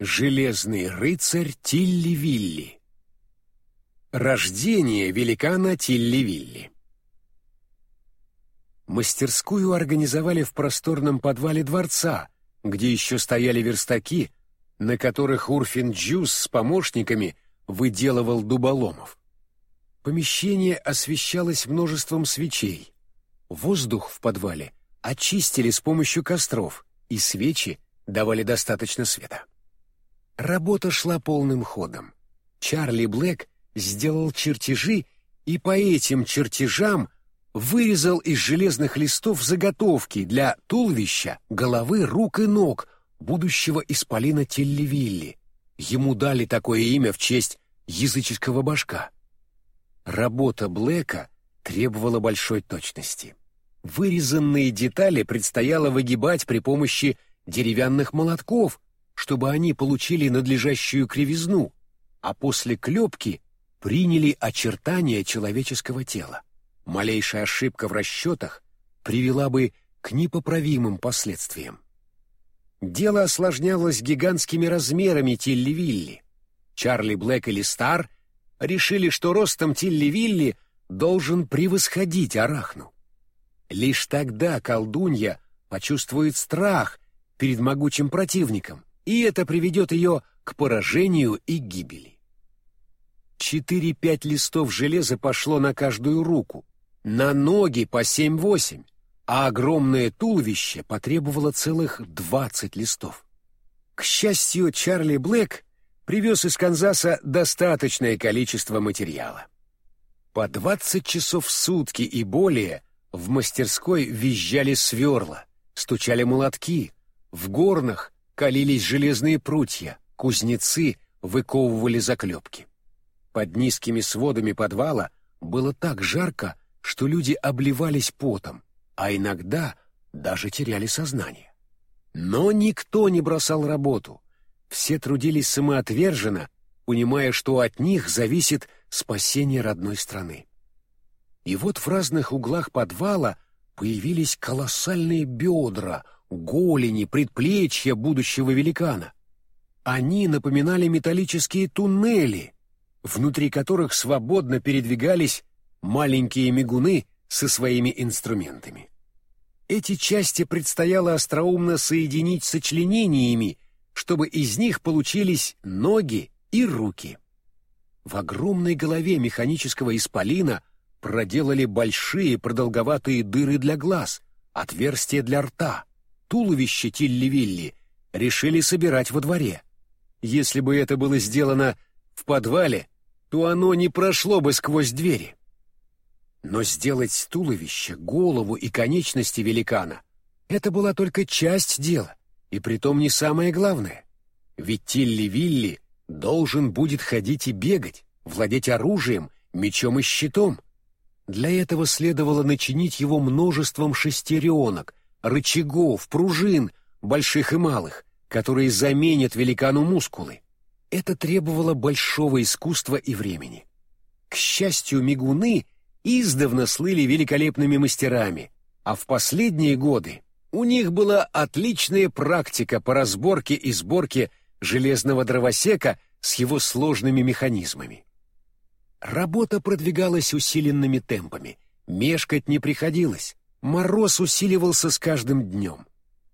Железный рыцарь Тилли-Вилли. Рождение великана Тилли-Вилли. Мастерскую организовали в просторном подвале дворца, где еще стояли верстаки, на которых Урфин Джус с помощниками выделывал дуболомов. Помещение освещалось множеством свечей. Воздух в подвале очистили с помощью костров, и свечи давали достаточно света. Работа шла полным ходом. Чарли Блэк сделал чертежи и по этим чертежам вырезал из железных листов заготовки для туловища, головы, рук и ног будущего исполина Телливилли. Ему дали такое имя в честь языческого башка. Работа Блэка требовала большой точности. Вырезанные детали предстояло выгибать при помощи деревянных молотков, чтобы они получили надлежащую кривизну, а после клепки приняли очертания человеческого тела. Малейшая ошибка в расчетах привела бы к непоправимым последствиям. Дело осложнялось гигантскими размерами Тилли-Вилли. Чарли Блэк или Стар решили, что ростом Тилли-Вилли должен превосходить Арахну. Лишь тогда колдунья почувствует страх перед могучим противником, и это приведет ее к поражению и гибели. Четыре-пять листов железа пошло на каждую руку, на ноги по семь-восемь, а огромное туловище потребовало целых двадцать листов. К счастью, Чарли Блэк привез из Канзаса достаточное количество материала. По двадцать часов в сутки и более в мастерской визжали сверла, стучали молотки, в горнах калились железные прутья, кузнецы выковывали заклепки. Под низкими сводами подвала было так жарко, что люди обливались потом, а иногда даже теряли сознание. Но никто не бросал работу. Все трудились самоотверженно, понимая, что от них зависит спасение родной страны. И вот в разных углах подвала появились колоссальные бедра — голени, предплечья будущего великана. Они напоминали металлические туннели, внутри которых свободно передвигались маленькие мигуны со своими инструментами. Эти части предстояло остроумно соединить сочленениями, чтобы из них получились ноги и руки. В огромной голове механического исполина проделали большие продолговатые дыры для глаз, отверстия для рта, туловище Тилли-Вилли решили собирать во дворе. Если бы это было сделано в подвале, то оно не прошло бы сквозь двери. Но сделать туловище, голову и конечности великана — это была только часть дела, и притом не самое главное. Ведь Тилли-Вилли должен будет ходить и бегать, владеть оружием, мечом и щитом. Для этого следовало начинить его множеством шестеренок, рычагов, пружин, больших и малых, которые заменят великану мускулы. Это требовало большого искусства и времени. К счастью, мигуны издавна слыли великолепными мастерами, а в последние годы у них была отличная практика по разборке и сборке железного дровосека с его сложными механизмами. Работа продвигалась усиленными темпами, мешкать не приходилось, Мороз усиливался с каждым днем.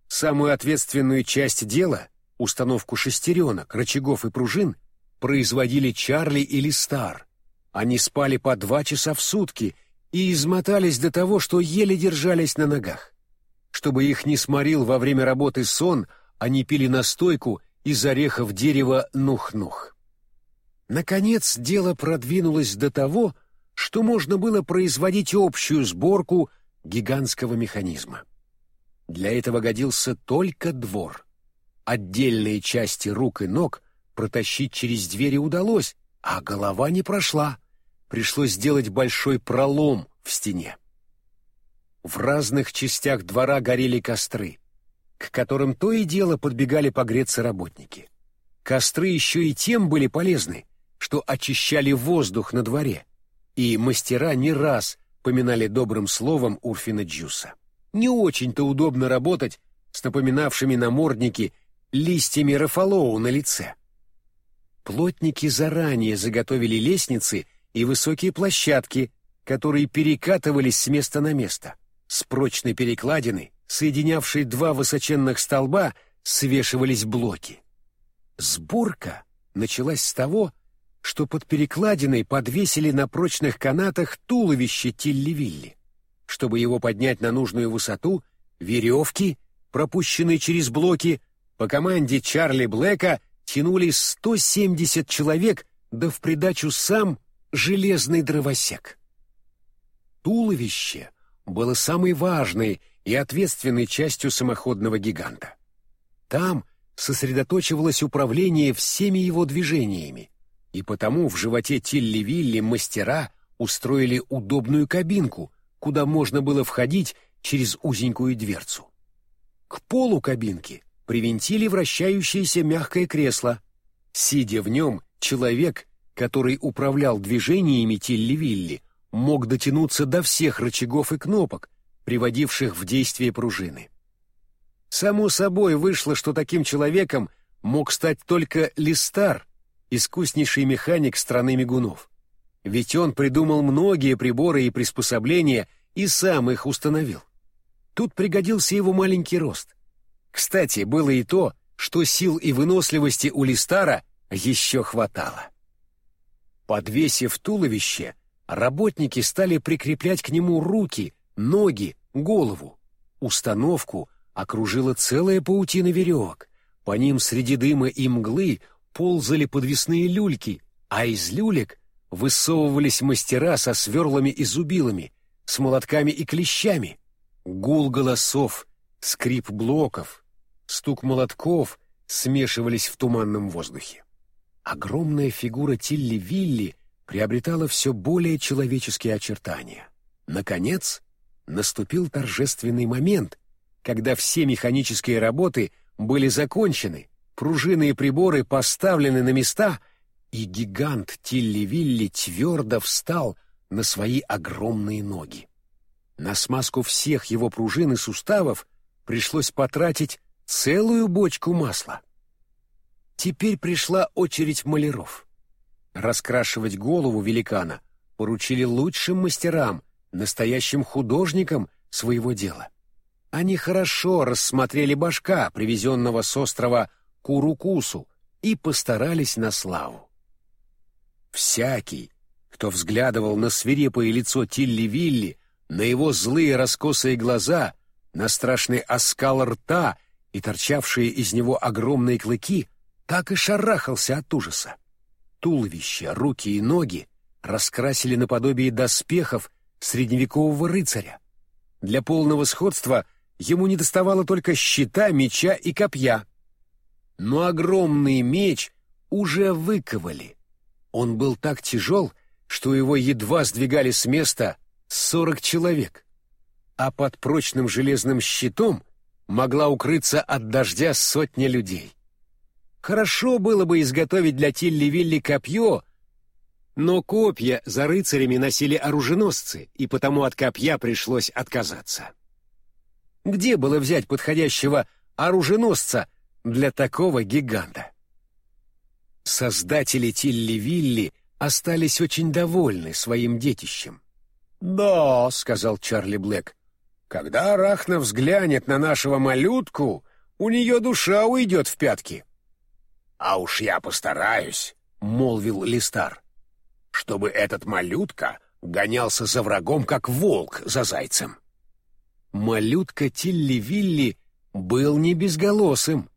Самую ответственную часть дела, установку шестеренок, рычагов и пружин, производили Чарли или Стар. Они спали по два часа в сутки и измотались до того, что еле держались на ногах. Чтобы их не сморил во время работы сон, они пили настойку из орехов дерева нух-нух. Наконец, дело продвинулось до того, что можно было производить общую сборку – гигантского механизма. Для этого годился только двор. Отдельные части рук и ног протащить через двери удалось, а голова не прошла. Пришлось сделать большой пролом в стене. В разных частях двора горели костры, к которым то и дело подбегали погреться работники. Костры еще и тем были полезны, что очищали воздух на дворе, и мастера не раз поминали добрым словом Урфина Джуса. Не очень-то удобно работать с напоминавшими намордники листьями рафалоу на лице. Плотники заранее заготовили лестницы и высокие площадки, которые перекатывались с места на место. С прочной перекладины, соединявшей два высоченных столба, свешивались блоки. Сборка началась с того, что под перекладиной подвесили на прочных канатах туловище Тилли-Вилли. Чтобы его поднять на нужную высоту, веревки, пропущенные через блоки, по команде Чарли Блэка тянули 170 человек, да в придачу сам железный дровосек. Туловище было самой важной и ответственной частью самоходного гиганта. Там сосредоточивалось управление всеми его движениями, и потому в животе Тилли-Вилли мастера устроили удобную кабинку, куда можно было входить через узенькую дверцу. К полу кабинки привинтили вращающееся мягкое кресло. Сидя в нем, человек, который управлял движениями Тилли-Вилли, мог дотянуться до всех рычагов и кнопок, приводивших в действие пружины. Само собой вышло, что таким человеком мог стать только Листар, искуснейший механик страны мигунов. Ведь он придумал многие приборы и приспособления и сам их установил. Тут пригодился его маленький рост. Кстати, было и то, что сил и выносливости у Листара еще хватало. Подвесив туловище, работники стали прикреплять к нему руки, ноги, голову. Установку окружила целая паутина веревок. По ним среди дыма и мглы ползали подвесные люльки, а из люлек высовывались мастера со сверлами и зубилами, с молотками и клещами. Гул голосов, скрип блоков, стук молотков смешивались в туманном воздухе. Огромная фигура Тилли-Вилли приобретала все более человеческие очертания. Наконец, наступил торжественный момент, когда все механические работы были закончены, пружины и приборы поставлены на места, и гигант Тилли-Вилли твердо встал на свои огромные ноги. На смазку всех его пружин и суставов пришлось потратить целую бочку масла. Теперь пришла очередь маляров. Раскрашивать голову великана поручили лучшим мастерам, настоящим художникам своего дела. Они хорошо рассмотрели башка, привезенного с острова Курукусу, и постарались на славу. Всякий, кто взглядывал на свирепое лицо Тилли-Вилли, на его злые раскосые глаза, на страшный оскал рта и торчавшие из него огромные клыки, так и шарахался от ужаса. Туловище, руки и ноги раскрасили наподобие доспехов средневекового рыцаря. Для полного сходства ему не доставало только щита, меча и копья. Но огромный меч уже выковали. Он был так тяжел, что его едва сдвигали с места сорок человек. А под прочным железным щитом могла укрыться от дождя сотня людей. Хорошо было бы изготовить для Тилли-Вилли копье, но копья за рыцарями носили оруженосцы, и потому от копья пришлось отказаться. Где было взять подходящего оруженосца для такого гиганта? Создатели Тилли-Вилли остались очень довольны своим детищем. «Да», — сказал Чарли Блэк, — «когда Арахна взглянет на нашего малютку, у нее душа уйдет в пятки». «А уж я постараюсь», — молвил Листар чтобы этот малютка гонялся за врагом, как волк за зайцем. Малютка Тилли-Вилли был не безголосым.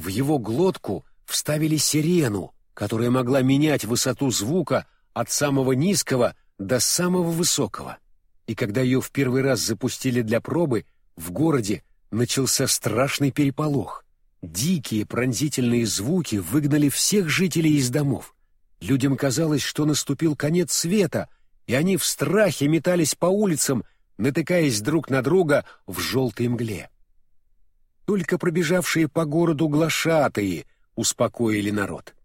В его глотку вставили сирену, которая могла менять высоту звука от самого низкого до самого высокого. И когда ее в первый раз запустили для пробы, в городе начался страшный переполох. Дикие пронзительные звуки выгнали всех жителей из домов. Людям казалось, что наступил конец света, и они в страхе метались по улицам, натыкаясь друг на друга в желтой мгле. Только пробежавшие по городу глашатые успокоили народ.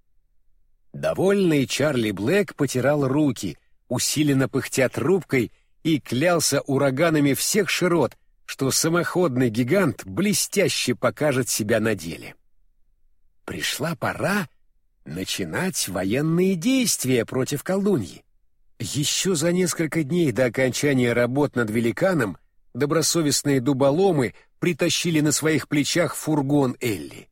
Довольный Чарли Блэк потирал руки, усиленно пыхтя трубкой, и клялся ураганами всех широт, что самоходный гигант блестяще покажет себя на деле. Пришла пора начинать военные действия против колдуньи. Еще за несколько дней до окончания работ над великаном добросовестные дуболомы притащили на своих плечах фургон Элли.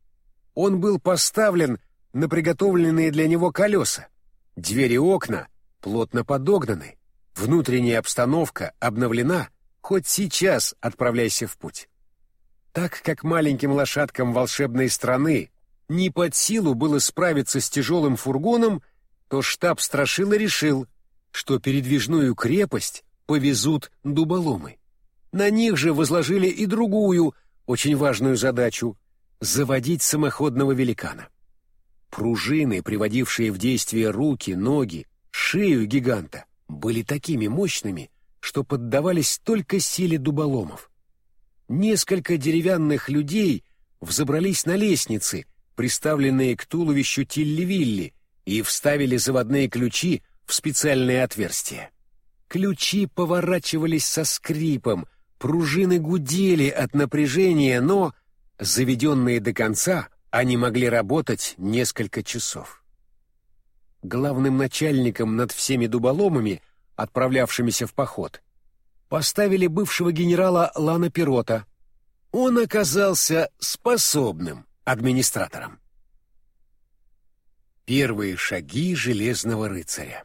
Он был поставлен на приготовленные для него колеса. Двери и окна плотно подогнаны. Внутренняя обстановка обновлена. Хоть сейчас отправляйся в путь. Так как маленьким лошадкам волшебной страны не под силу было справиться с тяжелым фургоном, то штаб Страшила решил, что передвижную крепость повезут дуболомы. На них же возложили и другую, очень важную задачу — заводить самоходного великана. Пружины, приводившие в действие руки, ноги, шею гиганта, были такими мощными, что поддавались только силе дуболомов. Несколько деревянных людей взобрались на лестницы, приставленные к туловищу Тилли-Вилли, и вставили заводные ключи в специальные отверстия. Ключи поворачивались со скрипом, пружины гудели от напряжения, но, заведенные до конца, они могли работать несколько часов. Главным начальником над всеми дуболомами, отправлявшимися в поход, поставили бывшего генерала Лана Пирота. Он оказался способным администратором. Первые шаги Железного рыцаря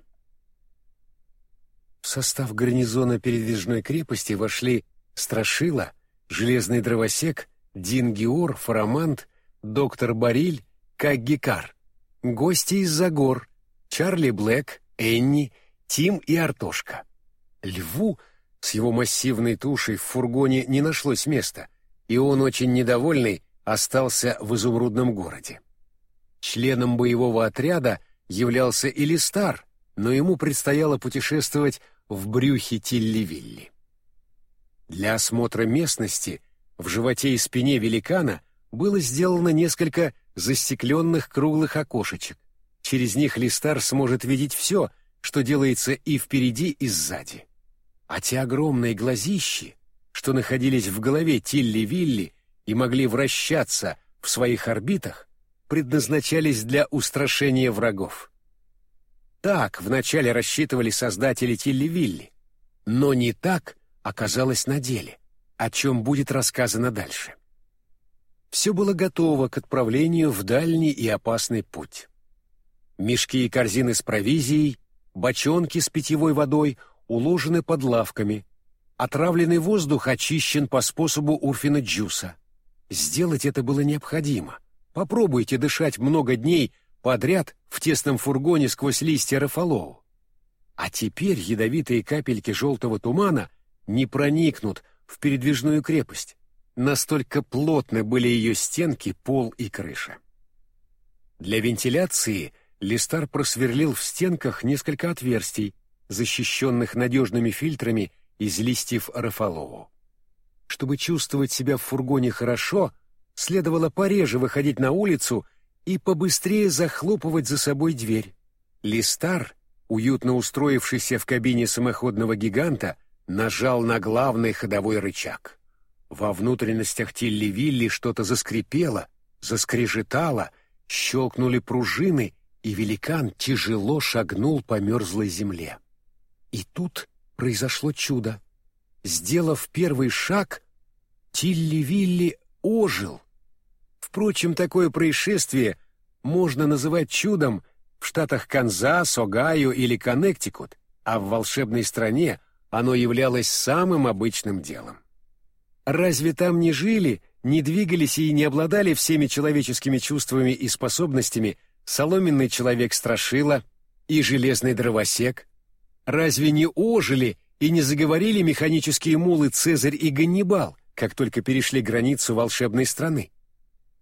В состав гарнизона передвижной крепости вошли Страшила, Железный дровосек, Дингиор, Фарамант, доктор Бариль, Каггикар, гости из-за гор, Чарли Блэк, Энни, Тим и Артошка. Льву с его массивной тушей в фургоне не нашлось места, и он, очень недовольный, остался в изумрудном городе. Членом боевого отряда являлся Илистар, но ему предстояло путешествовать в брюхе Тилли-Вилли. Для осмотра местности в животе и спине великана было сделано несколько застекленных круглых окошечек. Через них Листар сможет видеть все, что делается и впереди, и сзади. А те огромные глазищи, что находились в голове Тилли-Вилли и могли вращаться в своих орбитах, предназначались для устрашения врагов. Так вначале рассчитывали создатели Тилли-Вилли, но не так оказалось на деле, о чем будет рассказано дальше. Все было готово к отправлению в дальний и опасный путь. Мешки и корзины с провизией, бочонки с питьевой водой уложены под лавками, отравленный воздух очищен по способу Урфина Джуса. Сделать это было необходимо — Попробуйте дышать много дней подряд в тесном фургоне сквозь листья рафалоу. А теперь ядовитые капельки желтого тумана не проникнут в передвижную крепость. Настолько плотны были ее стенки, пол и крыша. Для вентиляции Листар просверлил в стенках несколько отверстий, защищенных надежными фильтрами из листьев рафалоу. Чтобы чувствовать себя в фургоне хорошо — следовало пореже выходить на улицу и побыстрее захлопывать за собой дверь. Листар, уютно устроившийся в кабине самоходного гиганта, нажал на главный ходовой рычаг. Во внутренностях Тилли-Вилли что-то заскрипело, заскрежетало, щелкнули пружины, и великан тяжело шагнул по мерзлой земле. И тут произошло чудо. Сделав первый шаг, Тилли-Вилли ожил — Впрочем, такое происшествие можно называть чудом в штатах Канзас, Огайо или Коннектикут, а в волшебной стране оно являлось самым обычным делом. Разве там не жили, не двигались и не обладали всеми человеческими чувствами и способностями соломенный человек Страшила и железный дровосек? Разве не ожили и не заговорили механические мулы Цезарь и Ганнибал, как только перешли границу волшебной страны?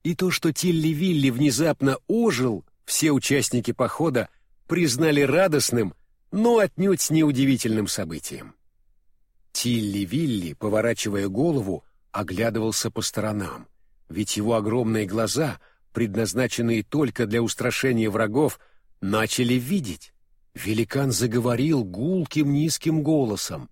И то, что Тилли-Вилли внезапно ожил, все участники похода признали радостным, но отнюдь неудивительным событием. Тилли-Вилли, поворачивая голову, оглядывался по сторонам, ведь его огромные глаза, предназначенные только для устрашения врагов, начали видеть. Великан заговорил гулким низким голосом.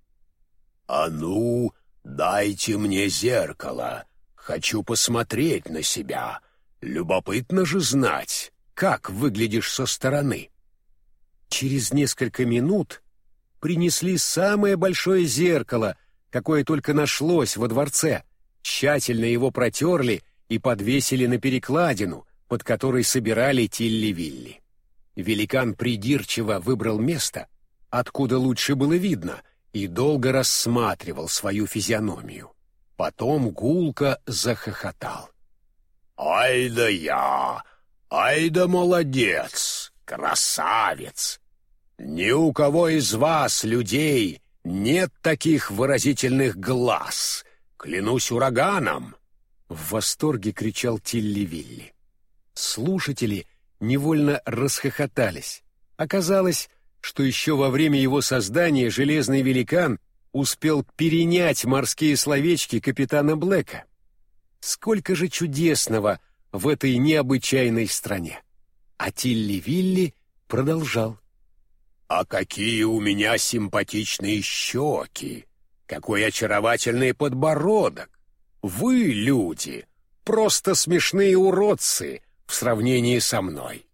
«А ну, дайте мне зеркало!» Хочу посмотреть на себя. Любопытно же знать, как выглядишь со стороны. Через несколько минут принесли самое большое зеркало, какое только нашлось во дворце, тщательно его протерли и подвесили на перекладину, под которой собирали Тилли-Вилли. Великан придирчиво выбрал место, откуда лучше было видно, и долго рассматривал свою физиономию. Потом гулко захохотал. «Ай да я! Ай да молодец! Красавец! Ни у кого из вас, людей, нет таких выразительных глаз! Клянусь ураганом!» В восторге кричал Тилли-Вилли. Слушатели невольно расхохотались. Оказалось, что еще во время его создания железный великан успел перенять морские словечки капитана Блэка. Сколько же чудесного в этой необычайной стране! А Тилли-Вилли продолжал. «А какие у меня симпатичные щеки! Какой очаровательный подбородок! Вы, люди, просто смешные уродцы в сравнении со мной!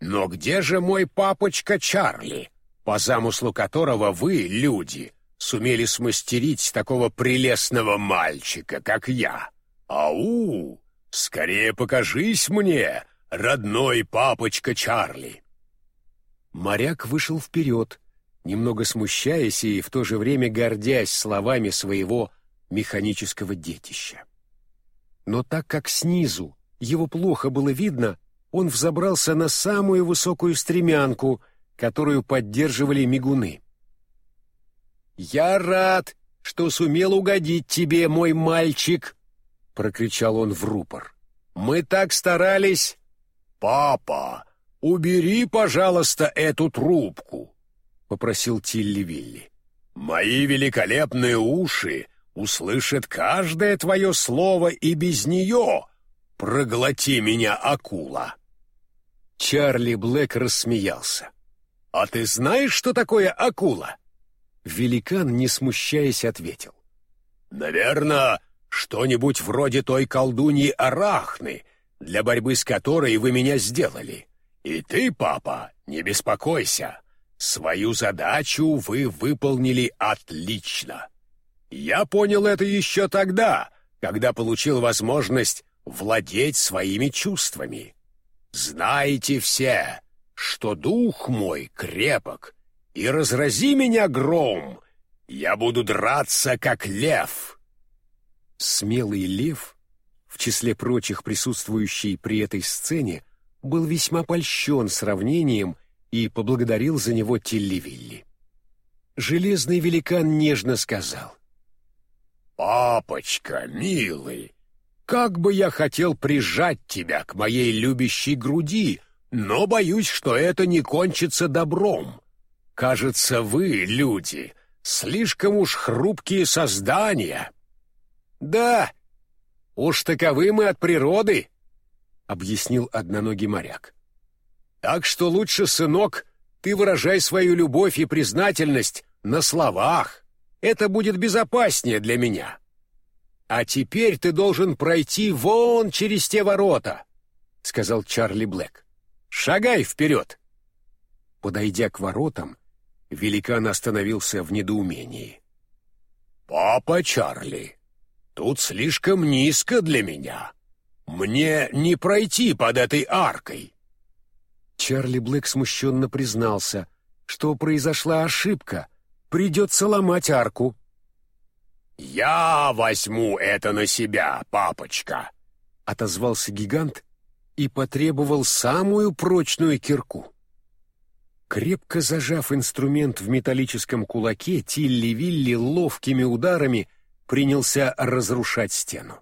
Но где же мой папочка Чарли, по замыслу которого вы, люди, сумели смастерить такого прелестного мальчика, как я. Ау! Скорее покажись мне, родной папочка Чарли!» Моряк вышел вперед, немного смущаясь и в то же время гордясь словами своего механического детища. Но так как снизу его плохо было видно, он взобрался на самую высокую стремянку, которую поддерживали мигуны. «Я рад, что сумел угодить тебе, мой мальчик!» — прокричал он в рупор. «Мы так старались!» «Папа, убери, пожалуйста, эту трубку!» — попросил Тилли-Вилли. «Мои великолепные уши услышат каждое твое слово и без нее. Проглоти меня, акула!» Чарли Блэк рассмеялся. «А ты знаешь, что такое акула?» Великан, не смущаясь, ответил. «Наверное, что-нибудь вроде той колдуньи Арахны, для борьбы с которой вы меня сделали. И ты, папа, не беспокойся. Свою задачу вы выполнили отлично. Я понял это еще тогда, когда получил возможность владеть своими чувствами. Знаете все, что дух мой крепок, и разрази меня гром, я буду драться, как лев». Смелый лев, в числе прочих присутствующий при этой сцене, был весьма польщен сравнением и поблагодарил за него Тилливилли. Железный великан нежно сказал. «Папочка, милый, как бы я хотел прижать тебя к моей любящей груди, но боюсь, что это не кончится добром. Кажется, вы, люди, слишком уж хрупкие создания. Да, уж таковы мы от природы, объяснил одноногий моряк. Так что лучше, сынок, ты выражай свою любовь и признательность на словах. Это будет безопаснее для меня. А теперь ты должен пройти вон через те ворота, сказал Чарли Блэк. Шагай вперед. Подойдя к воротам, Великан остановился в недоумении. «Папа Чарли, тут слишком низко для меня. Мне не пройти под этой аркой». Чарли Блэк смущенно признался, что произошла ошибка, придется ломать арку. «Я возьму это на себя, папочка», — отозвался гигант и потребовал самую прочную кирку. Крепко зажав инструмент в металлическом кулаке, Тилли-Вилли ловкими ударами принялся разрушать стену.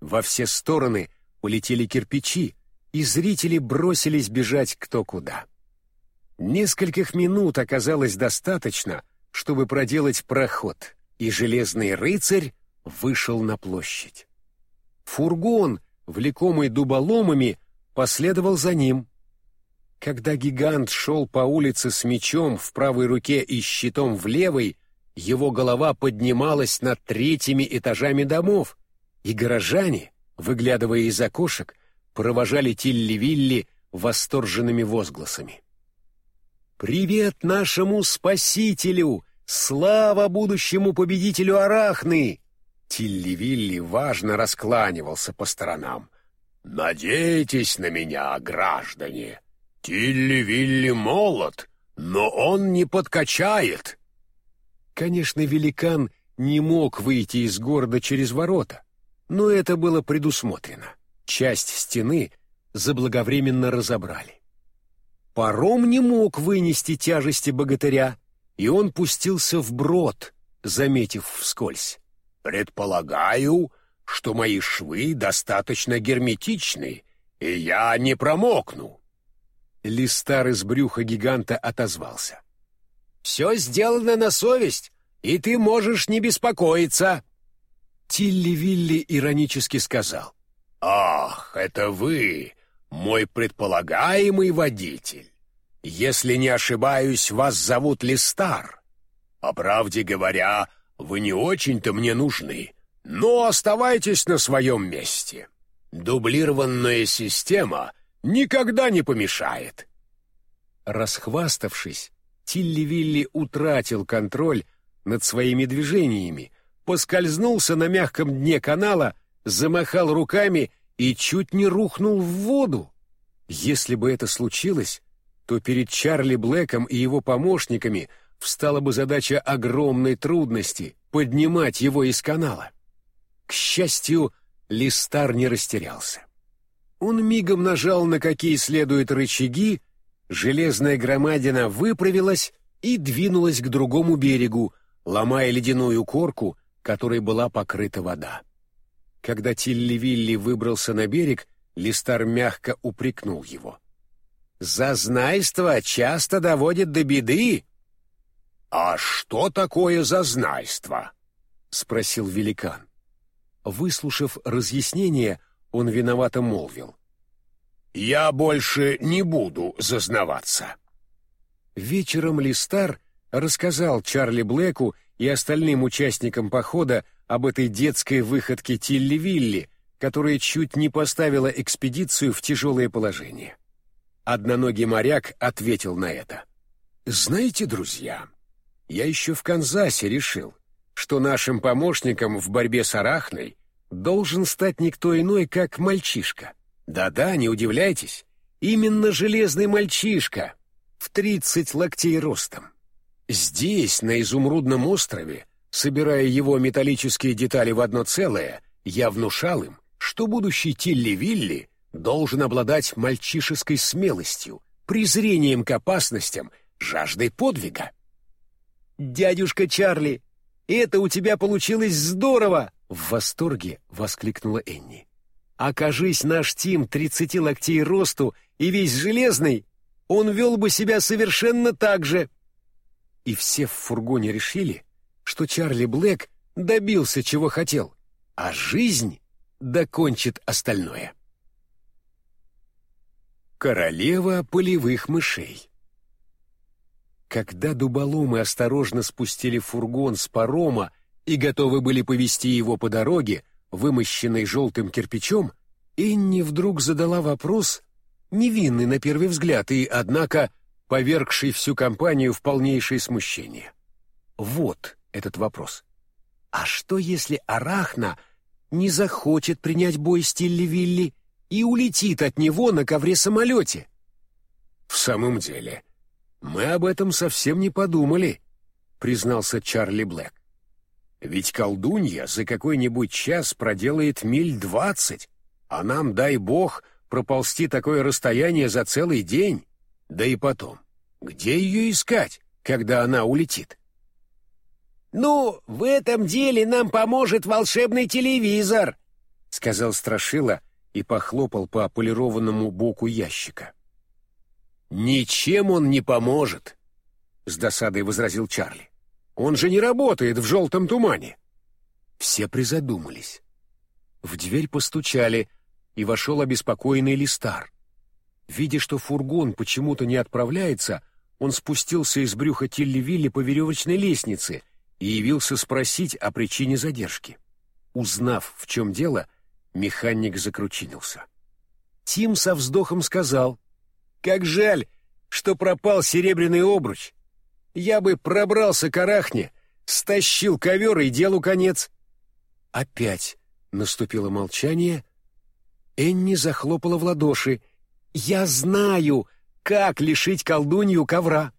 Во все стороны полетели кирпичи, и зрители бросились бежать кто куда. Нескольких минут оказалось достаточно, чтобы проделать проход, и железный рыцарь вышел на площадь. Фургон, влекомый дуболомами, последовал за ним — когда гигант шел по улице с мечом в правой руке и щитом в левой, его голова поднималась над третьими этажами домов, и горожане, выглядывая из окошек, провожали Тилли-Вилли восторженными возгласами. «Привет нашему спасителю! Слава будущему победителю Арахны!» Тилли-Вилли важно раскланивался по сторонам. «Надейтесь на меня, граждане! Тилли-Вилли молод, но он не подкачает!» Конечно, великан не мог выйти из города через ворота, но это было предусмотрено. Часть стены заблаговременно разобрали. Паром не мог вынести тяжести богатыря, и он пустился вброд, заметив вскользь. «Предполагаю, что мои швы достаточно герметичны, и я не промокну». Листар из брюха гиганта отозвался. «Все сделано на совесть, и ты можешь не беспокоиться». Тилли-Вилли иронически сказал. «Ах, это вы, мой предполагаемый водитель. Если не ошибаюсь, вас зовут Листар. По правде говоря, вы не очень-то мне нужны, но оставайтесь на своем месте. Дублированная система никогда не помешает». Расхваставшись, Тилли-Вилли утратил контроль над своими движениями, поскользнулся на мягком дне канала, замахал руками и чуть не рухнул в воду. Если бы это случилось, то перед Чарли Блэком и его помощниками встала бы задача огромной трудности — поднимать его из канала. К счастью, Листар не растерялся. Он мигом нажал на какие следует рычаги, железная громадина выправилась и двинулась к другому берегу, ломая ледяную корку, которой была покрыта вода. Когда Тилли-Вилли выбрался на берег, Листар мягко упрекнул его. «Зазнайство часто доводит до беды». «А что такое зазнайство?» — спросил великан. Выслушав разъяснение, он виновато молвил. «Я больше не буду зазнаваться». Вечером Листар рассказал Чарли Блэку и остальным участникам похода об этой детской выходке Тилли-Вилли, которая чуть не поставила экспедицию в тяжелое положение. Одноногий моряк ответил на это. «Знаете, друзья, я еще в Канзасе решил, что нашим помощником в борьбе с Арахной должен стать никто иной, как мальчишка. Да-да, не удивляйтесь, именно железный мальчишка, в тридцать локтей ростом. Здесь, на Изумрудном острове, собирая его металлические детали в одно целое, я внушал им, что будущий Тилли-Вилли должен обладать мальчишеской смелостью, презрением к опасностям, жаждой подвига. «Дядюшка Чарли, это у тебя получилось здорово!» — в восторге воскликнула Энни. «Окажись наш Тим тридцати локтей росту и весь железный, он вел бы себя совершенно так же!» И все в фургоне решили, что Чарли Блэк добился, чего хотел, а жизнь докончит остальное. Королева полевых мышей Когда дуболомы осторожно спустили фургон с парома и готовы были повести его по дороге, вымощенной желтым кирпичом, Энни вдруг задала вопрос, невинный на первый взгляд и, однако, повергший всю компанию в полнейшее смущение. Вот этот вопрос. А что, если Арахна не захочет принять бой с Тилли-Вилли и улетит от него на ковре-самолете? В самом деле, мы об этом совсем не подумали, признался Чарли Блэк. Ведь колдунья за какой-нибудь час проделает миль двадцать, а нам, дай бог, проползти такое расстояние за целый день. Да и потом, где ее искать, когда она улетит? «Ну, в этом деле нам поможет волшебный телевизор», — сказал Страшила и похлопал по полированному боку ящика. «Ничем он не поможет», — с досадой возразил Чарли. «Он же не работает в желтом тумане». Все призадумались. В дверь постучали, и вошел обеспокоенный Листар. Видя, что фургон почему-то не отправляется, он спустился из брюха Тилли-Вилли по веревочной лестнице и явился спросить о причине задержки. Узнав, в чем дело, механик закручинился. Тим со вздохом сказал, «Как жаль, что пропал серебряный обруч. Я бы пробрался к арахне, стащил ковер и делу конец». Опять наступило молчание. Энни захлопала в ладоши. «Я знаю, как лишить колдунью ковра!»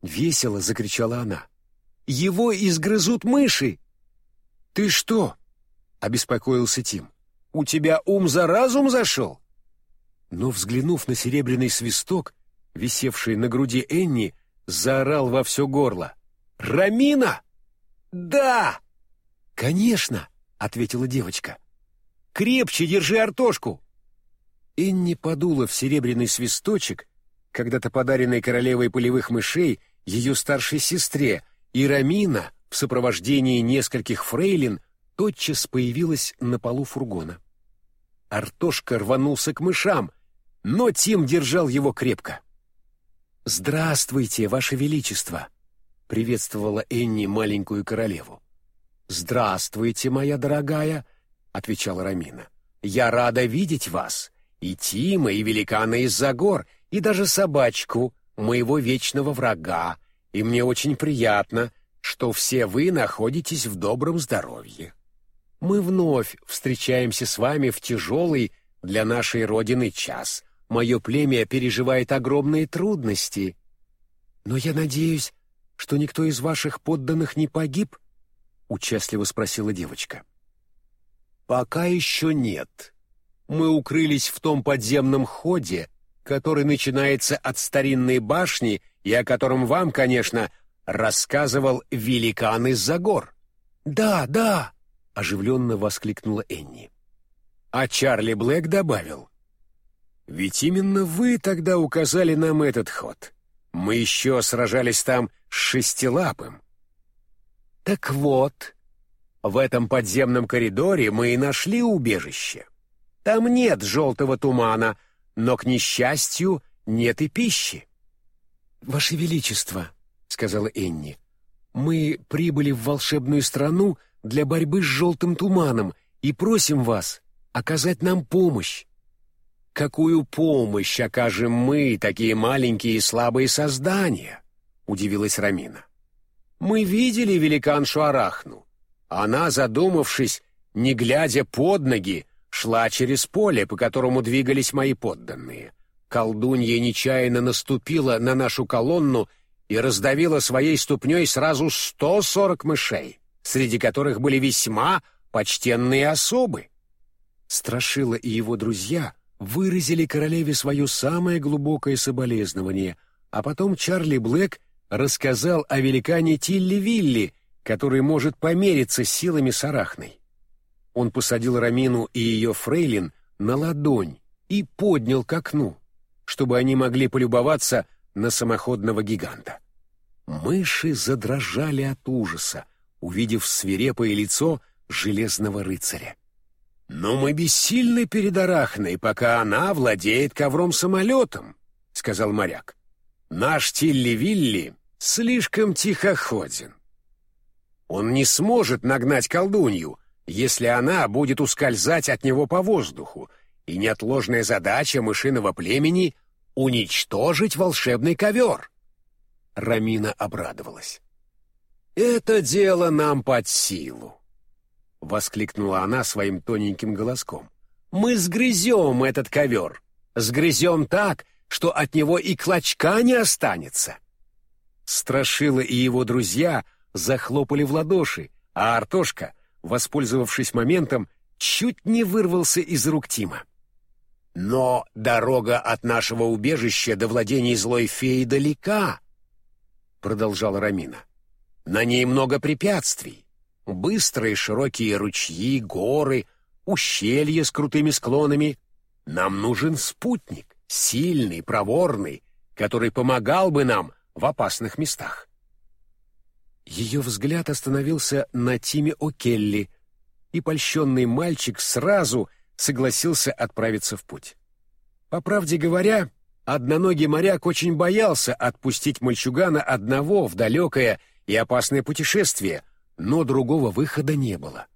Весело закричала она. «Его изгрызут мыши!» «Ты что?» — обеспокоился Тим. «У тебя ум за разум зашел?» Но, взглянув на серебряный свисток, висевший на груди Энни, заорал во все горло. «Рамина!» «Да!» «Конечно!» — ответила девочка. «Крепче держи артошку!» Энни подула в серебряный свисточек, когда-то подаренный королевой полевых мышей ее старшей сестре, и Рамина в сопровождении нескольких фрейлин тотчас появилась на полу фургона. Артошка рванулся к мышам, но Тим держал его крепко. «Здравствуйте, Ваше Величество!» — приветствовала Энни маленькую королеву. «Здравствуйте, моя дорогая!» — отвечала Рамина. «Я рада видеть вас, и Тима, и великана из-за гор, и даже собачку, моего вечного врага, и мне очень приятно, что все вы находитесь в добром здоровье. Мы вновь встречаемся с вами в тяжелый для нашей Родины час — Мое племя переживает огромные трудности. Но я надеюсь, что никто из ваших подданных не погиб?» — участливо спросила девочка. «Пока еще нет. Мы укрылись в том подземном ходе, который начинается от старинной башни и о котором вам, конечно, рассказывал великан из-за гор». «Да, да!» — оживленно воскликнула Энни. А Чарли Блэк добавил. Ведь именно вы тогда указали нам этот ход. Мы еще сражались там с шестилапым. Так вот, в этом подземном коридоре мы и нашли убежище. Там нет желтого тумана, но, к несчастью, нет и пищи. «Ваше Величество», — сказала Энни, — «мы прибыли в волшебную страну для борьбы с желтым туманом и просим вас оказать нам помощь. «Какую помощь окажем мы, такие маленькие и слабые создания?» — удивилась Рамина. «Мы видели великаншу Арахну. Она, задумавшись, не глядя под ноги, шла через поле, по которому двигались мои подданные. Колдунья нечаянно наступила на нашу колонну и раздавила своей ступней сразу сто сорок мышей, среди которых были весьма почтенные особы. Страшила и его друзья — выразили королеве свое самое глубокое соболезнование, а потом Чарли Блэк рассказал о великане Тилли Вилли, который может помериться силами с Арахной. Он посадил Рамину и ее фрейлин на ладонь и поднял к окну, чтобы они могли полюбоваться на самоходного гиганта. Мыши задрожали от ужаса, увидев свирепое лицо железного рыцаря. «Но мы бессильны перед Арахной, пока она владеет ковром-самолетом», — сказал моряк. «Наш Тилли-Вилли слишком тихоходен. Он не сможет нагнать колдунью, если она будет ускользать от него по воздуху, и неотложная задача мышиного племени — уничтожить волшебный ковер». Рамина обрадовалась. «Это дело нам под силу. — воскликнула она своим тоненьким голоском. «Мы сгрызем этот ковер! Сгрызем так, что от него и клочка не останется!» Страшила и его друзья захлопали в ладоши, а Артошка, воспользовавшись моментом, чуть не вырвался из рук Тима. «Но дорога от нашего убежища до владений злой феи далека», — продолжала Рамина. «На ней много препятствий. Быстрые широкие ручьи, горы, ущелья с крутыми склонами. Нам нужен спутник, сильный, проворный, который помогал бы нам в опасных местах. Ее взгляд остановился на Тиме О'Келли, и польщенный мальчик сразу согласился отправиться в путь. По правде говоря, одноногий моряк очень боялся отпустить мальчугана одного в далекое и опасное путешествие — но другого выхода не было.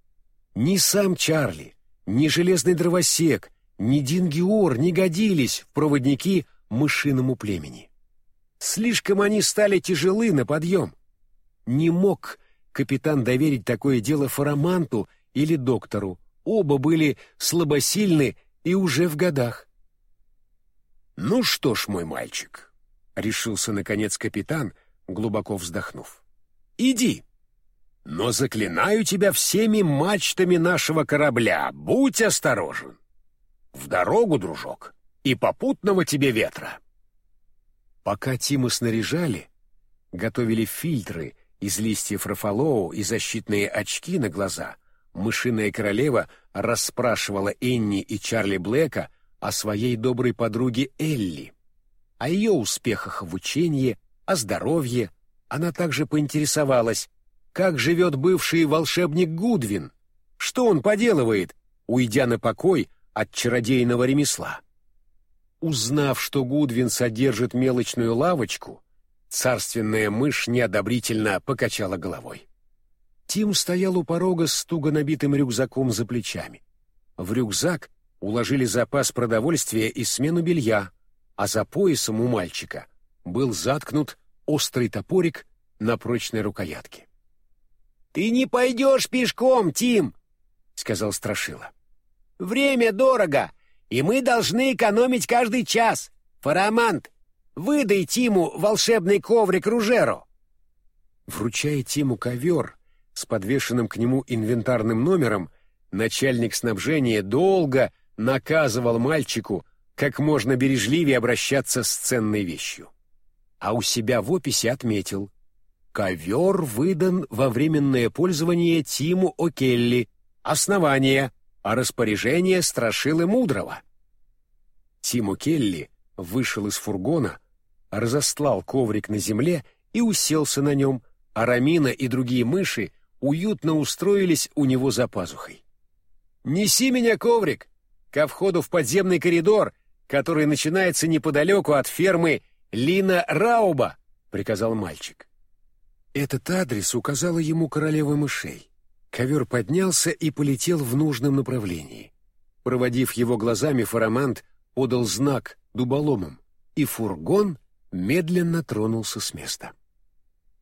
Ни сам Чарли, ни железный дровосек, ни Дингиор не годились в проводники мышиному племени. Слишком они стали тяжелы на подъем. Не мог капитан доверить такое дело Фараманту или доктору. Оба были слабосильны и уже в годах. «Ну что ж, мой мальчик», — решился, наконец, капитан, глубоко вздохнув. «Иди, но заклинаю тебя всеми мачтами нашего корабля, будь осторожен. В дорогу, дружок, и попутного тебе ветра». Пока Тима снаряжали, готовили фильтры из листьев рафалоу и защитные очки на глаза, мышиная королева расспрашивала Энни и Чарли Блэка о своей доброй подруге Элли, о ее успехах в учении, о здоровье. Она также поинтересовалась, как живет бывший волшебник Гудвин, что он поделывает, уйдя на покой от чародейного ремесла. Узнав, что Гудвин содержит мелочную лавочку, царственная мышь неодобрительно покачала головой. Тим стоял у порога с туго набитым рюкзаком за плечами. В рюкзак уложили запас продовольствия и смену белья, а за поясом у мальчика был заткнут острый топорик на прочной рукоятке. «Ты не пойдешь пешком, Тим!» — сказал Страшила. «Время дорого, и мы должны экономить каждый час. Фарамант, выдай Тиму волшебный коврик Ружеро. Вручая Тиму ковер с подвешенным к нему инвентарным номером, начальник снабжения долго наказывал мальчику, как можно бережливее обращаться с ценной вещью. А у себя в описи отметил «Ковер выдан во временное пользование Тиму О'Келли. Основание а распоряжение страшилы мудрого. Тиму Келли вышел из фургона, разостлал коврик на земле и уселся на нем, а Рамина и другие мыши уютно устроились у него за пазухой. «Неси меня, коврик, ко входу в подземный коридор, который начинается неподалеку от фермы Лина Рауба», — приказал мальчик. Этот адрес указала ему королева мышей. Ковер поднялся и полетел в нужном направлении. Проводив его глазами, Фарамант подал знак дуболомом, и фургон медленно тронулся с места.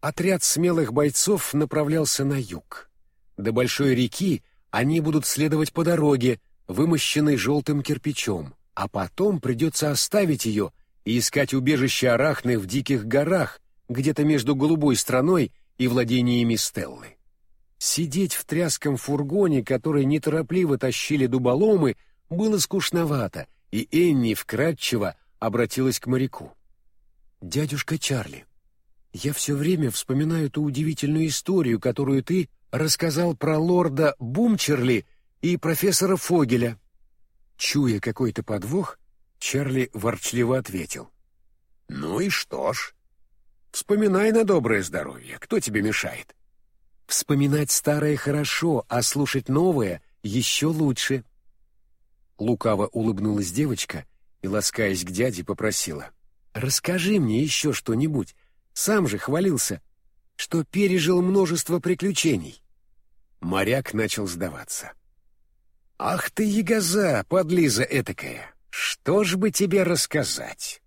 Отряд смелых бойцов направлялся на юг. До большой реки они будут следовать по дороге, вымощенной желтым кирпичом, а потом придется оставить ее и искать убежище арахны в диких горах, где-то между голубой страной и владениями Стеллы. Сидеть в тряском фургоне, который неторопливо тащили дуболомы, было скучновато, и Энни вкратчиво обратилась к моряку. «Дядюшка Чарли, я все время вспоминаю ту удивительную историю, которую ты рассказал про лорда Бумчерли и профессора Фогеля». Чуя какой-то подвох, Чарли ворчливо ответил. «Ну и что ж? Вспоминай на доброе здоровье, кто тебе мешает?» Вспоминать старое хорошо, а слушать новое еще лучше. Лукаво улыбнулась девочка и, ласкаясь к дяде, попросила. «Расскажи мне еще что-нибудь. Сам же хвалился, что пережил множество приключений». Моряк начал сдаваться. «Ах ты, ягоза, подлиза этакая! Что ж бы тебе рассказать?»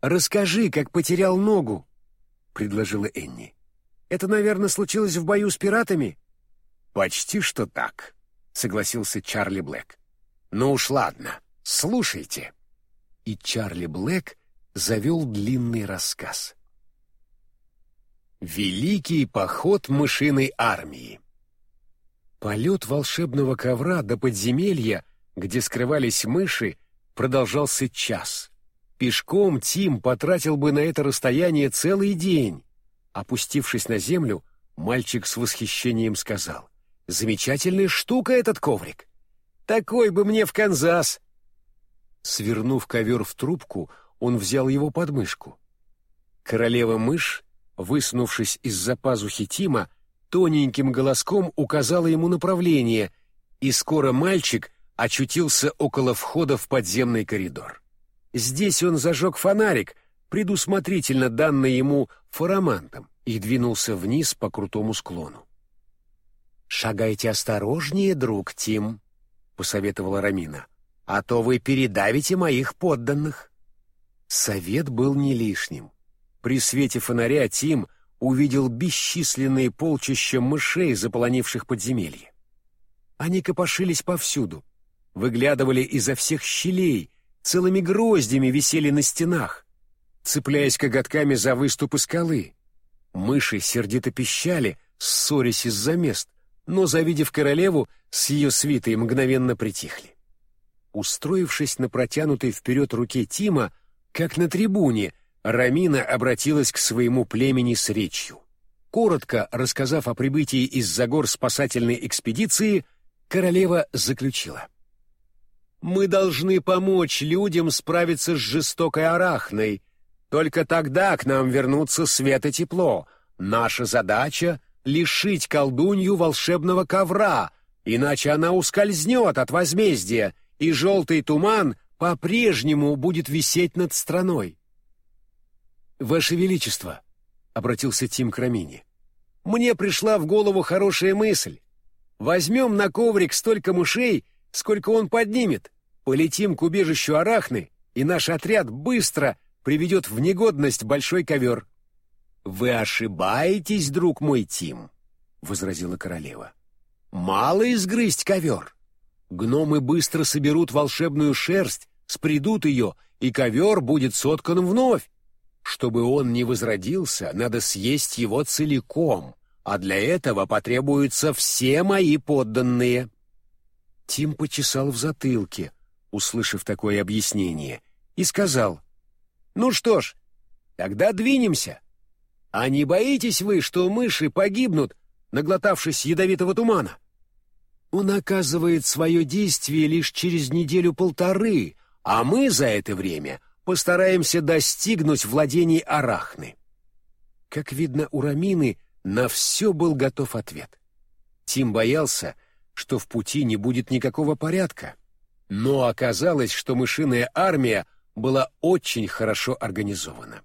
«Расскажи, как потерял ногу», — предложила Энни. Это, наверное, случилось в бою с пиратами?» «Почти что так», — согласился Чарли Блэк. «Ну уж ладно, слушайте». И Чарли Блэк завел длинный рассказ. Великий поход мышиной армии Полет волшебного ковра до подземелья, где скрывались мыши, продолжался час. Пешком Тим потратил бы на это расстояние целый день. Опустившись на землю, мальчик с восхищением сказал. «Замечательная штука этот коврик! Такой бы мне в Канзас!» Свернув ковер в трубку, он взял его под мышку. Королева-мышь, высунувшись из-за пазухи Тима, тоненьким голоском указала ему направление, и скоро мальчик очутился около входа в подземный коридор. Здесь он зажег фонарик, предусмотрительно данный ему фарамантом, и двинулся вниз по крутому склону. «Шагайте осторожнее, друг Тим», — посоветовала Рамина. а то вы передавите моих подданных». Совет был не лишним. При свете фонаря Тим увидел бесчисленные полчища мышей, заполонивших подземелье. Они копошились повсюду, выглядывали изо всех щелей, целыми гроздями висели на стенах, цепляясь коготками за выступы скалы. Мыши сердито пищали, ссорясь из-за мест, но, завидев королеву, с ее свитой мгновенно притихли. Устроившись на протянутой вперед руке Тима, как на трибуне, Рамина обратилась к своему племени с речью. Коротко рассказав о прибытии из-за гор спасательной экспедиции, королева заключила. «Мы должны помочь людям справиться с жестокой арахной. Только тогда к нам вернутся свет и тепло. Наша задача — лишить колдунью волшебного ковра, иначе она ускользнет от возмездия, и желтый туман по-прежнему будет висеть над страной. «Ваше Величество», — обратился Тим к Рамине, — «мне пришла в голову хорошая мысль. Возьмем на коврик столько мышей, сколько он поднимет, полетим к убежищу Арахны, и наш отряд быстро приведет в негодность большой ковер». «Вы ошибаетесь, друг мой Тим», — возразила королева. «Мало изгрызть ковер. Гномы быстро соберут волшебную шерсть, спредут ее, и ковер будет соткан вновь. Чтобы он не возродился, надо съесть его целиком, а для этого потребуются все мои подданные». Тим почесал в затылке, услышав такое объяснение, и сказал, «Ну что ж, тогда двинемся». А не боитесь вы, что мыши погибнут, наглотавшись ядовитого тумана? Он оказывает свое действие лишь через неделю-полторы, а мы за это время постараемся достигнуть владений Арахны. Как видно, у Рамины на все был готов ответ. Тим боялся, что в пути не будет никакого порядка, но оказалось, что мышиная армия была очень хорошо организована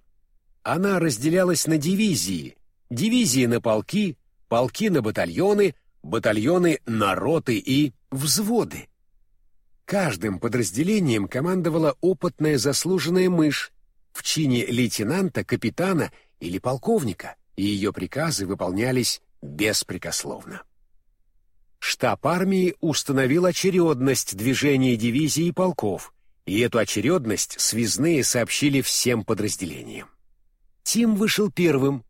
она разделялась на дивизии, дивизии на полки, полки на батальоны, батальоны на роты и взводы. Каждым подразделением командовала опытная заслуженная мышь в чине лейтенанта, капитана или полковника, и ее приказы выполнялись беспрекословно. Штаб армии установил очередность движения дивизий и полков, и эту очередность связные сообщили всем подразделениям. Тим вышел первым.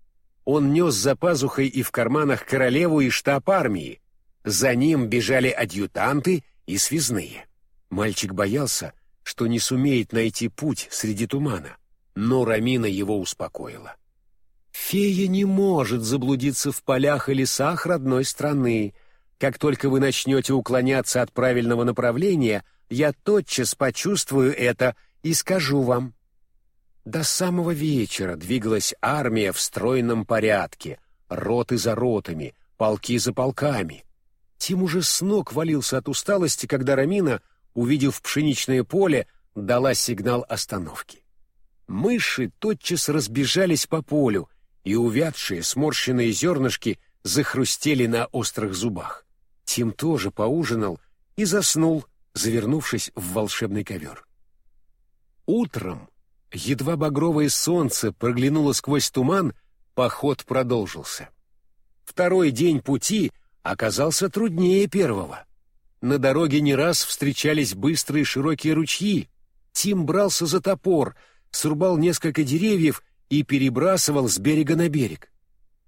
Он нес за пазухой и в карманах королеву и штаб армии. За ним бежали адъютанты и связные. Мальчик боялся, что не сумеет найти путь среди тумана, но Рамина его успокоила. «Фея не может заблудиться в полях и лесах родной страны. Как только вы начнете уклоняться от правильного направления, я тотчас почувствую это и скажу вам. До самого вечера двигалась армия в стройном порядке, роты за ротами, полки за полками. Тим уже с ног валился от усталости, когда Рамина, увидев пшеничное поле, дала сигнал остановки. Мыши тотчас разбежались по полю, и увядшие сморщенные зернышки захрустели на острых зубах. Тим тоже поужинал и заснул, завернувшись в волшебный ковер. Утром Едва багровое солнце проглянуло сквозь туман, поход продолжился. Второй день пути оказался труднее первого. На дороге не раз встречались быстрые широкие ручьи. Тим брался за топор, срубал несколько деревьев и перебрасывал с берега на берег.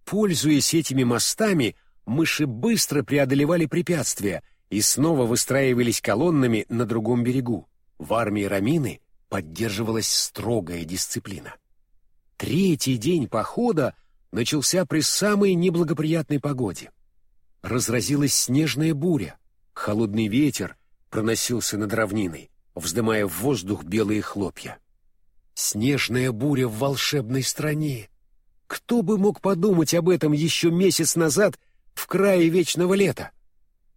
Пользуясь этими мостами, мыши быстро преодолевали препятствия и снова выстраивались колоннами на другом берегу. В армии Рамины поддерживалась строгая дисциплина. Третий день похода начался при самой неблагоприятной погоде. Разразилась снежная буря, холодный ветер проносился над равниной, вздымая в воздух белые хлопья. Снежная буря в волшебной стране. Кто бы мог подумать об этом еще месяц назад в крае вечного лета?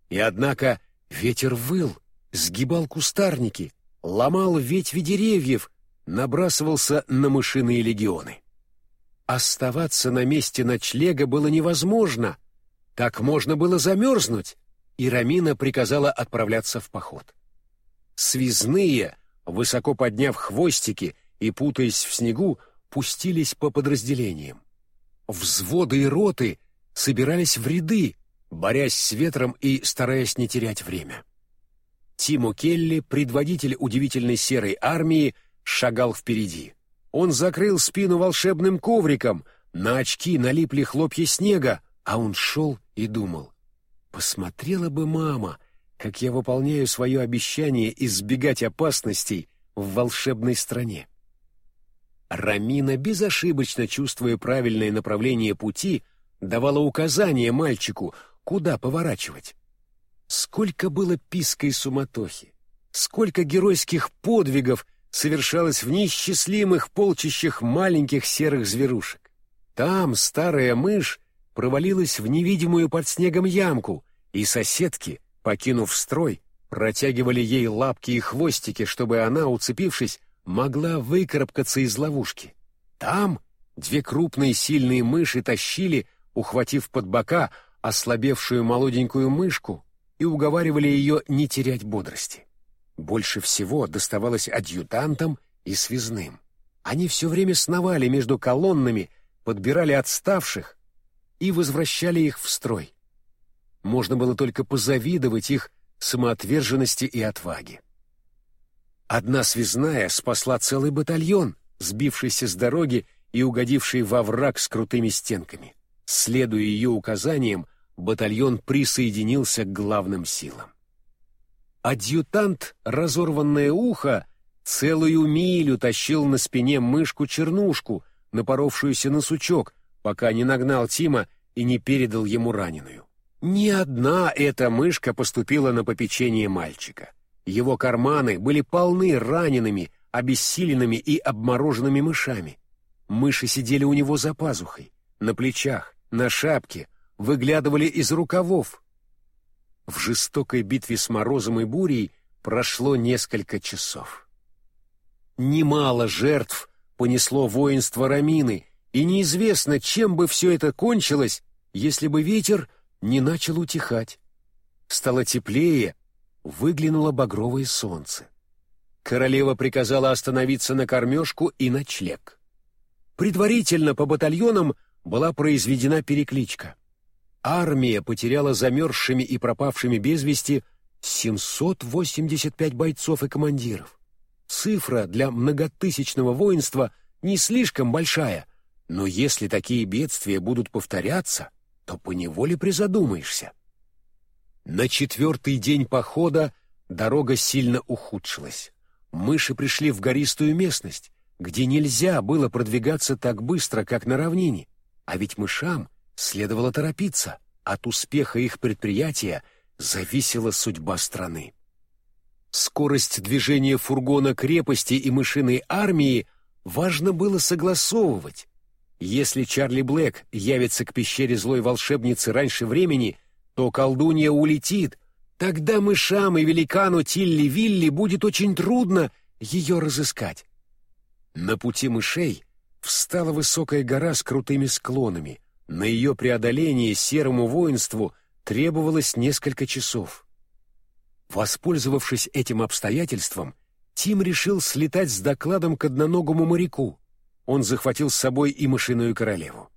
И однако ветер выл, сгибал кустарники, ломал ветви деревьев, набрасывался на мышиные легионы. Оставаться на месте ночлега было невозможно. Так можно было замерзнуть, и Рамина приказала отправляться в поход. связные, высоко подняв хвостики и путаясь в снегу, пустились по подразделениям. Взводы и роты собирались в ряды, борясь с ветром и стараясь не терять время. Тиму Келли, предводитель удивительной серой армии, шагал впереди. Он закрыл спину волшебным ковриком, на очки налипли хлопья снега, а он шел и думал. «Посмотрела бы мама, как я выполняю свое обещание избегать опасностей в волшебной стране». Рамина, безошибочно чувствуя правильное направление пути, давала указания мальчику, куда поворачивать. Сколько было писка и суматохи, сколько геройских подвигов совершалось в неисчислимых полчищах маленьких серых зверушек. Там старая мышь провалилась в невидимую под снегом ямку, и соседки, покинув строй, протягивали ей лапки и хвостики, чтобы она, уцепившись, могла выкарабкаться из ловушки. Там две крупные сильные мыши тащили, ухватив под бока, ослабевшую молоденькую мышку и уговаривали ее не терять бодрости. Больше всего доставалось адъютантам и связным. Они все время сновали между колоннами, подбирали отставших и возвращали их в строй. Можно было только позавидовать их самоотверженности и отваге. Одна связная спасла целый батальон, сбившийся с дороги и угодивший во враг с крутыми стенками. Следуя ее указаниям, батальон присоединился к главным силам. Адъютант, разорванное ухо, целую милю тащил на спине мышку-чернушку, напоровшуюся на сучок, пока не нагнал Тима и не передал ему раненую. Ни одна эта мышка поступила на попечение мальчика. Его карманы были полны ранеными, обессиленными и обмороженными мышами. Мыши сидели у него за пазухой, на плечах, на шапке, выглядывали из рукавов. В жестокой битве с морозом и бурей прошло несколько часов. Немало жертв понесло воинство Рамины, и неизвестно, чем бы все это кончилось, если бы ветер не начал утихать. Стало теплее, выглянуло багровое солнце. Королева приказала остановиться на кормежку и ночлег. Предварительно по батальонам была произведена перекличка. Армия потеряла замерзшими и пропавшими без вести 785 бойцов и командиров. Цифра для многотысячного воинства не слишком большая, но если такие бедствия будут повторяться, то поневоле призадумаешься. На четвертый день похода дорога сильно ухудшилась. Мыши пришли в гористую местность, где нельзя было продвигаться так быстро, как на равнине, а ведь мышам следовало торопиться. От успеха их предприятия зависела судьба страны. Скорость движения фургона крепости и мышиной армии важно было согласовывать. Если Чарли Блэк явится к пещере злой волшебницы раньше времени, то колдунья улетит. Тогда мышам и великану Тилли-Вилли будет очень трудно ее разыскать. На пути мышей встала высокая гора с крутыми склонами. На ее преодоление серому воинству требовалось несколько часов. Воспользовавшись этим обстоятельством, Тим решил слетать с докладом к одноногому моряку. Он захватил с собой и мышиную королеву.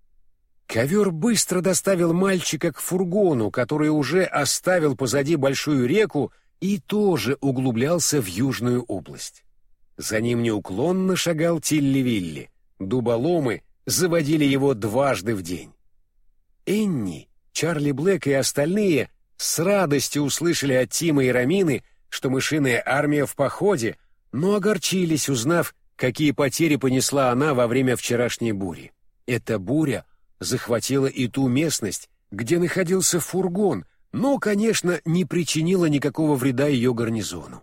Ковер быстро доставил мальчика к фургону, который уже оставил позади большую реку и тоже углублялся в южную область. За ним неуклонно шагал Тилли-Вилли. Дуболомы заводили его дважды в день. Энни, Чарли Блэк и остальные с радостью услышали от Тима и Рамины, что мышиная армия в походе, но огорчились, узнав, какие потери понесла она во время вчерашней бури. Эта буря захватила и ту местность, где находился фургон, но, конечно, не причинила никакого вреда ее гарнизону.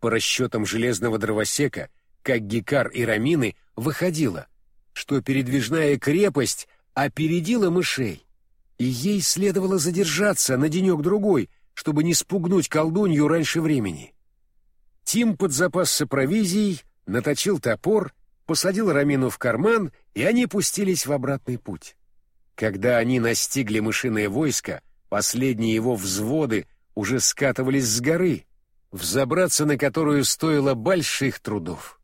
По расчетам железного дровосека, как Гекар и Рамины, выходило, что передвижная крепость опередила мышей, и ей следовало задержаться на денек-другой, чтобы не спугнуть колдунью раньше времени. Тим подзапасся провизией, наточил топор, посадил Рамину в карман, и они пустились в обратный путь. Когда они настигли мышиное войско, последние его взводы уже скатывались с горы. взобраться на которую стоило больших трудов.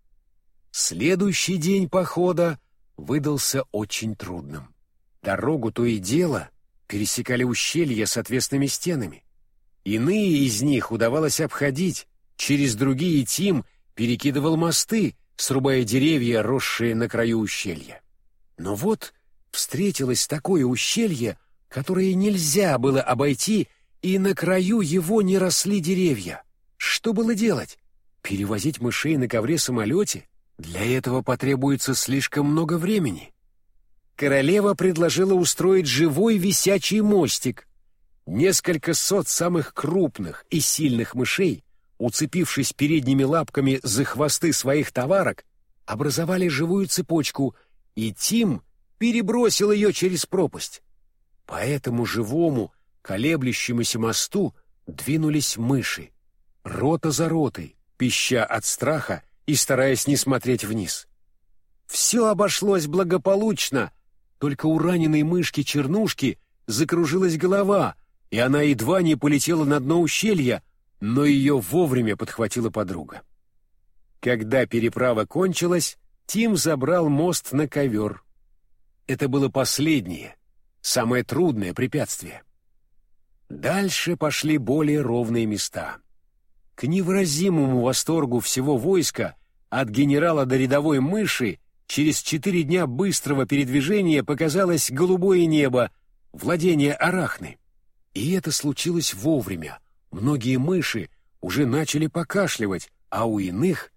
Следующий день похода выдался очень трудным. Дорогу то и дело пересекали ущелья с отвесными стенами. Иные из них удавалось обходить, через другие Тим перекидывал мосты, срубая деревья, росшие на краю ущелья. Но вот встретилось такое ущелье, которое нельзя было обойти, и на краю его не росли деревья. Что было делать? Перевозить мышей на ковре-самолете? Для этого потребуется слишком много времени. Королева предложила устроить живой висячий мостик. Несколько сот самых крупных и сильных мышей, уцепившись передними лапками за хвосты своих товарок, образовали живую цепочку, и Тим перебросил ее через пропасть. По этому живому, колеблющемуся мосту двинулись мыши, рота за ротой, пища от страха и стараясь не смотреть вниз. Все обошлось благополучно, только у раненой мышки-чернушки закружилась голова, и она едва не полетела на дно ущелья, но ее вовремя подхватила подруга. Когда переправа кончилась, Тим забрал мост на ковер. Это было последнее, самое трудное препятствие. Дальше пошли более ровные места — к невыразимому восторгу всего войска от генерала до рядовой мыши через четыре дня быстрого передвижения показалось голубое небо, владение Арахны. И это случилось вовремя. Многие мыши уже начали покашливать, а у иных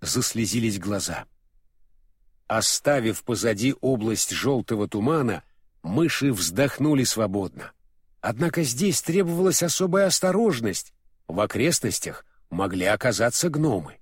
заслезились глаза. Оставив позади область желтого тумана, мыши вздохнули свободно. Однако здесь требовалась особая осторожность, в окрестностях могли оказаться гномы.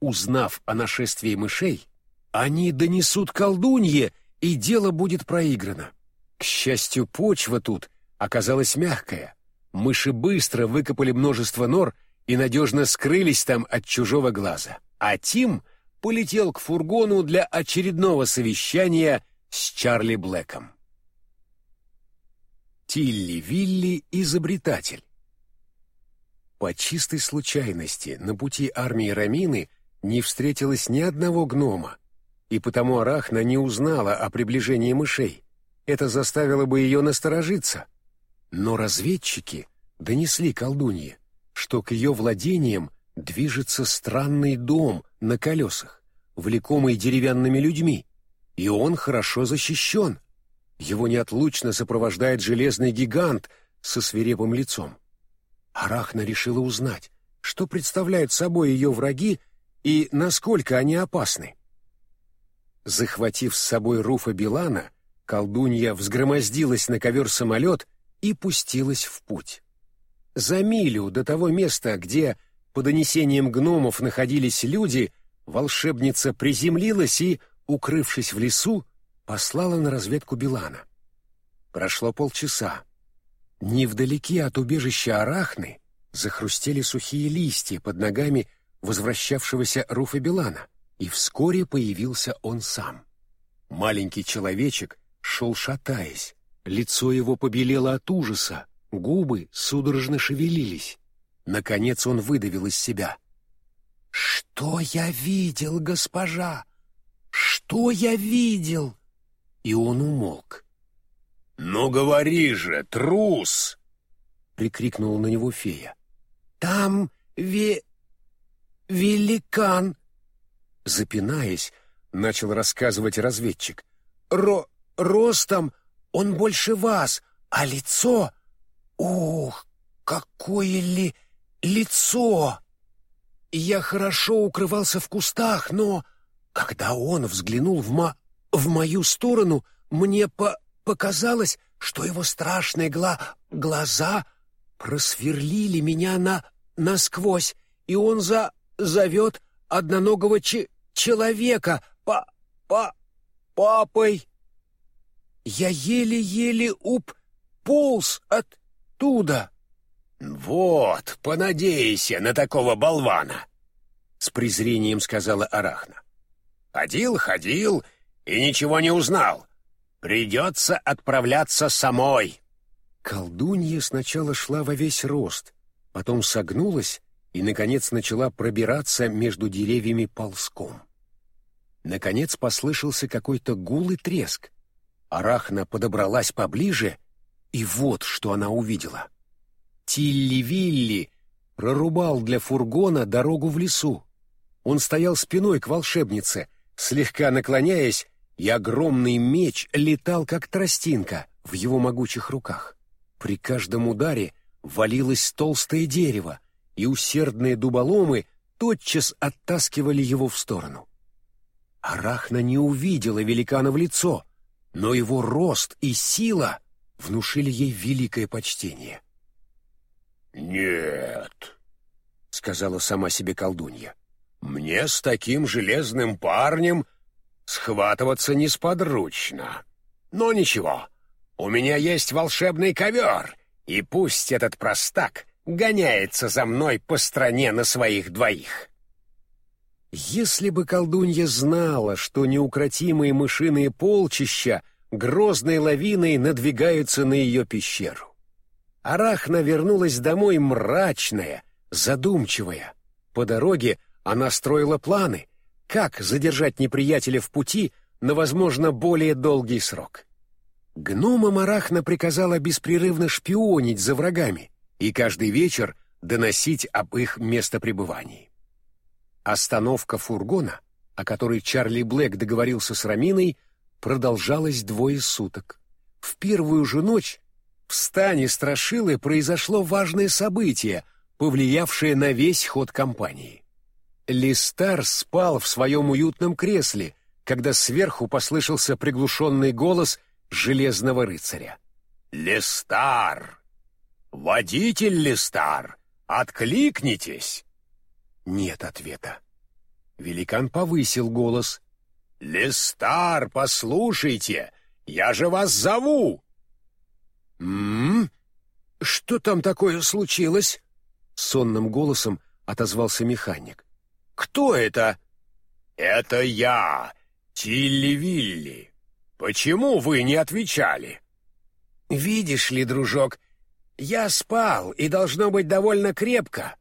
Узнав о нашествии мышей, они донесут колдунье, и дело будет проиграно. К счастью, почва тут оказалась мягкая. Мыши быстро выкопали множество нор и надежно скрылись там от чужого глаза. А Тим полетел к фургону для очередного совещания с Чарли Блэком. Тилли-Вилли — изобретатель. По чистой случайности на пути армии Рамины не встретилось ни одного гнома, и потому Арахна не узнала о приближении мышей. Это заставило бы ее насторожиться. Но разведчики донесли колдунье, что к ее владениям движется странный дом на колесах, влекомый деревянными людьми, и он хорошо защищен. Его неотлучно сопровождает железный гигант со свирепым лицом. Арахна решила узнать, что представляют собой ее враги и насколько они опасны. Захватив с собой Руфа Билана, колдунья взгромоздилась на ковер-самолет и пустилась в путь. За милю до того места, где, по донесениям гномов, находились люди, волшебница приземлилась и, укрывшись в лесу, послала на разведку Билана. Прошло полчаса. Невдалеке от убежища Арахны захрустели сухие листья под ногами возвращавшегося Руфа Белана, и вскоре появился он сам. Маленький человечек шел шатаясь, лицо его побелело от ужаса, губы судорожно шевелились. Наконец он выдавил из себя. «Что я видел, госпожа? Что я видел?» И он умолк. «Ну говори же, трус!» — прикрикнула на него фея. «Там ве... великан!» Запинаясь, начал рассказывать разведчик. «Ро... ростом он больше вас, а лицо... Ух, какое ли лицо!» Я хорошо укрывался в кустах, но... Когда он взглянул в, ма... в мою сторону, мне по показалось, что его страшные гла глаза просверлили меня на насквозь, и он за зовет одноногого ч человека по по папой. Я еле-еле уп полз оттуда. Вот, понадейся на такого болвана, с презрением сказала Арахна. Ходил, ходил и ничего не узнал. Придется отправляться самой. Колдунья сначала шла во весь рост, потом согнулась и, наконец, начала пробираться между деревьями ползком. Наконец послышался какой-то гул и треск. Арахна подобралась поближе, и вот что она увидела. Тилли-Вилли прорубал для фургона дорогу в лесу. Он стоял спиной к волшебнице, слегка наклоняясь, и огромный меч летал, как тростинка, в его могучих руках. При каждом ударе валилось толстое дерево, и усердные дуболомы тотчас оттаскивали его в сторону. Арахна не увидела великана в лицо, но его рост и сила внушили ей великое почтение. «Нет», — сказала сама себе колдунья, — «мне с таким железным парнем схватываться несподручно. Но ничего, у меня есть волшебный ковер, и пусть этот простак гоняется за мной по стране на своих двоих». Если бы колдунья знала, что неукротимые мышиные полчища грозной лавиной надвигаются на ее пещеру. Арахна вернулась домой мрачная, задумчивая. По дороге она строила планы, как задержать неприятеля в пути на, возможно, более долгий срок. Гномам Арахна приказала беспрерывно шпионить за врагами и каждый вечер доносить об их местопребывании. Остановка фургона, о которой Чарли Блэк договорился с Раминой, продолжалась двое суток. В первую же ночь в стане Страшилы произошло важное событие, повлиявшее на весь ход кампании. Листар спал в своем уютном кресле, когда сверху послышался приглушенный голос Железного рыцаря. «Листар! Водитель Листар! Откликнитесь!» Нет ответа. Великан повысил голос. «Листар, послушайте! Я же вас зову!» «М-м? Что там такое случилось?» Сонным голосом отозвался механик. «Кто это?» «Это я, Тилли-Вилли. Почему вы не отвечали?» «Видишь ли, дружок, я спал и должно быть довольно крепко.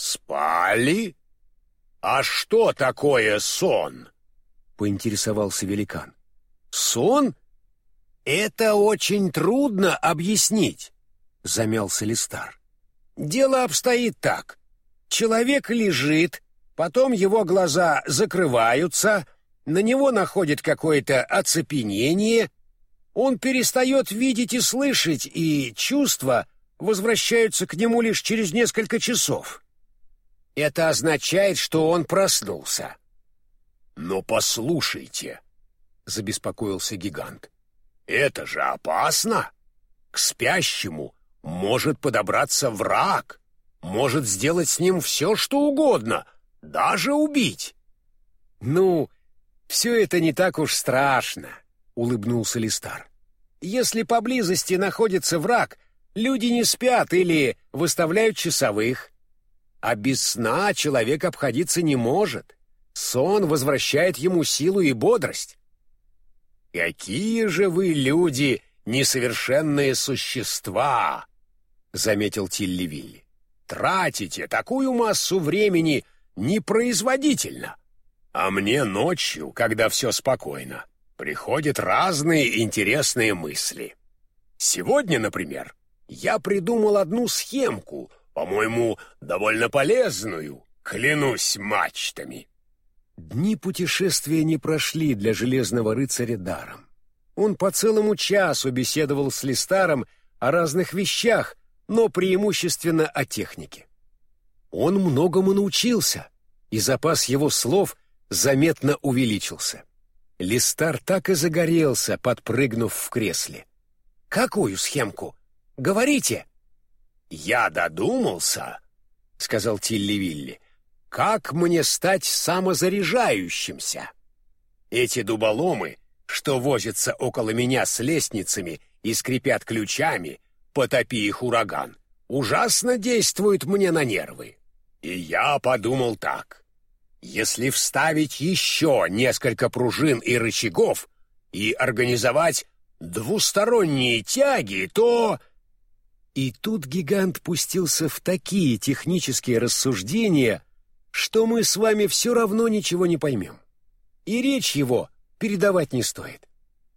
«Спали? А что такое сон?» — поинтересовался великан. «Сон? Это очень трудно объяснить», — замялся Листар. «Дело обстоит так. Человек лежит, потом его глаза закрываются, на него находит какое-то оцепенение, он перестает видеть и слышать, и чувства возвращаются к нему лишь через несколько часов». Это означает, что он проснулся. «Но послушайте», — забеспокоился гигант, — «это же опасно. К спящему может подобраться враг, может сделать с ним все, что угодно, даже убить». «Ну, все это не так уж страшно», — улыбнулся Листар. «Если поблизости находится враг, люди не спят или выставляют часовых». А без сна человек обходиться не может. Сон возвращает ему силу и бодрость. «Какие же вы люди, несовершенные существа!» — заметил Тилли-Вилли. «Тратите такую массу времени непроизводительно. А мне ночью, когда все спокойно, приходят разные интересные мысли. Сегодня, например, я придумал одну схемку — по-моему, довольно полезную, клянусь мачтами». Дни путешествия не прошли для Железного рыцаря даром. Он по целому часу беседовал с Листаром о разных вещах, но преимущественно о технике. Он многому научился, и запас его слов заметно увеличился. Листар так и загорелся, подпрыгнув в кресле. «Какую схемку? Говорите!» «Я додумался», — сказал Тилли-Вилли, — «как мне стать самозаряжающимся? Эти дуболомы, что возятся около меня с лестницами и скрипят ключами, потопи их ураган, ужасно действуют мне на нервы. И я подумал так. Если вставить еще несколько пружин и рычагов и организовать двусторонние тяги, то И тут гигант пустился в такие технические рассуждения, что мы с вами все равно ничего не поймем. И речь его передавать не стоит.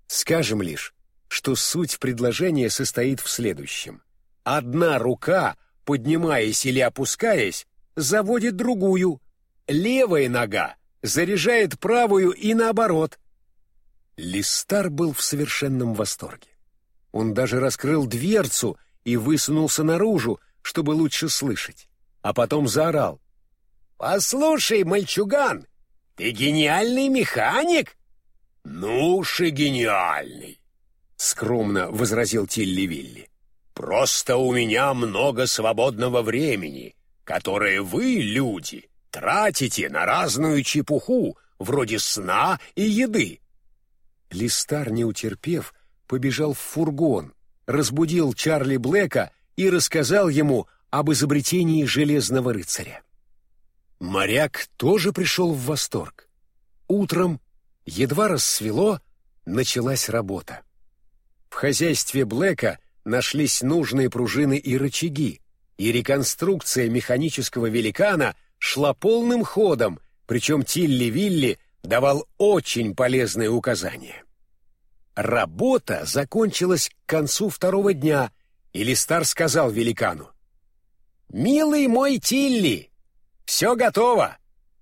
Скажем лишь, что суть предложения состоит в следующем. Одна рука, поднимаясь или опускаясь, заводит другую. Левая нога заряжает правую и наоборот. Листар был в совершенном восторге. Он даже раскрыл дверцу и высунулся наружу, чтобы лучше слышать. А потом заорал. «Послушай, мальчуган, ты гениальный механик?» «Ну уж и гениальный», — скромно возразил Тилли Вилли. «Просто у меня много свободного времени, которое вы, люди, тратите на разную чепуху, вроде сна и еды». Листар, не утерпев, побежал в фургон, разбудил Чарли Блэка и рассказал ему об изобретении Железного рыцаря. Моряк тоже пришел в восторг. Утром, едва рассвело, началась работа. В хозяйстве Блэка нашлись нужные пружины и рычаги, и реконструкция механического великана шла полным ходом, причем Тилли-Вилли давал очень полезные указания. Работа закончилась к концу второго дня, и Листар сказал великану. «Милый мой Тилли, все готово.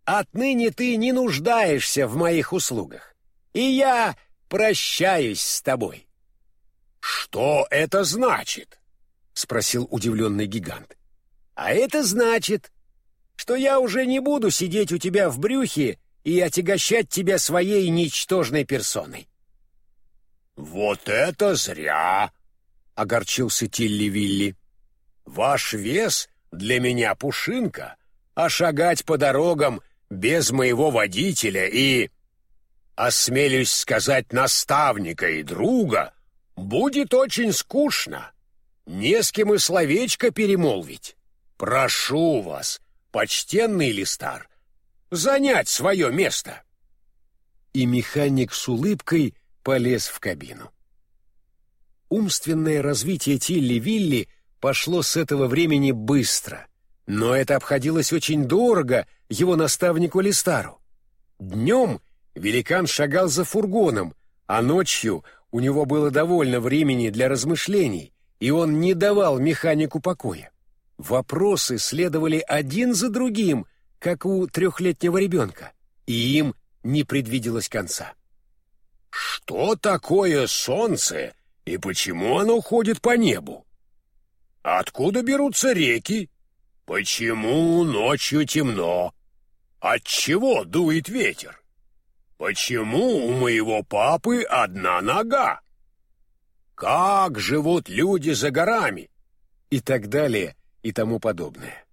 Отныне ты не нуждаешься в моих услугах, и я прощаюсь с тобой». «Что это значит?» — спросил удивленный гигант. «А это значит, что я уже не буду сидеть у тебя в брюхе и отягощать тебя своей ничтожной персоной. «Вот это зря!» — огорчился Тилли-Вилли. «Ваш вес для меня пушинка, а шагать по дорогам без моего водителя и, осмелюсь сказать, наставника и друга, будет очень скучно. Не с кем и словечко перемолвить. Прошу вас, почтенный листар, занять свое место». И механик с улыбкой полез в кабину. Умственное развитие Тилли-Вилли пошло с этого времени быстро, но это обходилось очень дорого его наставнику Листару. Днем великан шагал за фургоном, а ночью у него было довольно времени для размышлений, и он не давал механику покоя. Вопросы следовали один за другим, как у трехлетнего ребенка, и им не предвиделось конца. Что такое солнце и почему оно ходит по небу? Откуда берутся реки? Почему ночью темно? От чего дует ветер? Почему у моего папы одна нога? Как живут люди за горами? И так далее, и тому подобное.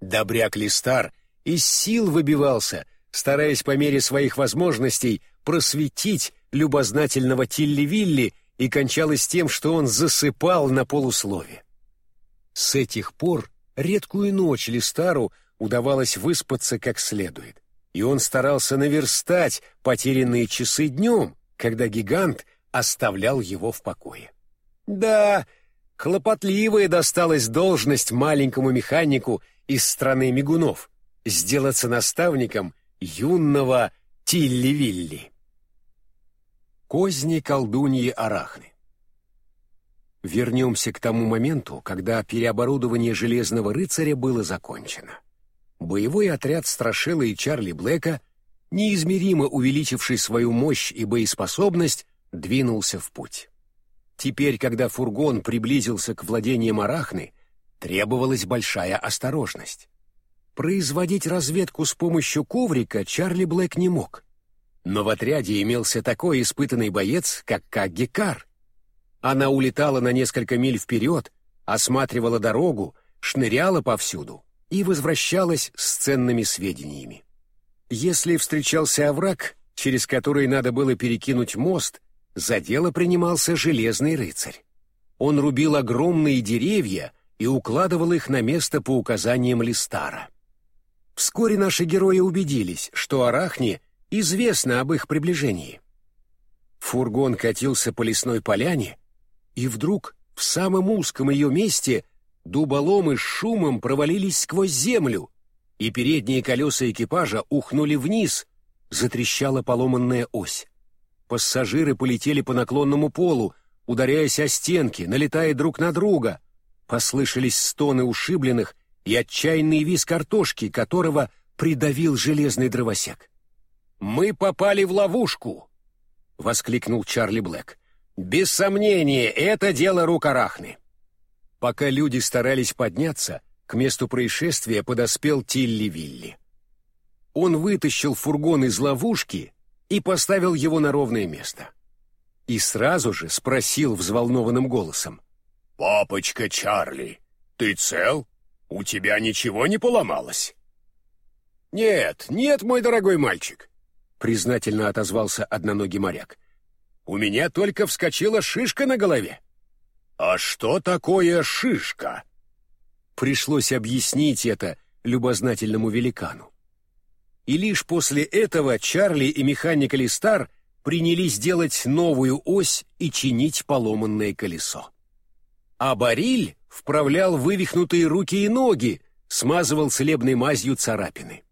Добряк Листар из сил выбивался, стараясь по мере своих возможностей просветить любознательного Тилли-Вилли и кончалось тем, что он засыпал на полуслове. С этих пор редкую ночь Листару удавалось выспаться как следует, и он старался наверстать потерянные часы днем, когда гигант оставлял его в покое. Да, хлопотливая досталась должность маленькому механику из страны мигунов — сделаться наставником юного Тилли-Вилли. Козни колдуньи Арахны Вернемся к тому моменту, когда переоборудование Железного рыцаря было закончено. Боевой отряд Страшила и Чарли Блэка, неизмеримо увеличивший свою мощь и боеспособность, двинулся в путь. Теперь, когда фургон приблизился к владениям Арахны, требовалась большая осторожность. Производить разведку с помощью коврика Чарли Блэк не мог — но в отряде имелся такой испытанный боец, как Кагги Кар. Она улетала на несколько миль вперед, осматривала дорогу, шныряла повсюду и возвращалась с ценными сведениями. Если встречался овраг, через который надо было перекинуть мост, за дело принимался железный рыцарь. Он рубил огромные деревья и укладывал их на место по указаниям Листара. Вскоре наши герои убедились, что Арахни известно об их приближении. Фургон катился по лесной поляне, и вдруг в самом узком ее месте дуболомы с шумом провалились сквозь землю, и передние колеса экипажа ухнули вниз, затрещала поломанная ось. Пассажиры полетели по наклонному полу, ударяясь о стенки, налетая друг на друга. Послышались стоны ушибленных и отчаянный виз картошки, которого придавил железный дровосек. «Мы попали в ловушку!» — воскликнул Чарли Блэк. «Без сомнения, это дело рук Арахны». Пока люди старались подняться, к месту происшествия подоспел Тилли-Вилли. Он вытащил фургон из ловушки и поставил его на ровное место. И сразу же спросил взволнованным голосом. «Папочка Чарли, ты цел? У тебя ничего не поломалось?» «Нет, нет, мой дорогой мальчик», — признательно отозвался одноногий моряк. «У меня только вскочила шишка на голове». «А что такое шишка?» Пришлось объяснить это любознательному великану. И лишь после этого Чарли и механик Алистар принялись делать новую ось и чинить поломанное колесо. А Бариль вправлял вывихнутые руки и ноги, смазывал целебной мазью царапины.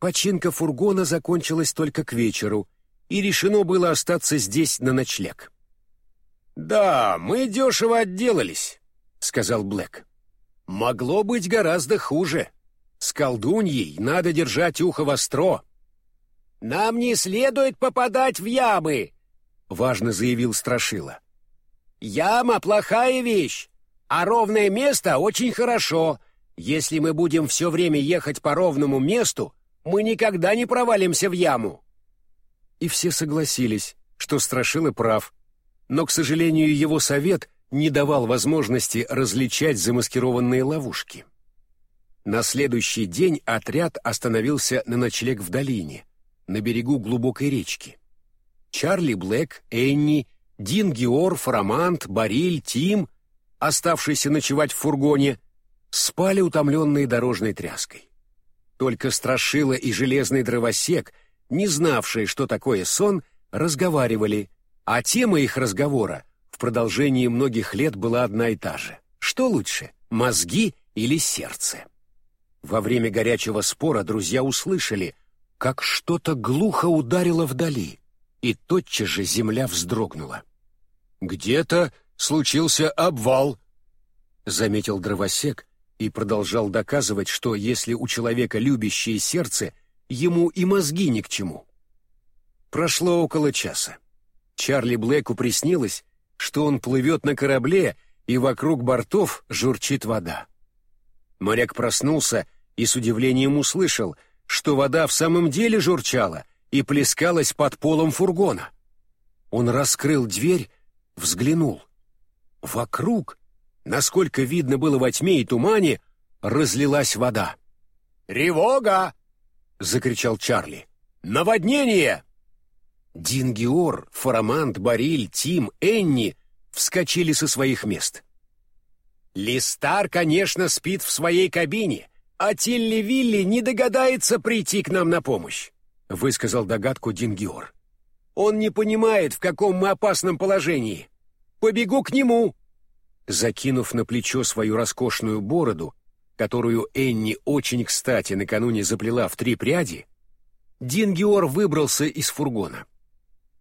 Починка фургона закончилась только к вечеру, и решено было остаться здесь на ночлег. «Да, мы дешево отделались», — сказал Блэк. Могло быть гораздо хуже. С колдуньей надо держать ухо востро. «Нам не следует попадать в ямы», — важно заявил Страшила. «Яма — плохая вещь, а ровное место очень хорошо. Если мы будем все время ехать по ровному месту, мы никогда не провалимся в яму». И все согласились, что Страшила прав, но, к сожалению, его совет — не давал возможности различать замаскированные ловушки. На следующий день отряд остановился на ночлег в долине, на берегу глубокой речки. Чарли Блэк, Энни, Дин Геор, Фарамант, Бариль, Тим, оставшиеся ночевать в фургоне, спали утомленные дорожной тряской. Только Страшила и Железный Дровосек, не знавшие, что такое сон, разговаривали, а тема их разговора продолжении многих лет была одна и та же. Что лучше, мозги или сердце? Во время горячего спора друзья услышали, как что-то глухо ударило вдали, и тотчас же земля вздрогнула. «Где-то случился обвал», — заметил дровосек и продолжал доказывать, что если у человека любящее сердце, ему и мозги ни к чему. Прошло около часа. Чарли Блэку приснилось, что он плывет на корабле, и вокруг бортов журчит вода. Моряк проснулся и с удивлением услышал, что вода в самом деле журчала и плескалась под полом фургона. Он раскрыл дверь, взглянул. Вокруг, насколько видно было во тьме и тумане, разлилась вода. «Ревога!» — закричал Чарли. «Наводнение!» Дингиор, Фарамант, Бариль, Тим, Энни вскочили со своих мест. «Листар, конечно, спит в своей кабине, а Тилли-Вилли не догадается прийти к нам на помощь», высказал догадку Дингиор. «Он не понимает, в каком мы опасном положении. Побегу к нему!» Закинув на плечо свою роскошную бороду, которую Энни очень кстати накануне заплела в три пряди, Дингиор выбрался из фургона.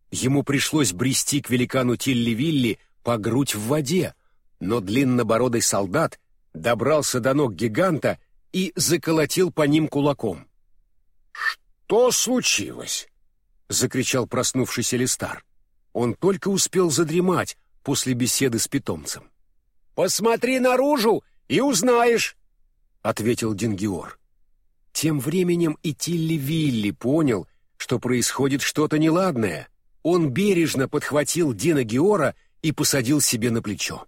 Ему пришлось брести к великану Тилли-Вилли по грудь в воде, но длиннобородый солдат добрался до ног гиганта и заколотил по ним кулаком. «Что случилось?» — закричал проснувшийся Листар. Он только успел задремать после беседы с питомцем. «Посмотри наружу и узнаешь!» — ответил Дингиор. Тем временем и Тилли-Вилли понял, что происходит что-то неладное — он бережно подхватил Дина Геора и посадил себе на плечо.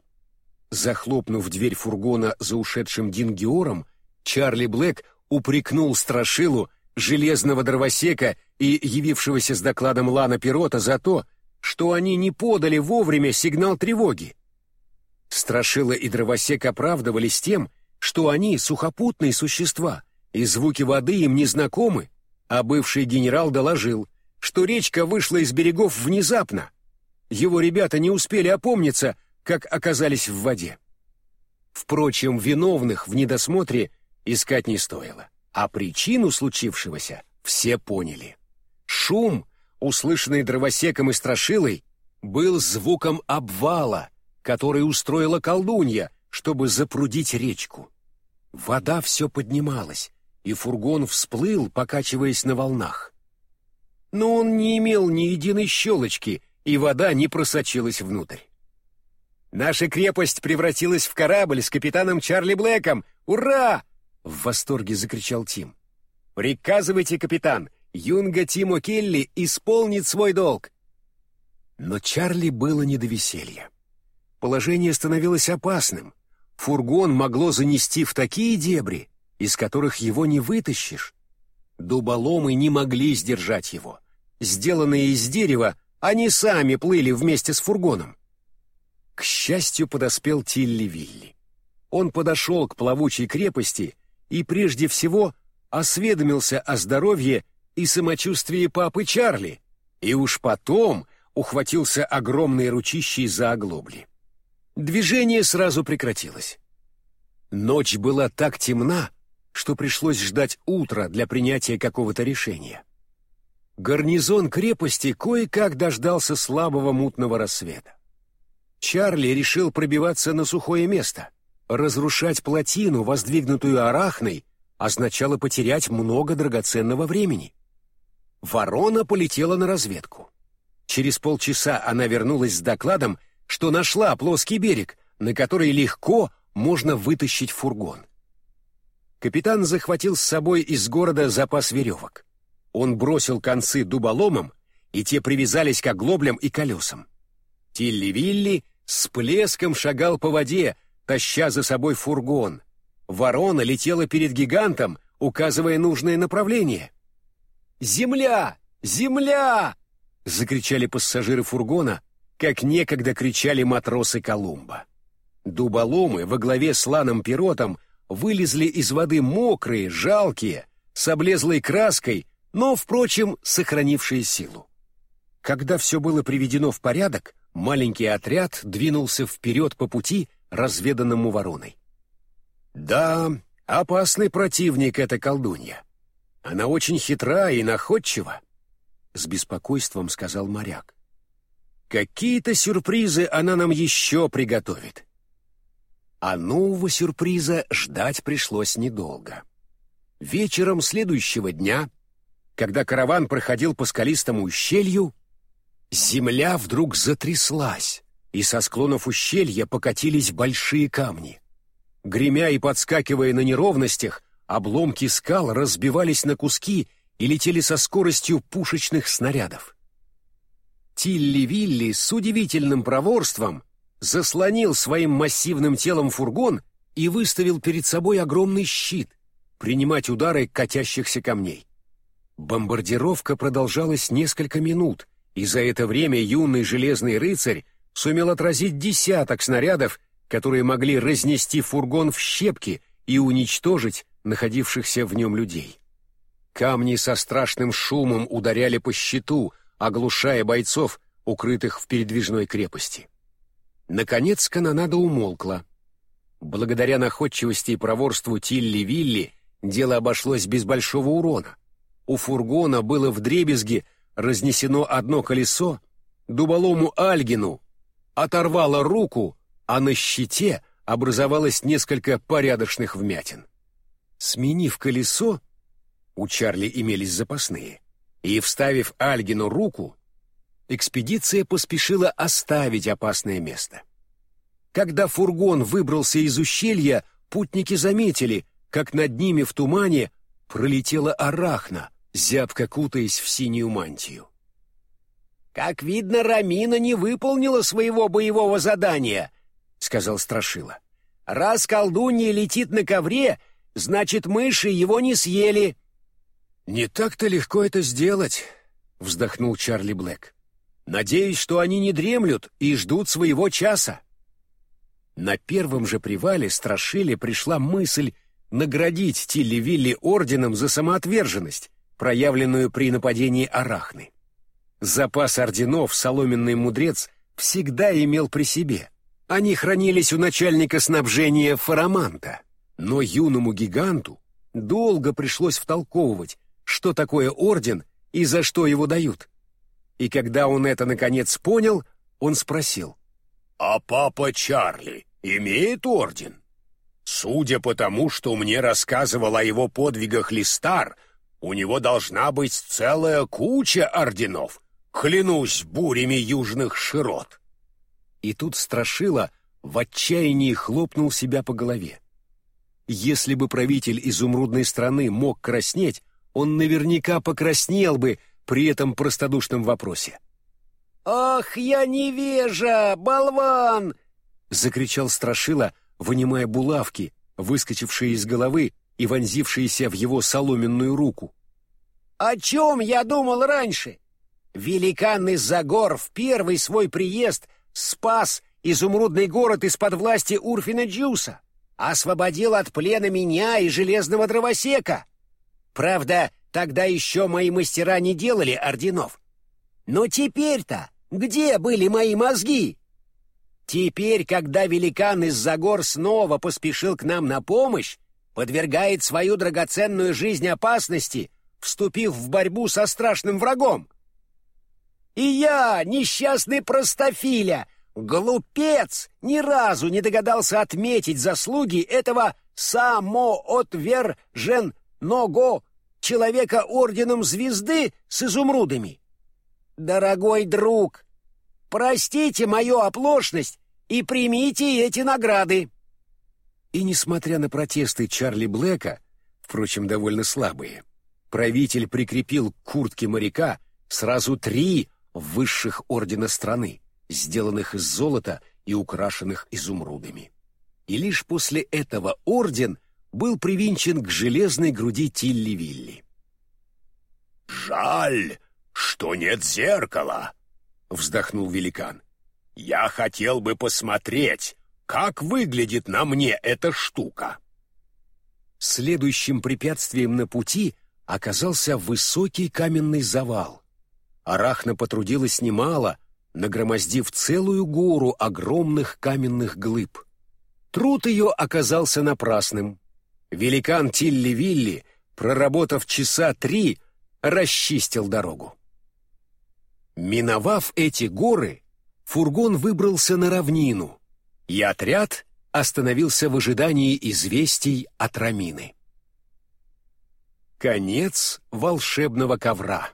Захлопнув дверь фургона за ушедшим Дин Геором, Чарли Блэк упрекнул Страшилу, железного дровосека и явившегося с докладом Лана Пирота за то, что они не подали вовремя сигнал тревоги. Страшила и дровосек оправдывались тем, что они сухопутные существа, и звуки воды им не знакомы, а бывший генерал доложил, что речка вышла из берегов внезапно. Его ребята не успели опомниться, как оказались в воде. Впрочем, виновных в недосмотре искать не стоило, а причину случившегося все поняли. Шум, услышанный дровосеком и страшилой, был звуком обвала, который устроила колдунья, чтобы запрудить речку. Вода все поднималась, и фургон всплыл, покачиваясь на волнах. Но он не имел ни единой щелочки, и вода не просочилась внутрь. «Наша крепость превратилась в корабль с капитаном Чарли Блэком! Ура!» — в восторге закричал Тим. «Приказывайте, капитан, юнга Тимо Келли исполнит свой долг!» Но Чарли было не до веселья. Положение становилось опасным. Фургон могло занести в такие дебри, из которых его не вытащишь. Дуболомы не могли сдержать его. Сделанные из дерева, они сами плыли вместе с фургоном. К счастью, подоспел Тилли Вилли. Он подошел к плавучей крепости и прежде всего осведомился о здоровье и самочувствии папы Чарли, и уж потом ухватился огромной ручищей за оглобли. Движение сразу прекратилось. Ночь была так темна, что пришлось ждать утра для принятия какого-то решения. Гарнизон крепости кое-как дождался слабого мутного рассвета. Чарли решил пробиваться на сухое место. Разрушать плотину, воздвигнутую арахной, означало потерять много драгоценного времени. Ворона полетела на разведку. Через полчаса она вернулась с докладом, что нашла плоский берег, на который легко можно вытащить фургон. Капитан захватил с собой из города запас веревок. Он бросил концы дуболомом, и те привязались к оглоблям и колесам. Тилли-Вилли с плеском шагал по воде, таща за собой фургон. Ворона летела перед гигантом, указывая нужное направление. «Земля! Земля!» — закричали пассажиры фургона, как некогда кричали матросы Колумба. Дуболомы во главе с Ланом Пиротом вылезли из воды мокрые, жалкие, с облезлой краской, но, впрочем, сохранившие силу. Когда все было приведено в порядок, маленький отряд двинулся вперед по пути, разведанному вороной. Да, опасный противник эта колдунья. Она очень хитра и находчива, — с беспокойством сказал моряк. Какие-то сюрпризы она нам еще приготовит. А нового сюрприза ждать пришлось недолго. Вечером следующего дня, когда караван проходил по скалистому ущелью, земля вдруг затряслась, и со склонов ущелья покатились большие камни. Гремя и подскакивая на неровностях, обломки скал разбивались на куски и летели со скоростью пушечных снарядов. Тилли-Вилли с удивительным проворством заслонил своим массивным телом фургон и выставил перед собой огромный щит, принимать удары катящихся камней. Бомбардировка продолжалась несколько минут, и за это время юный железный рыцарь сумел отразить десяток снарядов, которые могли разнести фургон в щепки и уничтожить находившихся в нем людей. Камни со страшным шумом ударяли по щиту, оглушая бойцов, укрытых в передвижной крепости. Наконец канонада умолкла. Благодаря находчивости и проворству Тилли-Вилли дело обошлось без большого урона. У фургона было вдребезги разнесено одно колесо, дуболому Альгину оторвало руку, а на щите образовалось несколько порядочных вмятин. Сменив колесо, у Чарли имелись запасные, и вставив Альгину руку, экспедиция поспешила оставить опасное место. Когда фургон выбрался из ущелья, путники заметили, как над ними в тумане пролетела арахна, зябко кутаясь в синюю мантию. «Как видно, Рамина не выполнила своего боевого задания», — сказал Страшила. «Раз колдунья летит на ковре, значит, мыши его не съели». «Не так-то легко это сделать», — вздохнул Чарли Блэк. Надеюсь, что они не дремлют и ждут своего часа. На первом же привале Страшиле пришла мысль наградить Тилли-Вилли орденом за самоотверженность, проявленную при нападении Арахны. Запас орденов соломенный мудрец всегда имел при себе, Они хранились у начальника снабжения Фараманта, но юному гиганту долго пришлось втолковывать, что такое орден и за что его дают. И когда он это наконец понял, он спросил. «А папа Чарли имеет орден?» Судя по тому, что мне рассказывал о его подвигах Листар, у него должна быть целая куча орденов, клянусь бурями южных широт. И тут Страшила в отчаянии хлопнул себя по голове. Если бы правитель изумрудной страны мог краснеть, он наверняка покраснел бы при этом простодушном вопросе. «Ах, я невежа, болван!» — закричал Страшила, вынимая булавки, выскочившие из головы и вонзившиеся в его соломенную руку. «О чем я думал раньше? Великан из-за гор в первый свой приезд спас изумрудный город из-под власти Урфина Джуса, освободил от плена меня и железного дровосека. Правда, тогда еще мои мастера не делали орденов. Но теперь-то где были мои мозги? Теперь, когда великан из-за гор снова поспешил к нам на помощь, подвергает свою драгоценную жизнь опасности, вступив в борьбу со страшным врагом. И я, несчастный простофиля, глупец, ни разу не догадался отметить заслуги этого самоотверженного человека орденом звезды с изумрудами. Дорогой друг, простите мою оплошность и примите эти награды!» И несмотря на протесты Чарли Блэка, впрочем, довольно слабые, правитель прикрепил к куртке моряка сразу три высших ордена страны, сделанных из золота и украшенных изумрудами. И лишь после этого орден был привинчен к железной груди Тилли-Вилли. «Жаль, что нет зеркала», — вздохнул великан. Я хотел бы посмотреть, как выглядит на мне эта штука. Следующим препятствием на пути оказался высокий каменный завал. Арахна потрудилась немало, нагромоздив целую гору огромных каменных глыб. Труд ее оказался напрасным. Великан Тилли-Вилли, проработав часа три, расчистил дорогу. Миновав эти горы, фургон выбрался на равнину, и отряд остановился в ожидании известий от Рамины. Конец волшебного ковра.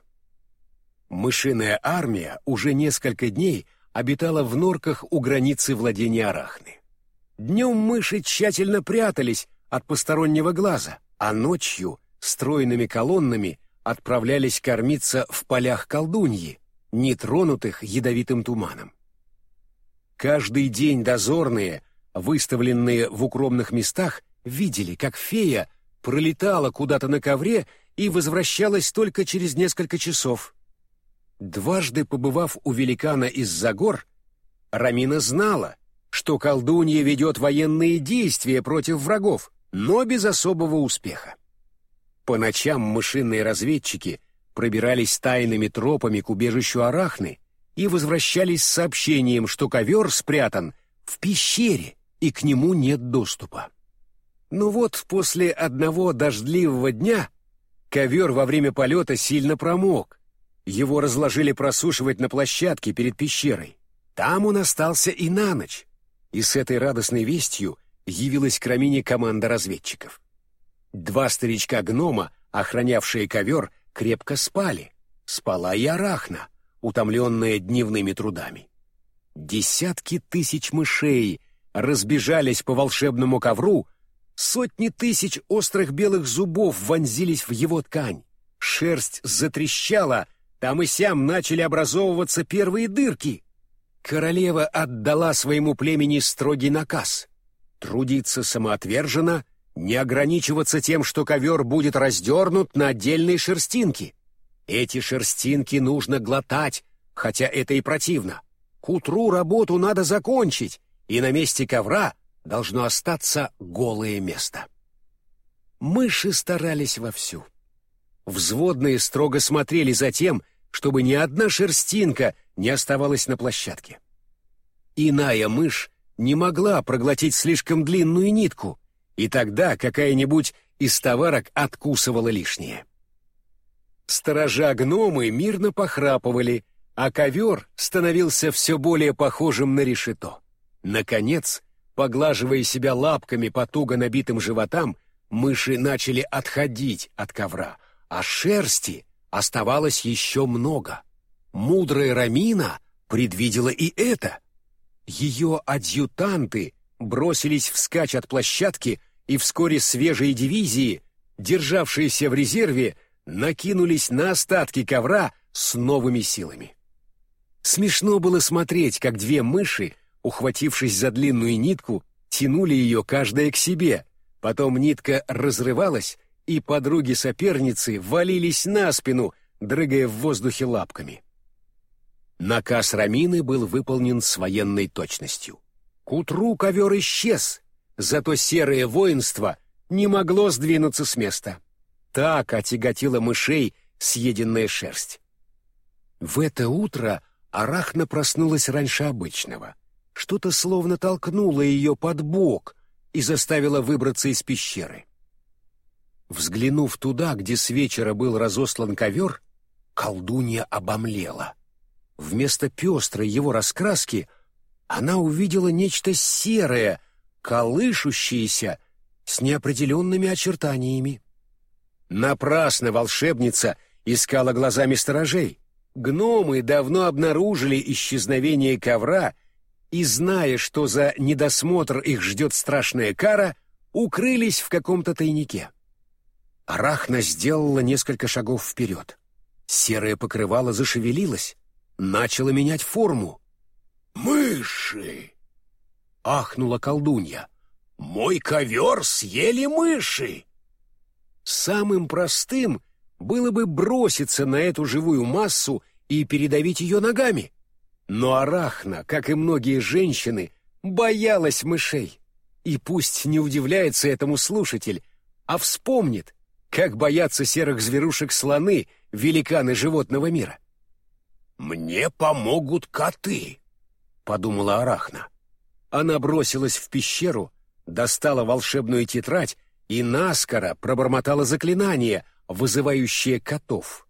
Мышиная армия уже несколько дней обитала в норках у границы владения Арахны. Днем мыши тщательно прятались от постороннего глаза, а ночью стройными колоннами отправлялись кормиться в полях колдуньи, нетронутых ядовитым туманом. Каждый день дозорные, выставленные в укромных местах, видели, как фея пролетала куда-то на ковре и возвращалась только через несколько часов. Дважды побывав у великана из-за гор, Рамина знала, что колдунья ведет военные действия против врагов, но без особого успеха. По ночам мышиные разведчики пробирались тайными тропами к убежищу Арахны и возвращались с сообщением, что ковер спрятан в пещере и к нему нет доступа. Но вот после одного дождливого дня ковер во время полета сильно промок. Его разложили просушивать на площадке перед пещерой. Там он остался и на ночь. И с этой радостной вестью явилась к Рамине команда разведчиков. Два старичка-гнома, охранявшие ковер, крепко спали. Спала и Арахна — утомленная дневными трудами. Десятки тысяч мышей разбежались по волшебному ковру, сотни тысяч острых белых зубов вонзились в его ткань, шерсть затрещала, там и сям начали образовываться первые дырки. Королева отдала своему племени строгий наказ — трудиться самоотверженно, не ограничиваться тем, что ковер будет раздернут на отдельные шерстинки — эти шерстинки нужно глотать, хотя это и противно. К утру работу надо закончить, и на месте ковра должно остаться голое место. Мыши старались вовсю. Взводные строго смотрели за тем, чтобы ни одна шерстинка не оставалась на площадке. Иная мышь не могла проглотить слишком длинную нитку, и тогда какая-нибудь из товарок откусывала лишнее. Сторожа гномы мирно похрапывали, а ковер становился все более похожим на решето. Наконец, поглаживая себя лапками по туго набитым животам, мыши начали отходить от ковра, а шерсти оставалось еще много. Мудрая Рамина предвидела и это. Ее адъютанты бросились вскачь от площадки, и вскоре свежие дивизии, державшиеся в резерве, накинулись на остатки ковра с новыми силами. Смешно было смотреть, как две мыши, ухватившись за длинную нитку, тянули ее каждая к себе, потом нитка разрывалась, и подруги-соперницы валились на спину, дрыгая в воздухе лапками. Наказ Рамины был выполнен с военной точностью. К утру ковер исчез, зато серое воинство не могло сдвинуться с места. Так отяготила мышей съеденная шерсть. В это утро Арахна проснулась раньше обычного. Что-то словно толкнуло ее под бок и заставило выбраться из пещеры. Взглянув туда, где с вечера был разослан ковер, колдунья обомлела. Вместо пестрой его раскраски она увидела нечто серое, колышущееся, с неопределенными очертаниями. Напрасно волшебница искала глазами сторожей. Гномы давно обнаружили исчезновение ковра и, зная, что за недосмотр их ждет страшная кара, укрылись в каком-то тайнике. Арахна сделала несколько шагов вперед. Серое покрывало зашевелилось, начало менять форму. «Мыши!» — ахнула колдунья. «Мой ковер съели мыши!» Самым простым было бы броситься на эту живую массу и передавить ее ногами. Но Арахна, как и многие женщины, боялась мышей. И пусть не удивляется этому слушатель, а вспомнит, как боятся серых зверушек слоны, великаны животного мира. «Мне помогут коты», — подумала Арахна. Она бросилась в пещеру, достала волшебную тетрадь и наскоро пробормотала заклинание, вызывающее котов.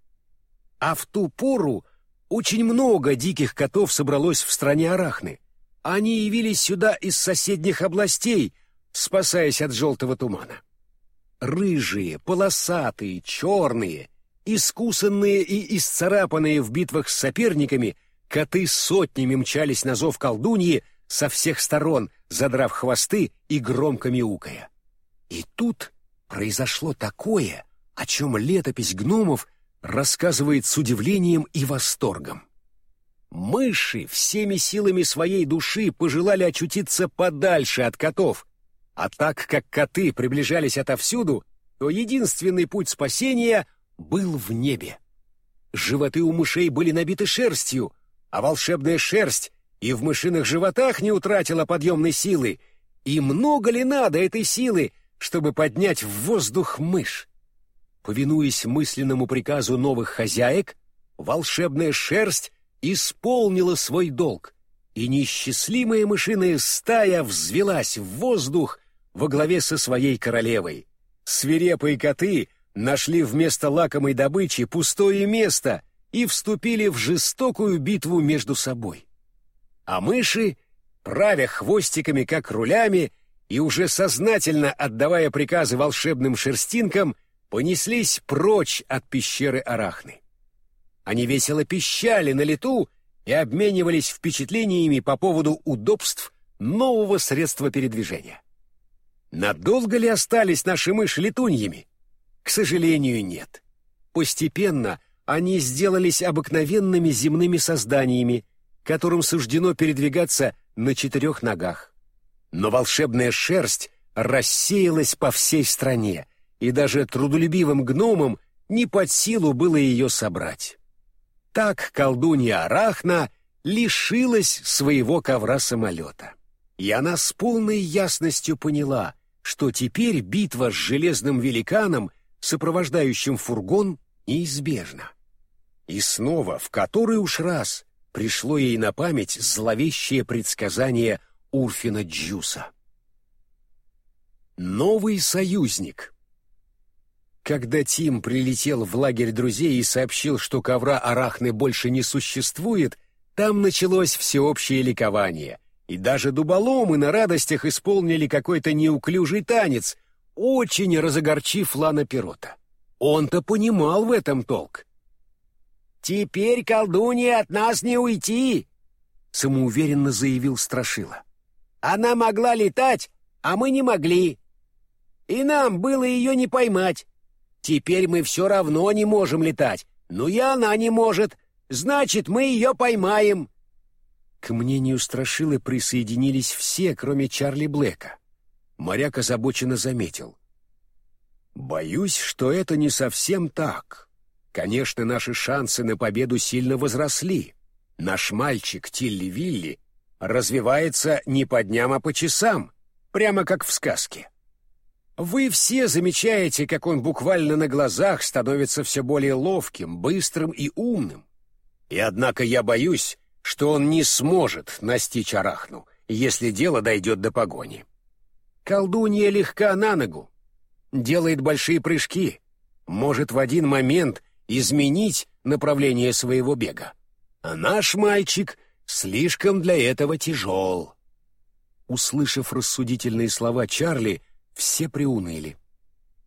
А в ту пору очень много диких котов собралось в стране Арахны. Они явились сюда из соседних областей, спасаясь от желтого тумана. Рыжие, полосатые, черные, искусанные и исцарапанные в битвах с соперниками, коты сотнями мчались на зов колдуньи со всех сторон, задрав хвосты и громко мяукая. И тут произошло такое, о чем летопись гномов рассказывает с удивлением и восторгом. Мыши всеми силами своей души пожелали очутиться подальше от котов, а так как коты приближались отовсюду, то единственный путь спасения был в небе. Животы у мышей были набиты шерстью, а волшебная шерсть и в мышиных животах не утратила подъемной силы. И много ли надо этой силы, чтобы поднять в воздух мышь. Повинуясь мысленному приказу новых хозяек, волшебная шерсть исполнила свой долг, и неисчислимая мышиная стая взвелась в воздух во главе со своей королевой. Свирепые коты нашли вместо лакомой добычи пустое место и вступили в жестокую битву между собой. А мыши, правя хвостиками как рулями, и уже сознательно отдавая приказы волшебным шерстинкам, понеслись прочь от пещеры Арахны. Они весело пищали на лету и обменивались впечатлениями по поводу удобств нового средства передвижения. Надолго ли остались наши мыши летуньями? К сожалению, нет. Постепенно они сделались обыкновенными земными созданиями, которым суждено передвигаться на четырех ногах. Но волшебная шерсть рассеялась по всей стране, и даже трудолюбивым гномам не под силу было ее собрать. Так колдунья Арахна лишилась своего ковра-самолета. И она с полной ясностью поняла, что теперь битва с железным великаном, сопровождающим фургон, неизбежна. И снова, в который уж раз, пришло ей на память зловещее предсказание Урфина Джуса. Новый союзник Когда Тим прилетел в лагерь друзей и сообщил, что ковра Арахны больше не существует, там началось всеобщее ликование, и даже дуболомы на радостях исполнили какой-то неуклюжий танец, очень разогорчив Лана Пирота. Он-то понимал в этом толк. «Теперь колдунья от нас не уйти!» — самоуверенно заявил Страшила. «Она могла летать, а мы не могли. И нам было ее не поймать. Теперь мы все равно не можем летать, но и она не может. Значит, мы ее поймаем». К мнению Страшилы присоединились все, кроме Чарли Блэка. Моряк озабоченно заметил. «Боюсь, что это не совсем так. Конечно, наши шансы на победу сильно возросли. Наш мальчик Тилли-Вилли развивается не по дням, а по часам, прямо как в сказке. Вы все замечаете, как он буквально на глазах становится все более ловким, быстрым и умным. И однако я боюсь, что он не сможет настичь Арахну, если дело дойдет до погони. Колдунья легка на ногу, делает большие прыжки, может в один момент изменить направление своего бега. А наш мальчик слишком для этого тяжел. Услышав рассудительные слова Чарли, все приуныли.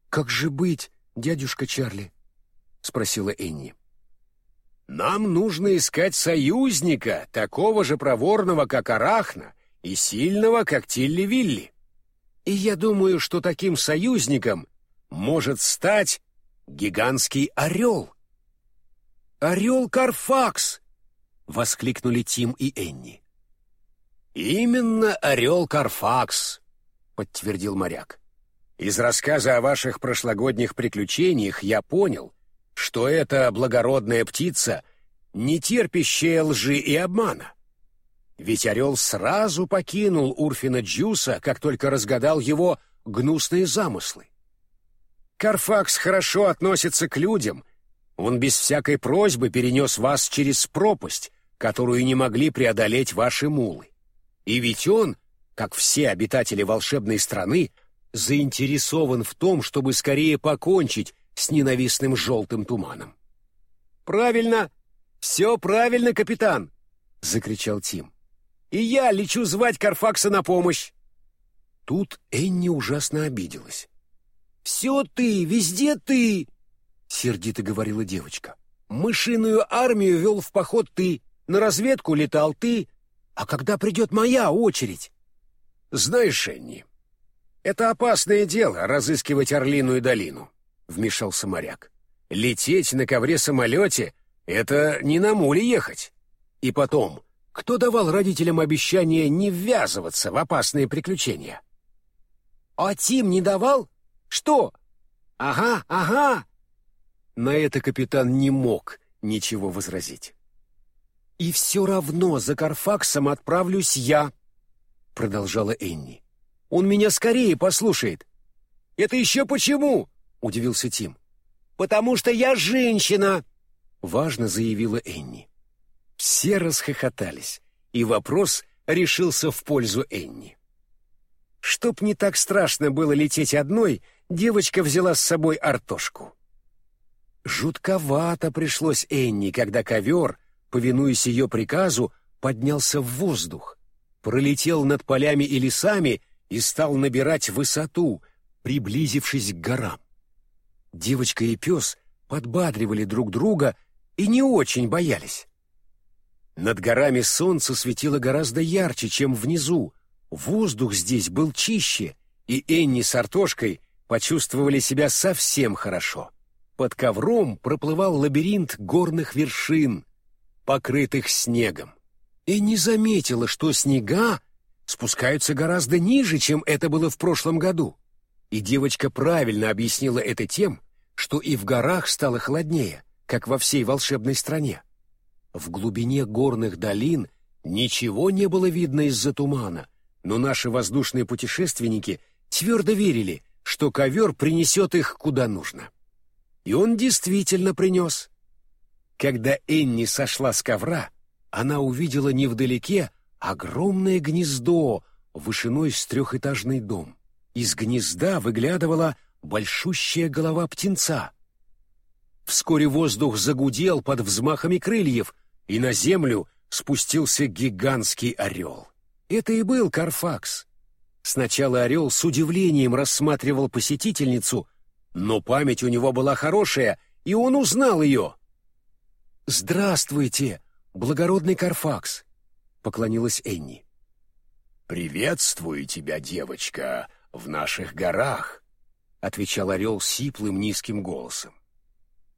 «Как же быть, дядюшка Чарли?» — спросила Энни. «Нам нужно искать союзника, такого же проворного, как Арахна, и сильного, как Тилли-Вилли. И я думаю, что таким союзником может стать гигантский орел». «Орел Карфакс!» — воскликнули Тим и Энни. «Именно орел Карфакс», — подтвердил моряк. «Из рассказа о ваших прошлогодних приключениях я понял, что эта благородная птица не терпящая лжи и обмана. Ведь орел сразу покинул Урфина Джуса, как только разгадал его гнусные замыслы. Карфакс хорошо относится к людям. Он без всякой просьбы перенес вас через пропасть, которую не могли преодолеть ваши мулы. И ведь он, как все обитатели волшебной страны, заинтересован в том, чтобы скорее покончить с ненавистным желтым туманом. «Правильно, все правильно, капитан!» — закричал Тим. «И я лечу звать Карфакса на помощь!» Тут Энни ужасно обиделась. «Все ты, везде ты!» — сердито говорила девочка. «Мышиную армию вел в поход ты, на разведку летал ты, а когда придет моя очередь? Знаешь, Энни, это опасное дело — разыскивать Орлиную долину, — вмешался моряк. Лететь на ковре-самолете — это не на муле ехать. И потом, кто давал родителям обещание не ввязываться в опасные приключения? А Тим не давал? Что? Ага, ага. На это капитан не мог ничего возразить. «И все равно за Карфаксом отправлюсь я», — продолжала Энни. «Он меня скорее послушает». «Это еще почему?» — удивился Тим. «Потому что я женщина», — важно заявила Энни. Все расхохотались, и вопрос решился в пользу Энни. Чтоб не так страшно было лететь одной, девочка взяла с собой артошку. Жутковато пришлось Энни, когда ковер повинуясь ее приказу, поднялся в воздух, пролетел над полями и лесами и стал набирать высоту, приблизившись к горам. Девочка и пес подбадривали друг друга и не очень боялись. Над горами солнце светило гораздо ярче, чем внизу, воздух здесь был чище, и Энни с Артошкой почувствовали себя совсем хорошо. Под ковром проплывал лабиринт горных вершин, покрытых снегом, и не заметила, что снега спускаются гораздо ниже, чем это было в прошлом году. И девочка правильно объяснила это тем, что и в горах стало холоднее, как во всей волшебной стране. В глубине горных долин ничего не было видно из-за тумана, но наши воздушные путешественники твердо верили, что ковер принесет их куда нужно. И он действительно принес. Когда Энни сошла с ковра, она увидела невдалеке огромное гнездо, вышиной с трехэтажный дом. Из гнезда выглядывала большущая голова птенца. Вскоре воздух загудел под взмахами крыльев, и на землю спустился гигантский орел. Это и был Карфакс. Сначала орел с удивлением рассматривал посетительницу, но память у него была хорошая, и он узнал ее. «Здравствуйте, благородный Карфакс!» — поклонилась Энни. «Приветствую тебя, девочка, в наших горах», — отвечал орел сиплым низким голосом.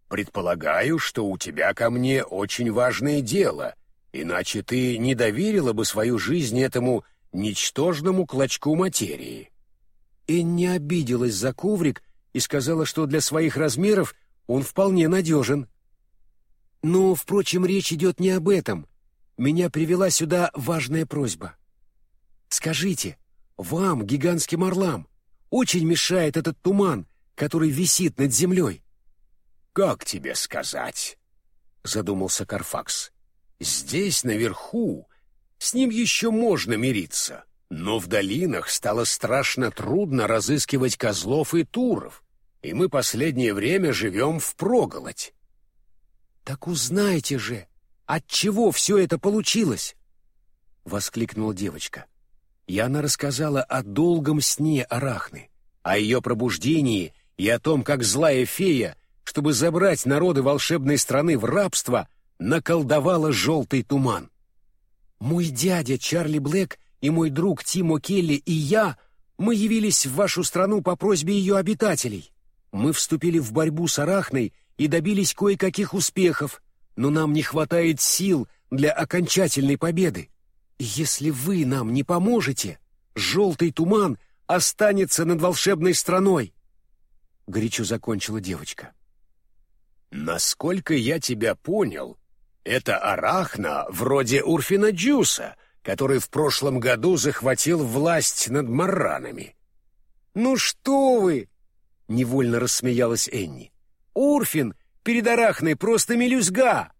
«Предполагаю, что у тебя ко мне очень важное дело, иначе ты не доверила бы свою жизнь этому ничтожному клочку материи». Энни обиделась за коврик и сказала, что для своих размеров он вполне надежен. Но, впрочем, речь идет не об этом. Меня привела сюда важная просьба. Скажите, вам, гигантским орлам, очень мешает этот туман, который висит над землей. «Как тебе сказать?» — задумался Карфакс. «Здесь, наверху, с ним еще можно мириться, но в долинах стало страшно трудно разыскивать козлов и туров, и мы последнее время живем в проголодь». «Так узнайте же, от чего все это получилось?» — воскликнула девочка и она рассказала о долгом сне Арахны, о ее пробуждении и о том, как злая фея, чтобы забрать народы волшебной страны в рабство, наколдовала желтый туман. «Мой дядя Чарли Блэк и мой друг Тимо Келли и я, мы явились в вашу страну по просьбе ее обитателей. Мы вступили в борьбу с Арахной и добились кое-каких успехов, но нам не хватает сил для окончательной победы. «Если вы нам не поможете, желтый туман останется над волшебной страной!» Горячо закончила девочка. «Насколько я тебя понял, это арахна вроде Урфина Джуса, который в прошлом году захватил власть над маранами». «Ну что вы!» — невольно рассмеялась Энни. «Урфин перед арахной просто мелюзга!»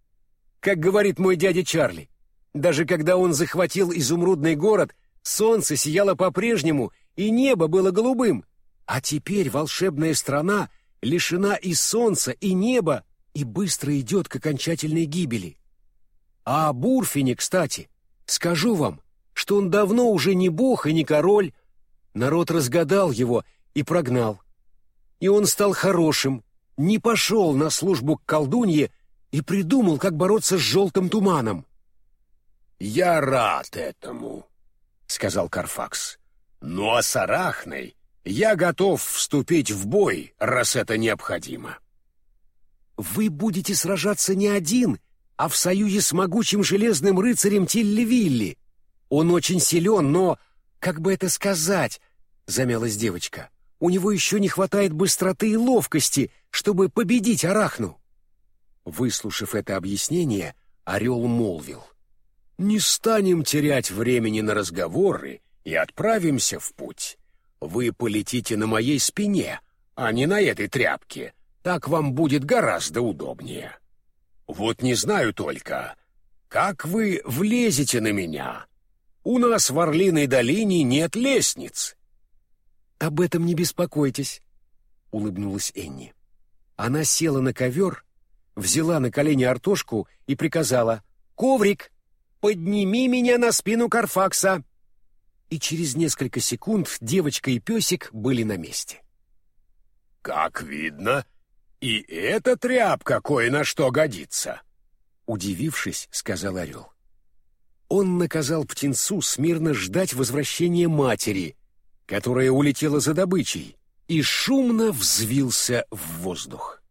Как говорит мой дядя Чарли, даже когда он захватил изумрудный город, солнце сияло по-прежнему, и небо было голубым. А теперь волшебная страна лишена и солнца, и неба, и быстро идет к окончательной гибели. А о Бурфине, кстати, скажу вам, что он давно уже не бог и не король. Народ разгадал его и прогнал. И он стал хорошим, не пошел на службу к колдунье и придумал, как бороться с желтым туманом. «Я рад этому», — сказал Карфакс. «Ну а с Арахной я готов вступить в бой, раз это необходимо». «Вы будете сражаться не один, а в союзе с могучим железным рыцарем Тилли-Вилли. Он очень силен, но, как бы это сказать, — замялась девочка, — у него еще не хватает быстроты и ловкости, чтобы победить Арахну». Выслушав это объяснение, Орел молвил. Не станем терять времени на разговоры и отправимся в путь. Вы полетите на моей спине, а не на этой тряпке. Так вам будет гораздо удобнее. Вот не знаю только, как вы влезете на меня. У нас в Орлиной долине нет лестниц. Об этом не беспокойтесь, улыбнулась Энни. Она села на ковер, взяла на колени артошку и приказала «Коврик, подними меня на спину Карфакса!» И через несколько секунд девочка и песик были на месте. «Как видно, и эта тряпка кое на что годится!» Удивившись, сказал орел. Он наказал птенцу смирно ждать возвращения матери, которая улетела за добычей, и шумно взвился в воздух.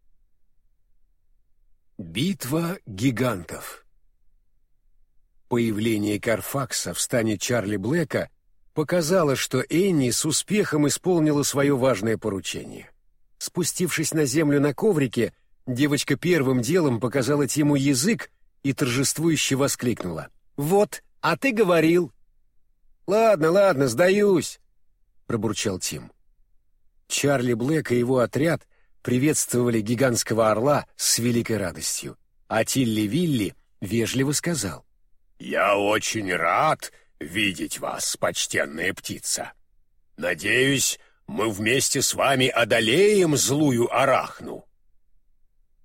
Битва гигантов Появление Карфакса в стане Чарли Блэка показало, что Энни с успехом исполнила свое важное поручение. Спустившись на землю на коврике, девочка первым делом показала Тиму язык и торжествующе воскликнула. «Вот, а ты говорил!» «Ладно, ладно, сдаюсь!» — пробурчал Тим. Чарли Блэк и его отряд приветствовали гигантского орла с великой радостью, а Тилли Вилли вежливо сказал — «Я очень рад видеть вас, почтенная птица. Надеюсь, мы вместе с вами одолеем злую арахну».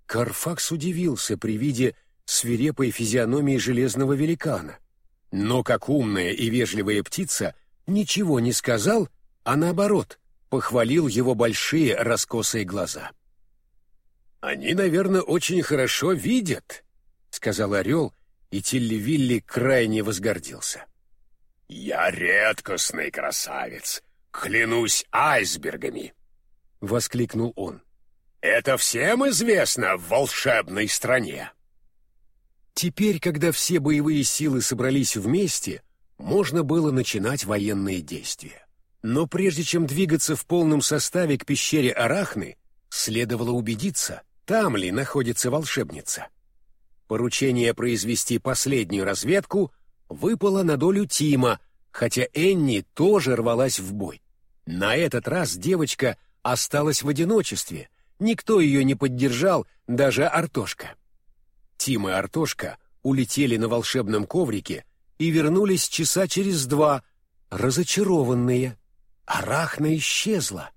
Карфакс удивился при виде свирепой физиономии железного великана, но, как умная и вежливая птица, ничего не сказал, а наоборот, похвалил его большие раскосые глаза. «Они, наверное, очень хорошо видят», — сказал орел, и Тилли-Вилли крайне возгордился. «Я редкостный красавец, клянусь айсбергами!» — воскликнул он. «Это всем известно в волшебной стране!» Теперь, когда все боевые силы собрались вместе, можно было начинать военные действия. Но прежде чем двигаться в полном составе к пещере Арахны, следовало убедиться, там ли находится волшебница. Поручение произвести последнюю разведку выпало на долю Тима, хотя Энни тоже рвалась в бой. На этот раз девочка осталась в одиночестве, никто ее не поддержал, даже Артошка. Тим и Артошка улетели на волшебном коврике и вернулись часа через два, разочарованные. Арахна исчезла.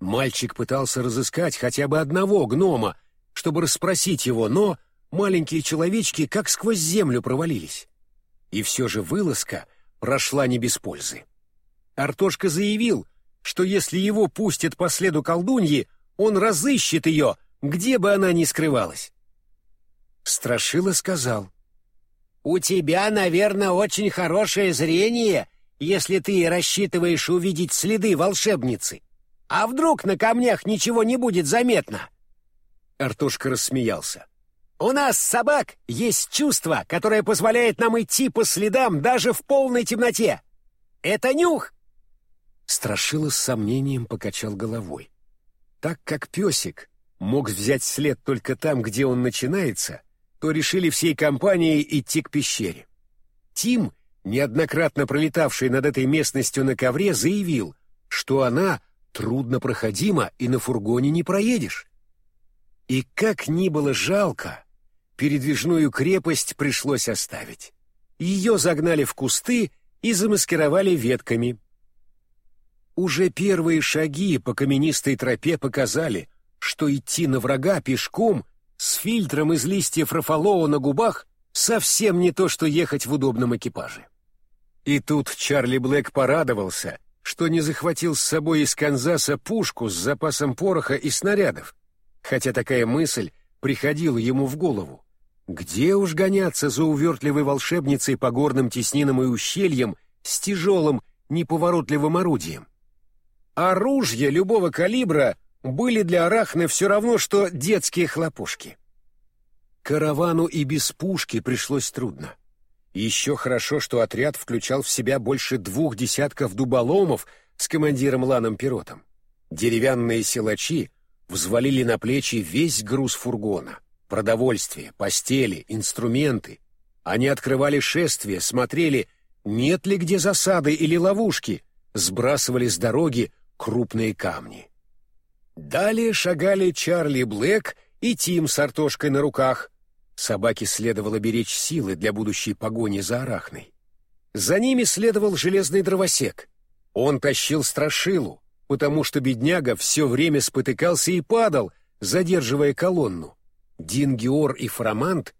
Мальчик пытался разыскать хотя бы одного гнома, чтобы расспросить его, но маленькие человечки как сквозь землю провалились. И все же вылазка прошла не без пользы. Артошка заявил, что если его пустят по следу колдуньи, он разыщет ее, где бы она ни скрывалась. Страшила сказал, «У тебя, наверное, очень хорошее зрение, если ты рассчитываешь увидеть следы волшебницы. А вдруг на камнях ничего не будет заметно?» Артушка рассмеялся. У нас, собак, есть чувство, которое позволяет нам идти по следам даже в полной темноте. Это нюх!» Страшила с сомнением покачал головой. Так как песик мог взять след только там, где он начинается, то решили всей компанией идти к пещере. Тим, неоднократно пролетавший над этой местностью на ковре, заявил, что она труднопроходима и на фургоне не проедешь. И как ни было жалко, передвижную крепость пришлось оставить. Ее загнали в кусты и замаскировали ветками. Уже первые шаги по каменистой тропе показали, что идти на врага пешком с фильтром из листьев рафалоа на губах совсем не то, что ехать в удобном экипаже. И тут Чарли Блэк порадовался, что не захватил с собой из Канзаса пушку с запасом пороха и снарядов, хотя такая мысль приходила ему в голову. Где уж гоняться за увертливой волшебницей по горным теснинам и ущельям с тяжелым, неповоротливым орудием? Оружия любого калибра были для Арахны все равно, что детские хлопушки. Каравану и без пушки пришлось трудно. Еще хорошо, что отряд включал в себя больше двух десятков дуболомов с командиром Ланом Пиротом. Деревянные силачи взвалили на плечи весь груз фургона — продовольствие, постели, инструменты. Они открывали шествие, смотрели, нет ли где засады или ловушки, сбрасывали с дороги крупные камни. Далее шагали Чарли Блэк и Тим с артошкой на руках. Собаке следовало беречь силы для будущей погони за арахной. За ними следовал железный дровосек. Он тащил страшилу, потому что бедняга все время спотыкался и падал, задерживая колонну. Дингиор и Фрамант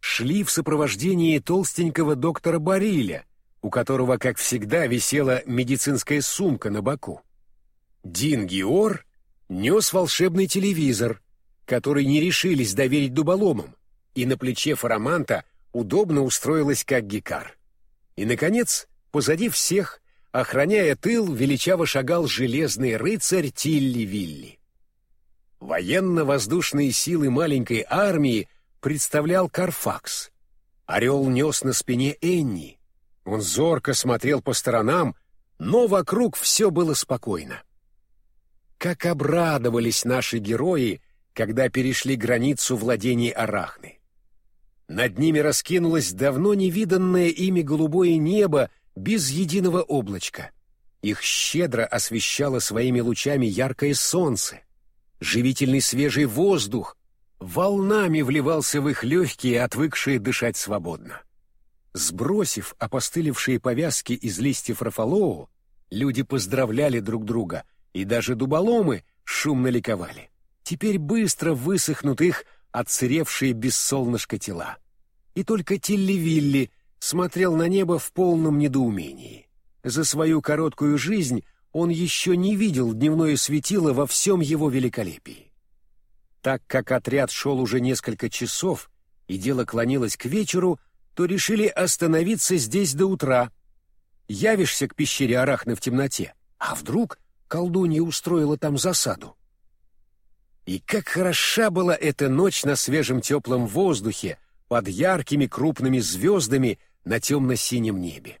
шли в сопровождении толстенького доктора Бариля, у которого, как всегда, висела медицинская сумка на боку. Дингиор нес волшебный телевизор, который не решились доверить дуболомам, и на плече Фараманта удобно устроилась как гикар. И, наконец, позади всех, охраняя тыл, величаво шагал железный рыцарь Тилли-Вилли. Военно-воздушные силы маленькой армии представлял Карфакс. Орел нес на спине Энни. Он зорко смотрел по сторонам, но вокруг все было спокойно. Как обрадовались наши герои, когда перешли границу владений Арахны. Над ними раскинулось давно невиданное ими голубое небо без единого облачка. Их щедро освещало своими лучами яркое солнце живительный свежий воздух волнами вливался в их легкие, отвыкшие дышать свободно. Сбросив опостылевшие повязки из листьев рафалоу, люди поздравляли друг друга, и даже дуболомы шумно ликовали. Теперь быстро высохнут их отсыревшие без солнышка тела. И только Тилли-Вилли смотрел на небо в полном недоумении. За свою короткую жизнь он еще не видел дневное светило во всем его великолепии. Так как отряд шел уже несколько часов, и дело клонилось к вечеру, то решили остановиться здесь до утра. Явишься к пещере Арахны в темноте, а вдруг колдунья устроила там засаду? И как хороша была эта ночь на свежем теплом воздухе, под яркими крупными звездами на темно-синем небе.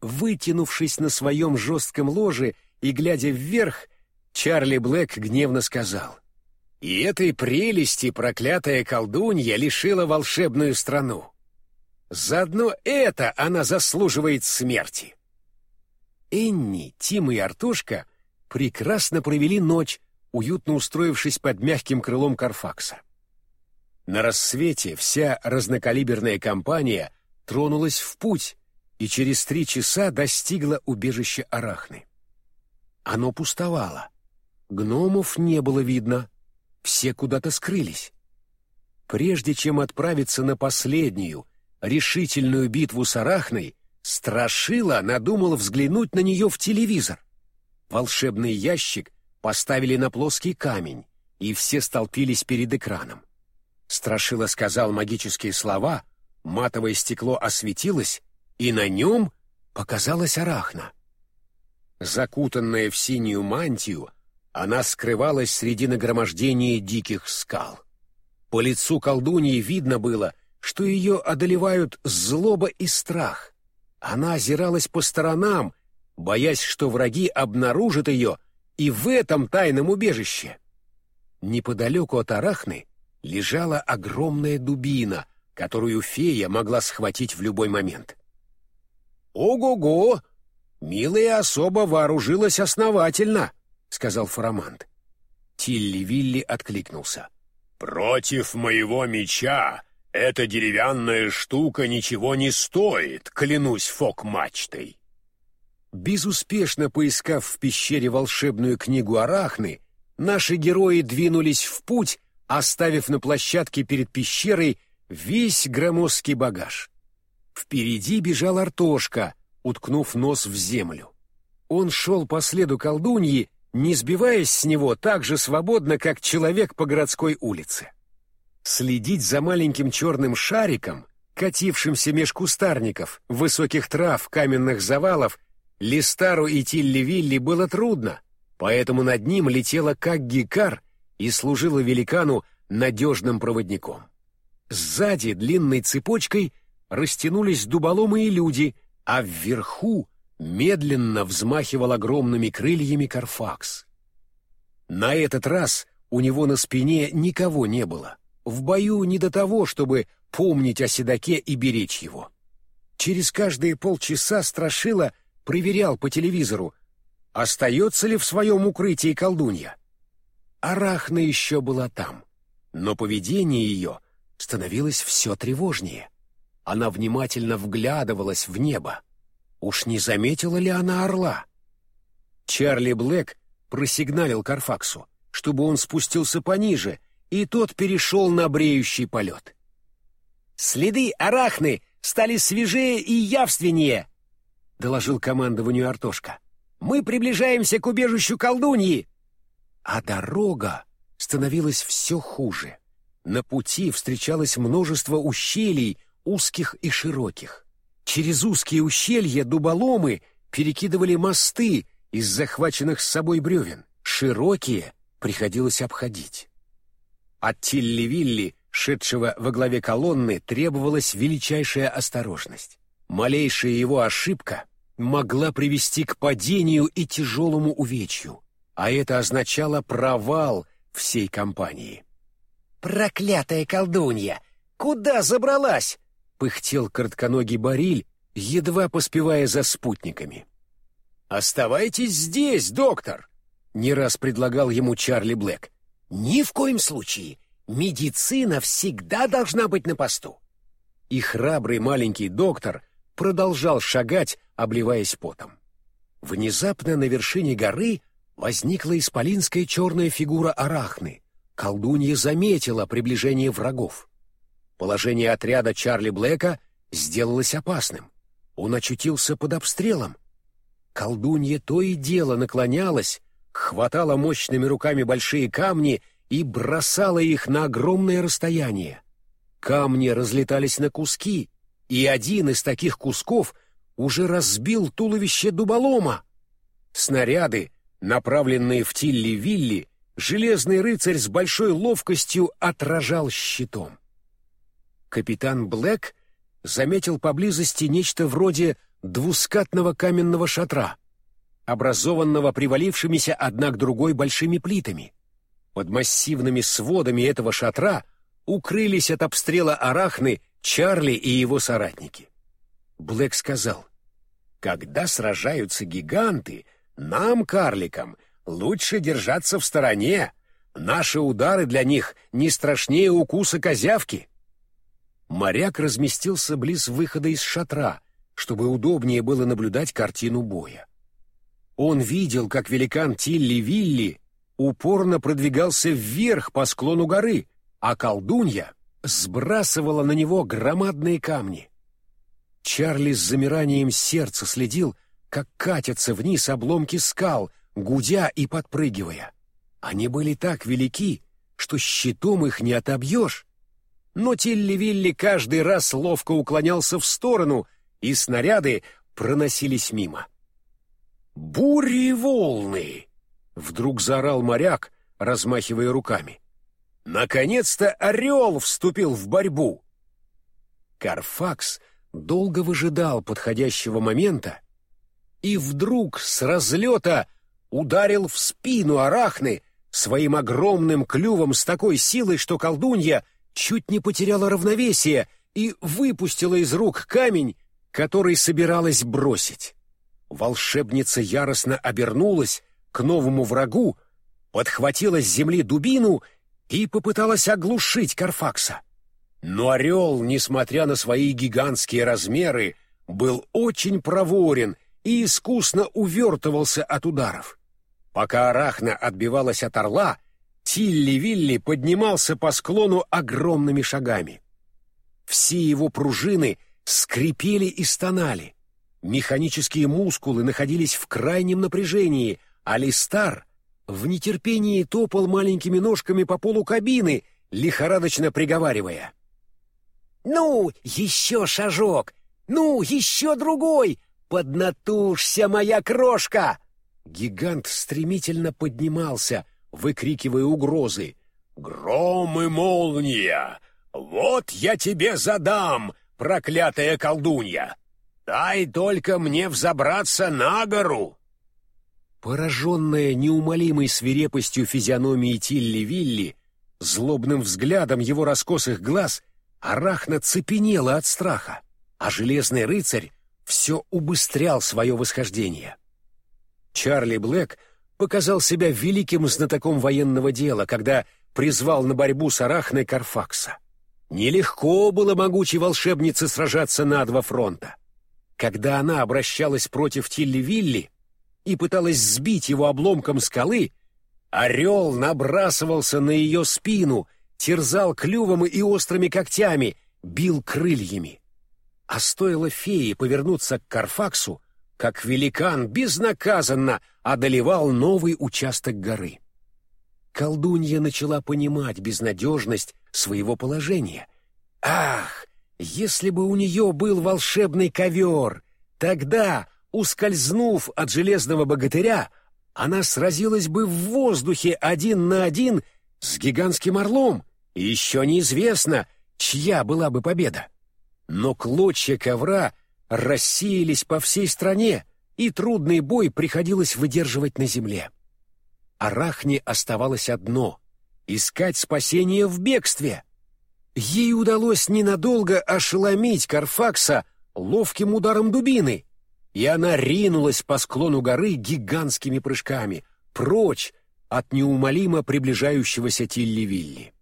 Вытянувшись на своем жестком ложе и глядя вверх, Чарли Блэк гневно сказал, «И этой прелести проклятая колдунья лишила волшебную страну. Заодно это она заслуживает смерти». Энни, Тим и Артушка прекрасно провели ночь, уютно устроившись под мягким крылом Карфакса. На рассвете вся разнокалиберная компания тронулась в путь и через три часа достигла убежища Арахны. Оно пустовало. Гномов не было видно. Все куда-то скрылись. Прежде чем отправиться на последнюю, решительную битву с Арахной, Страшила надумал взглянуть на нее в телевизор. Волшебный ящик поставили на плоский камень, и все столпились перед экраном. Страшила сказал магические слова, матовое стекло осветилось, и на нем показалась арахна. Закутанная в синюю мантию, она скрывалась среди нагромождения диких скал. По лицу колдуньи видно было, что ее одолевают злоба и страх. Она озиралась по сторонам, боясь, что враги обнаружат ее и в этом тайном убежище. Неподалеку от Арахны лежала огромная дубина, которую фея могла схватить в любой момент. «Ого-го! Милая особа вооружилась основательно!» — сказал Фарамант. Тилли-Вилли откликнулся. «Против моего меча эта деревянная штука ничего не стоит, клянусь фок-мачтой!» Безуспешно поискав в пещере волшебную книгу Арахны, наши герои двинулись в путь, оставив на площадке перед пещерой весь громоздкий багаж. Впереди бежал Артошка, уткнув нос в землю. Он шел по следу колдуньи, не сбиваясь с него так же свободно, как человек по городской улице. Следить за маленьким черным шариком, катившимся меж кустарников, высоких трав, каменных завалов, Листару и Тилли-Вилли было трудно, поэтому над ним летела как гикар и служила великану надежным проводником. Сзади длинной цепочкой растянулись дуболомы и люди, а вверху медленно взмахивал огромными крыльями Карфакс. На этот раз у него на спине никого не было. В бою не до того, чтобы помнить о седаке и беречь его. Через каждые полчаса Страшила — проверял по телевизору, остается ли в своем укрытии колдунья. Арахна еще была там, но поведение ее становилось все тревожнее. Она внимательно вглядывалась в небо. Уж не заметила ли она орла? Чарли Блэк просигналил Карфаксу, чтобы он спустился пониже, и тот перешел на бреющий полет. «Следы арахны стали свежее и явственнее!» — доложил командованию Артошка. «Мы приближаемся к убежищу колдуньи!» А дорога становилась все хуже. На пути встречалось множество ущелий, узких и широких. Через узкие ущелья дуболомы перекидывали мосты из захваченных с собой бревен. Широкие приходилось обходить. От Тилли-Вилли, шедшего во главе колонны, требовалась величайшая осторожность. Малейшая его ошибка могла привести к падению и тяжелому увечью, а это означало провал всей компании. «Проклятая колдунья! Куда забралась?» — пыхтел коротконогий Бариль, едва поспевая за спутниками. «Оставайтесь здесь, доктор!» — не раз предлагал ему Чарли Блэк. «Ни в коем случае! Медицина всегда должна быть на посту!» и храбрый маленький доктор продолжал шагать, обливаясь потом. Внезапно на вершине горы возникла исполинская черная фигура Арахны. Колдунья заметила приближение врагов. Положение отряда Чарли Блэка сделалось опасным. Он очутился под обстрелом. Колдунья то и дело наклонялась, хватала мощными руками большие камни и бросала их на огромное расстояние. Камни разлетались на куски, и один из таких кусков уже разбил туловище дуболома. Снаряды, направленные в Тилли-Вилли, железный рыцарь с большой ловкостью отражал щитом. Капитан Блэк заметил поблизости нечто вроде двускатного каменного шатра, образованного привалившимися одна к другой большими плитами. Под массивными сводами этого шатра укрылись от обстрела Арахны Чарли и его соратники. Блэк сказал, «Когда сражаются гиганты, нам, карликам, лучше держаться в стороне. Наши удары для них не страшнее укуса козявки». Моряк разместился близ выхода из шатра, чтобы удобнее было наблюдать картину боя. Он видел, как великан Тилли-Вилли упорно продвигался вверх по склону горы, а колдунья сбрасывала на него громадные камни. Чарли с замиранием сердца следил, как катятся вниз обломки скал, гудя и подпрыгивая. Они были так велики, что щитом их не отобьешь, но Тилли-Вилли каждый раз ловко уклонялся в сторону, и снаряды проносились мимо. «Бури и волны!» — вдруг заорал моряк, размахивая руками. «Наконец-то орел вступил в борьбу!» Карфакс долго выжидал подходящего момента и вдруг с разлета ударил в спину арахны своим огромным клювом с такой силой, что колдунья — чуть не потеряла равновесие и выпустила из рук камень, который собиралась бросить. Волшебница яростно обернулась к новому врагу, подхватила с земли дубину и попыталась оглушить Карфакса. Но орел, несмотря на свои гигантские размеры, был очень проворен и искусно увертывался от ударов. Пока Арахна отбивалась от орла, Тилли-Вилли поднимался по склону огромными шагами. Все его пружины скрипели и стонали. Механические мускулы находились в крайнем напряжении, а Листар в нетерпении топал маленькими ножками по полу кабины, лихорадочно приговаривая. «Ну, еще шажок! Ну, еще другой! Поднатужься, моя крошка!» Гигант стремительно поднимался — выкрикивая угрозы. «Гром и молния! Вот я тебе задам, проклятая колдунья! Дай только мне взобраться на гору!» Пораженная неумолимой свирепостью физиономии Тилли-Вилли, злобным взглядом его раскосых глаз, Арахна цепенела от страха, а Железный Рыцарь все убыстрял свое восхождение. Чарли Блэк показал себя великим знатоком военного дела, когда призвал на борьбу с Арахной Карфакса. Нелегко было могучей волшебнице сражаться на два фронта. Когда она обращалась против Тилли-Вилли и пыталась сбить его обломком скалы, орел набрасывался на ее спину, терзал клювом и острыми когтями, бил крыльями. А стоило фее повернуться к Карфаксу, как великан безнаказанно одолевал новый участок горы. Колдунья начала понимать безнадежность своего положения. Ах, если бы у нее был волшебный ковер, тогда, ускользнув от железного богатыря, она сразилась бы в воздухе один на один с гигантским орлом, и еще неизвестно, чья была бы победа. Но клочья ковра — рассеялись по всей стране, и трудный бой приходилось выдерживать на земле. Арахне оставалось одно — искать спасение в бегстве. Ей удалось ненадолго ошеломить Карфакса ловким ударом дубины, и она ринулась по склону горы гигантскими прыжками, прочь от неумолимо приближающегося Тилли-Вилли.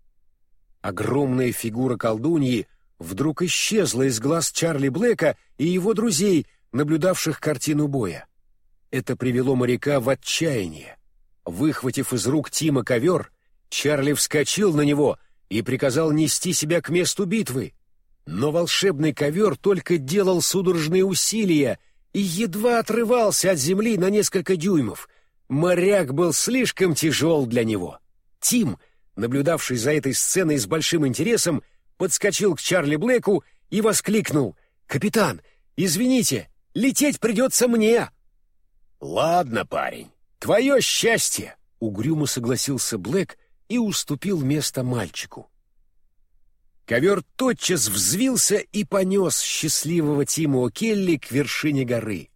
Огромная фигура колдуньи вдруг исчезла из глаз Чарли Блэка и его друзей, наблюдавших картину боя. Это привело моряка в отчаяние. Выхватив из рук Тима ковер, Чарли вскочил на него и приказал нести себя к месту битвы. Но волшебный ковер только делал судорожные усилия и едва отрывался от земли на несколько дюймов. Моряк был слишком тяжел для него. Тим, наблюдавший за этой сценой с большим интересом, подскочил к Чарли Блэку и воскликнул «Капитан, извините, лететь придется мне!» «Ладно, парень, твое счастье!» — угрюмо согласился Блэк и уступил место мальчику. Ковер тотчас взвился и понес счастливого Тима О'Келли к вершине горы.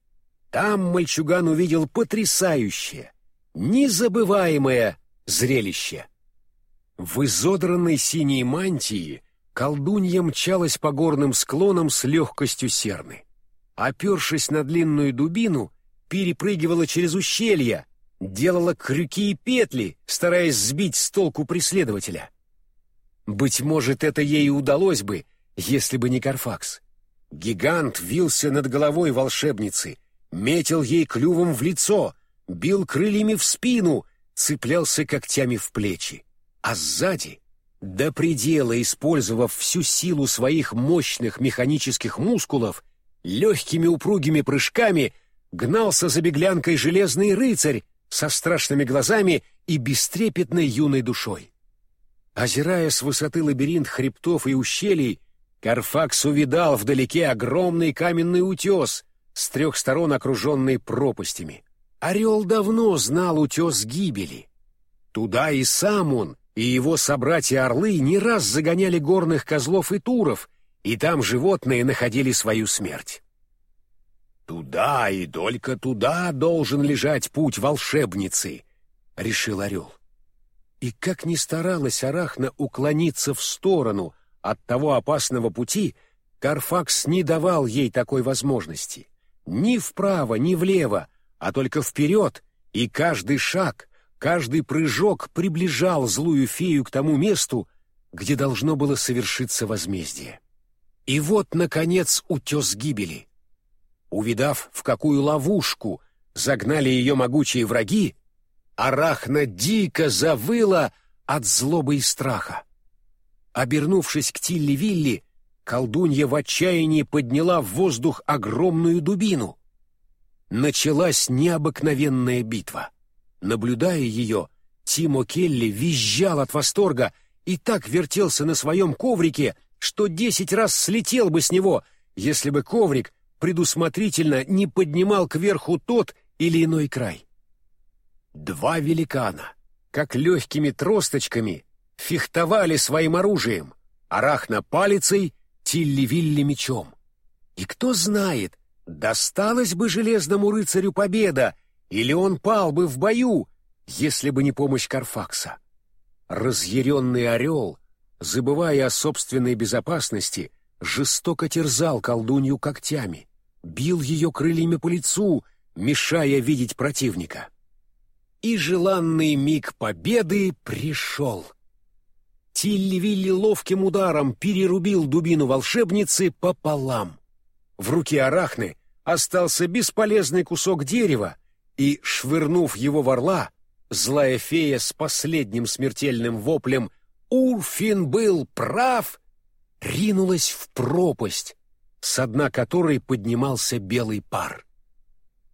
Там мальчуган увидел потрясающее, незабываемое зрелище. В изодранной синей мантии колдунья мчалась по горным склонам с легкостью серны. Опершись на длинную дубину, перепрыгивала через ущелья, делала крюки и петли, стараясь сбить с толку преследователя. Быть может, это ей удалось бы, если бы не Карфакс. Гигант вился над головой волшебницы, метил ей клювом в лицо, бил крыльями в спину, цеплялся когтями в плечи. А сзади, до предела использовав всю силу своих мощных механических мускулов, легкими упругими прыжками гнался за беглянкой железный рыцарь со страшными глазами и бестрепетной юной душой. Озирая с высоты лабиринт хребтов и ущелий, Карфакс увидал вдалеке огромный каменный утес, с трех сторон окруженный пропастями. Орел давно знал утес гибели. Туда и сам он, и его собратья-орлы не раз загоняли горных козлов и туров, и там животные находили свою смерть. «Туда и только туда должен лежать путь волшебницы», — решил орел. И как ни старалась Арахна уклониться в сторону от того опасного пути, Карфакс не давал ей такой возможности. Ни вправо, ни влево, а только вперед, и каждый шаг, каждый прыжок приближал злую фею к тому месту, где должно было совершиться возмездие. И вот, наконец, утес гибели. Увидав, в какую ловушку загнали ее могучие враги, Арахна дико завыла от злобы и страха. Обернувшись к Тилли-Вилли, колдунья в отчаянии подняла в воздух огромную дубину. Началась необыкновенная битва. Наблюдая ее, Тимо Келли визжал от восторга и так вертелся на своем коврике, что десять раз слетел бы с него, если бы коврик предусмотрительно не поднимал кверху тот или иной край. Два великана, как легкими тросточками, фехтовали своим оружием, арахна палицей, тилли-вилли мечом. И кто знает, досталась бы железному рыцарю победа, или он пал бы в бою, если бы не помощь Карфакса. Разъяренный орел, забывая о собственной безопасности, жестоко терзал колдунью когтями, бил ее крыльями по лицу, мешая видеть противника. И желанный миг победы пришел. Тилли-Вилли ловким ударом перерубил дубину волшебницы пополам. В руке Арахны остался бесполезный кусок дерева, и, швырнув его в орла, злая фея с последним смертельным воплем «Урфин был прав!» ринулась в пропасть, с дна которой поднимался белый пар.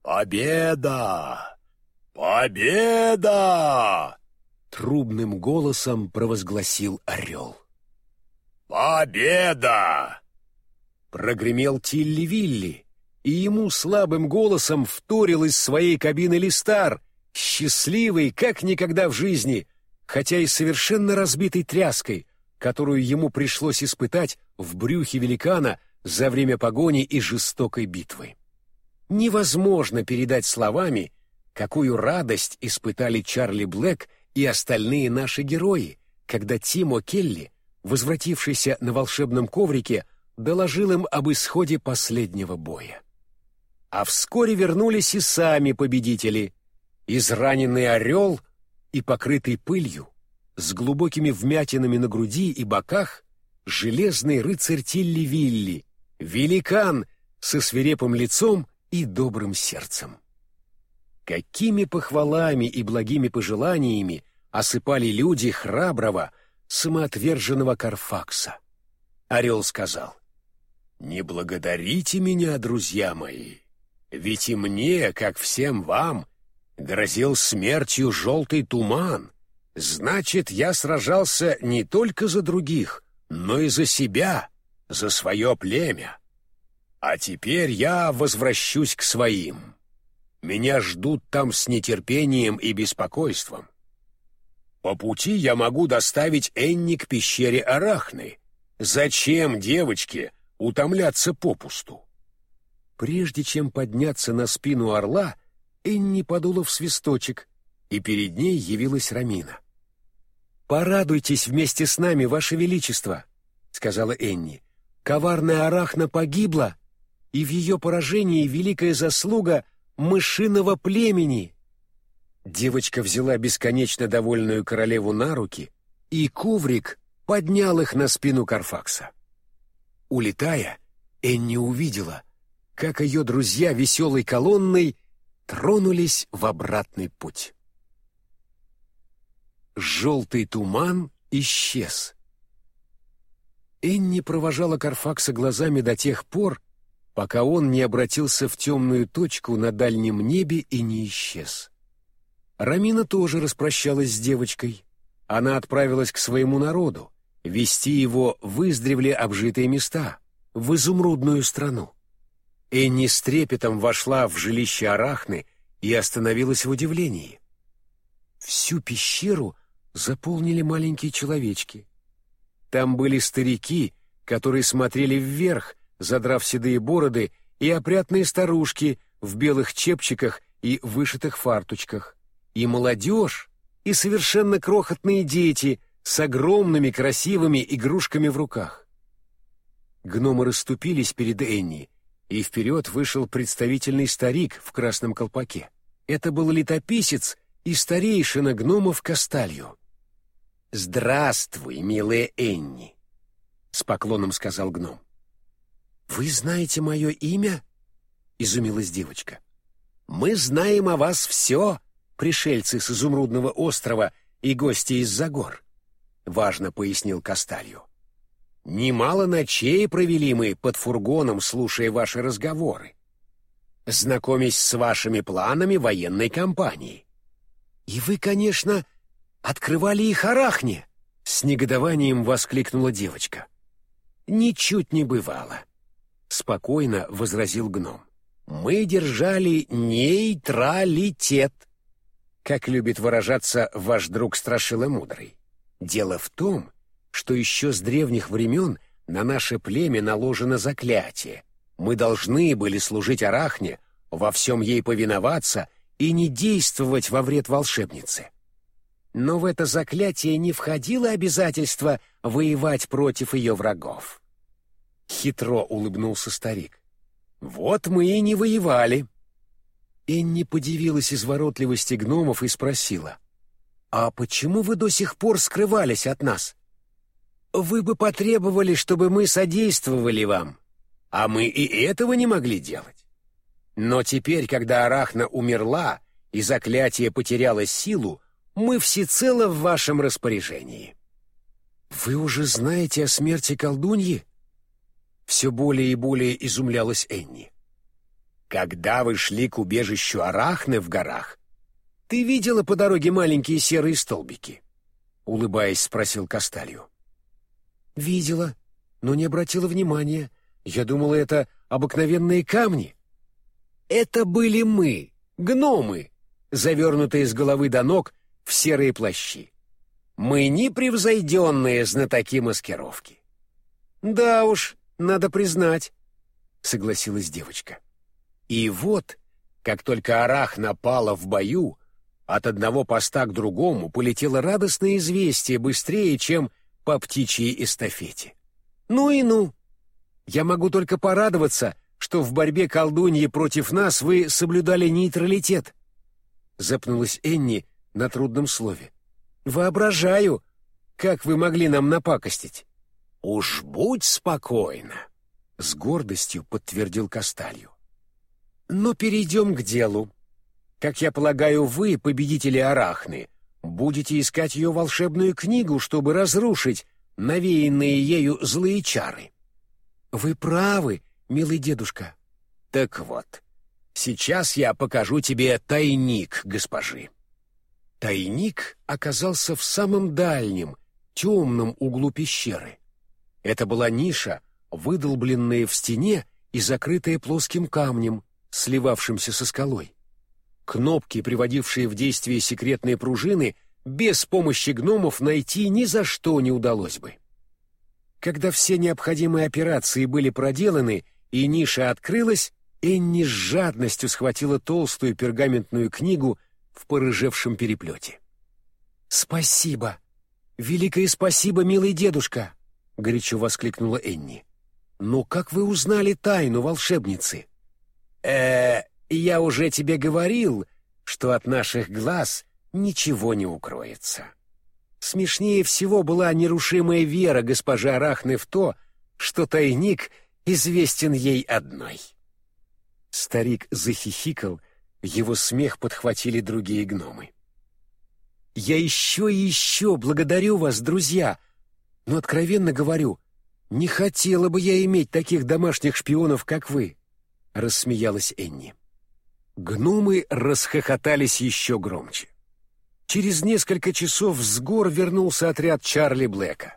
«Победа! Победа!» Трубным голосом провозгласил орел. «Победа!» Прогремел Тилли-Вилли, и ему слабым голосом вторил из своей кабины Листар, счастливый, как никогда в жизни, хотя и совершенно разбитой тряской, которую ему пришлось испытать в брюхе великана за время погони и жестокой битвы. Невозможно передать словами, какую радость испытали Чарли Блэк и остальные наши герои, когда Тимо Келли, возвратившийся на волшебном коврике, доложил им об исходе последнего боя. А вскоре вернулись и сами победители, израненный орел и покрытый пылью, с глубокими вмятинами на груди и боках, железный рыцарь Тилли-Вилли, великан со свирепым лицом и добрым сердцем. Какими похвалами и благими пожеланиями осыпали люди храброго, самоотверженного Карфакса. Орел сказал, «Не благодарите меня, друзья мои, ведь и мне, как всем вам, грозил смертью желтый туман. Значит, я сражался не только за других, но и за себя, за свое племя. А теперь я возвращусь к своим. Меня ждут там с нетерпением и беспокойством. По пути я могу доставить Энни к пещере Арахны. Зачем девочке утомляться попусту? Прежде чем подняться на спину орла, Энни подула в свисточек, и перед ней явилась Рамина. «Порадуйтесь вместе с нами, Ваше Величество», — сказала Энни. «Коварная Арахна погибла, и в ее поражении великая заслуга мышиного племени». Девочка взяла бесконечно довольную королеву на руки, и коврик поднял их на спину Карфакса. Улетая, Энни увидела, как ее друзья веселой колонной тронулись в обратный путь. Желтый туман исчез. Энни провожала Карфакса глазами до тех пор, пока он не обратился в темную точку на дальнем небе и не исчез. Рамина тоже распрощалась с девочкой. Она отправилась к своему народу, вести его в издревле обжитые места, в изумрудную страну. Энни с трепетом вошла в жилище Арахны и остановилась в удивлении. Всю пещеру заполнили маленькие человечки. Там были старики, которые смотрели вверх, задрав седые бороды, и опрятные старушки в белых чепчиках и вышитых фарточках и молодежь, и совершенно крохотные дети с огромными красивыми игрушками в руках. Гномы расступились перед Энни, и вперед вышел представительный старик в красном колпаке. Это был летописец и старейшина гномов Касталью. «Здравствуй, милая Энни», — с поклоном сказал гном. «Вы знаете мое имя?» — изумилась девочка. «Мы знаем о вас все, пришельцы с изумрудного острова и гости из-за гор», — важно пояснил Касталью. «Немало ночей провели мы под фургоном, слушая ваши разговоры, знакомясь с вашими планами военной кампании. И вы, конечно, открывали их арахне!» — с негодованием воскликнула девочка. «Ничуть не бывало», — спокойно возразил гном. «Мы держали нейтралитет как любит выражаться ваш друг Страшила Мудрый. Дело в том, что еще с древних времен на наше племя наложено заклятие. Мы должны были служить Арахне, во всем ей повиноваться и не действовать во вред волшебнице. Но в это заклятие не входило обязательство воевать против ее врагов. Хитро улыбнулся старик. «Вот мы и не воевали», Энни подивилась изворотливости гномов и спросила, «А почему вы до сих пор скрывались от нас? Вы бы потребовали, чтобы мы содействовали вам, а мы и этого не могли делать. Но теперь, когда Арахна умерла и заклятие потеряло силу, мы всецело в вашем распоряжении». «Вы уже знаете о смерти колдуньи?» Все более и более изумлялась Энни. Когда вы шли к убежищу Арахны в горах, ты видела по дороге маленькие серые столбики? Улыбаясь, спросил Касталью. Видела, но не обратила внимания. Я думала, это обыкновенные камни. Это были мы, гномы, завернутые с головы до ног в серые плащи. Мы непревзойденные знатоки маскировки. Да уж, надо признать, согласилась девочка. И вот, как только Арах напала в бою, от одного поста к другому полетело радостное известие быстрее, чем по птичьей эстафете. Ну и ну! Я могу только порадоваться, что в борьбе колдуньи против нас вы соблюдали нейтралитет. Запнулась Энни на трудном слове. Воображаю, как вы могли нам напакостить. «Уж будь спокойна», — с гордостью подтвердил Касталью. «Но перейдем к делу. Как я полагаю, вы, победители Арахны, будете искать ее волшебную книгу, чтобы разрушить навеянные ею злые чары». «Вы правы, милый дедушка». «Так вот, сейчас я покажу тебе тайник госпожи». Тайник оказался в самом дальнем, темном углу пещеры. Это была ниша, выдолбленная в стене и закрытая плоским камнем, сливавшимся со скалой. Кнопки, приводившие в действие секретные пружины, без помощи гномов найти ни за что не удалось бы. Когда все необходимые операции были проделаны и ниша открылась, Энни с жадностью схватила толстую пергаментную книгу в порыжевшем переплете. «Спасибо! Великое спасибо, милый дедушка!» — горячо воскликнула Энни. «Но как вы узнали тайну волшебницы?» э я уже тебе говорил, что от наших глаз ничего не укроется». Смешнее всего была нерушимая вера госпожи Арахны в то, что тайник известен ей одной. Старик захихикал, его смех подхватили другие гномы. «Я еще и еще благодарю вас, друзья!» Но, откровенно говорю, не хотела бы я иметь таких домашних шпионов, как вы», — рассмеялась Энни. Гномы расхохотались еще громче. Через несколько часов с гор вернулся отряд Чарли Блэка.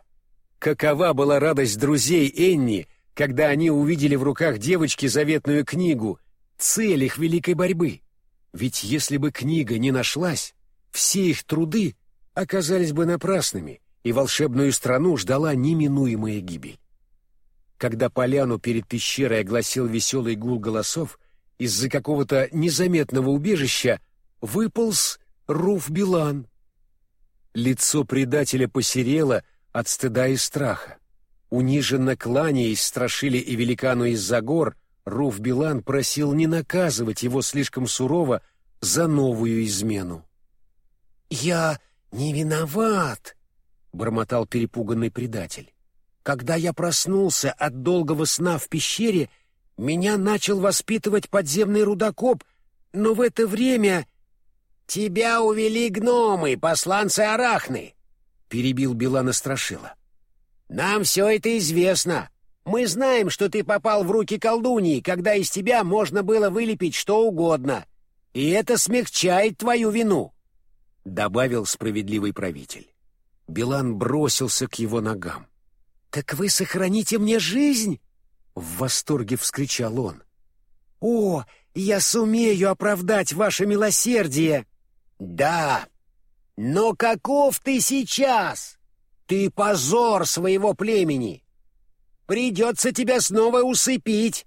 Какова была радость друзей Энни, когда они увидели в руках девочки заветную книгу «Цель их великой борьбы». Ведь если бы книга не нашлась, все их труды оказались бы напрасными, и волшебную страну ждала неминуемая гибель. Когда поляну перед пещерой огласил веселый гул голосов, из-за какого-то незаметного убежища выполз Руф Билан. Лицо предателя посерело от стыда и страха. Униженно кланяясь страшили и великану из-за гор, Руф Билан просил не наказывать его слишком сурово за новую измену. «Я не виноват», — бормотал перепуганный предатель. «Когда я проснулся от долгого сна в пещере, меня начал воспитывать подземный рудокоп, но в это время...» «Тебя увели гномы, посланцы Арахны!» — перебил Билана Страшила. «Нам все это известно. Мы знаем, что ты попал в руки колдуньи, когда из тебя можно было вылепить что угодно. И это смягчает твою вину», — добавил справедливый правитель. Билан бросился к его ногам. «Так вы сохраните мне жизнь?» — в восторге вскричал он. «О, я сумею оправдать ваше милосердие!» «Да, но каков ты сейчас? Ты позор своего племени! Придется тебя снова усыпить!»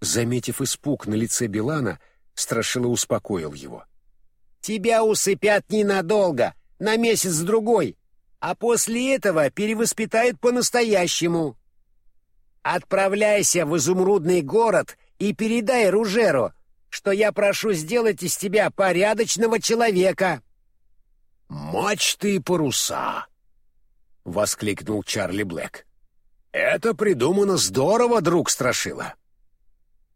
Заметив испуг на лице Билана, Страшила успокоил его. «Тебя усыпят ненадолго, на месяц-другой, а после этого перевоспитают по-настоящему. Отправляйся в изумрудный город и передай Ружеру, что я прошу сделать из тебя порядочного человека». «Мачты и паруса!» — воскликнул Чарли Блэк. «Это придумано здорово, друг Страшила!»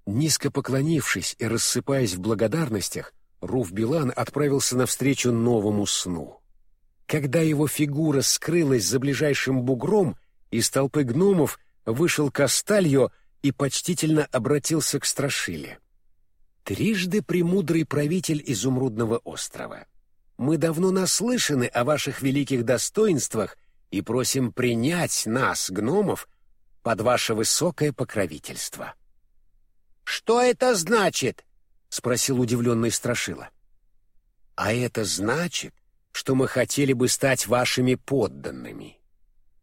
Низко поклонившись и рассыпаясь в благодарностях, Руф Билан отправился навстречу новому сну. Когда его фигура скрылась за ближайшим бугром, из толпы гномов вышел Кастальо и почтительно обратился к Страшиле. «Трижды премудрый правитель Изумрудного острова, мы давно наслышаны о ваших великих достоинствах и просим принять нас, гномов, под ваше высокое покровительство». «Что это значит?» — спросил удивленный Страшила. «А это значит, что мы хотели бы стать вашими подданными.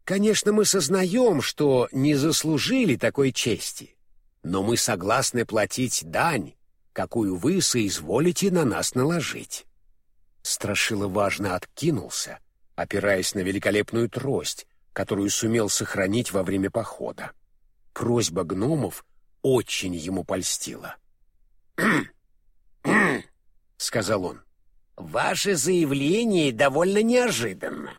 Конечно, мы сознаем, что не заслужили такой чести, но мы согласны платить дань, какую вы соизволите на нас наложить». Страшила важно откинулся, опираясь на великолепную трость, которую сумел сохранить во время похода. Просьба гномов очень ему польстила. сказал он. «Ваше заявление довольно неожиданно.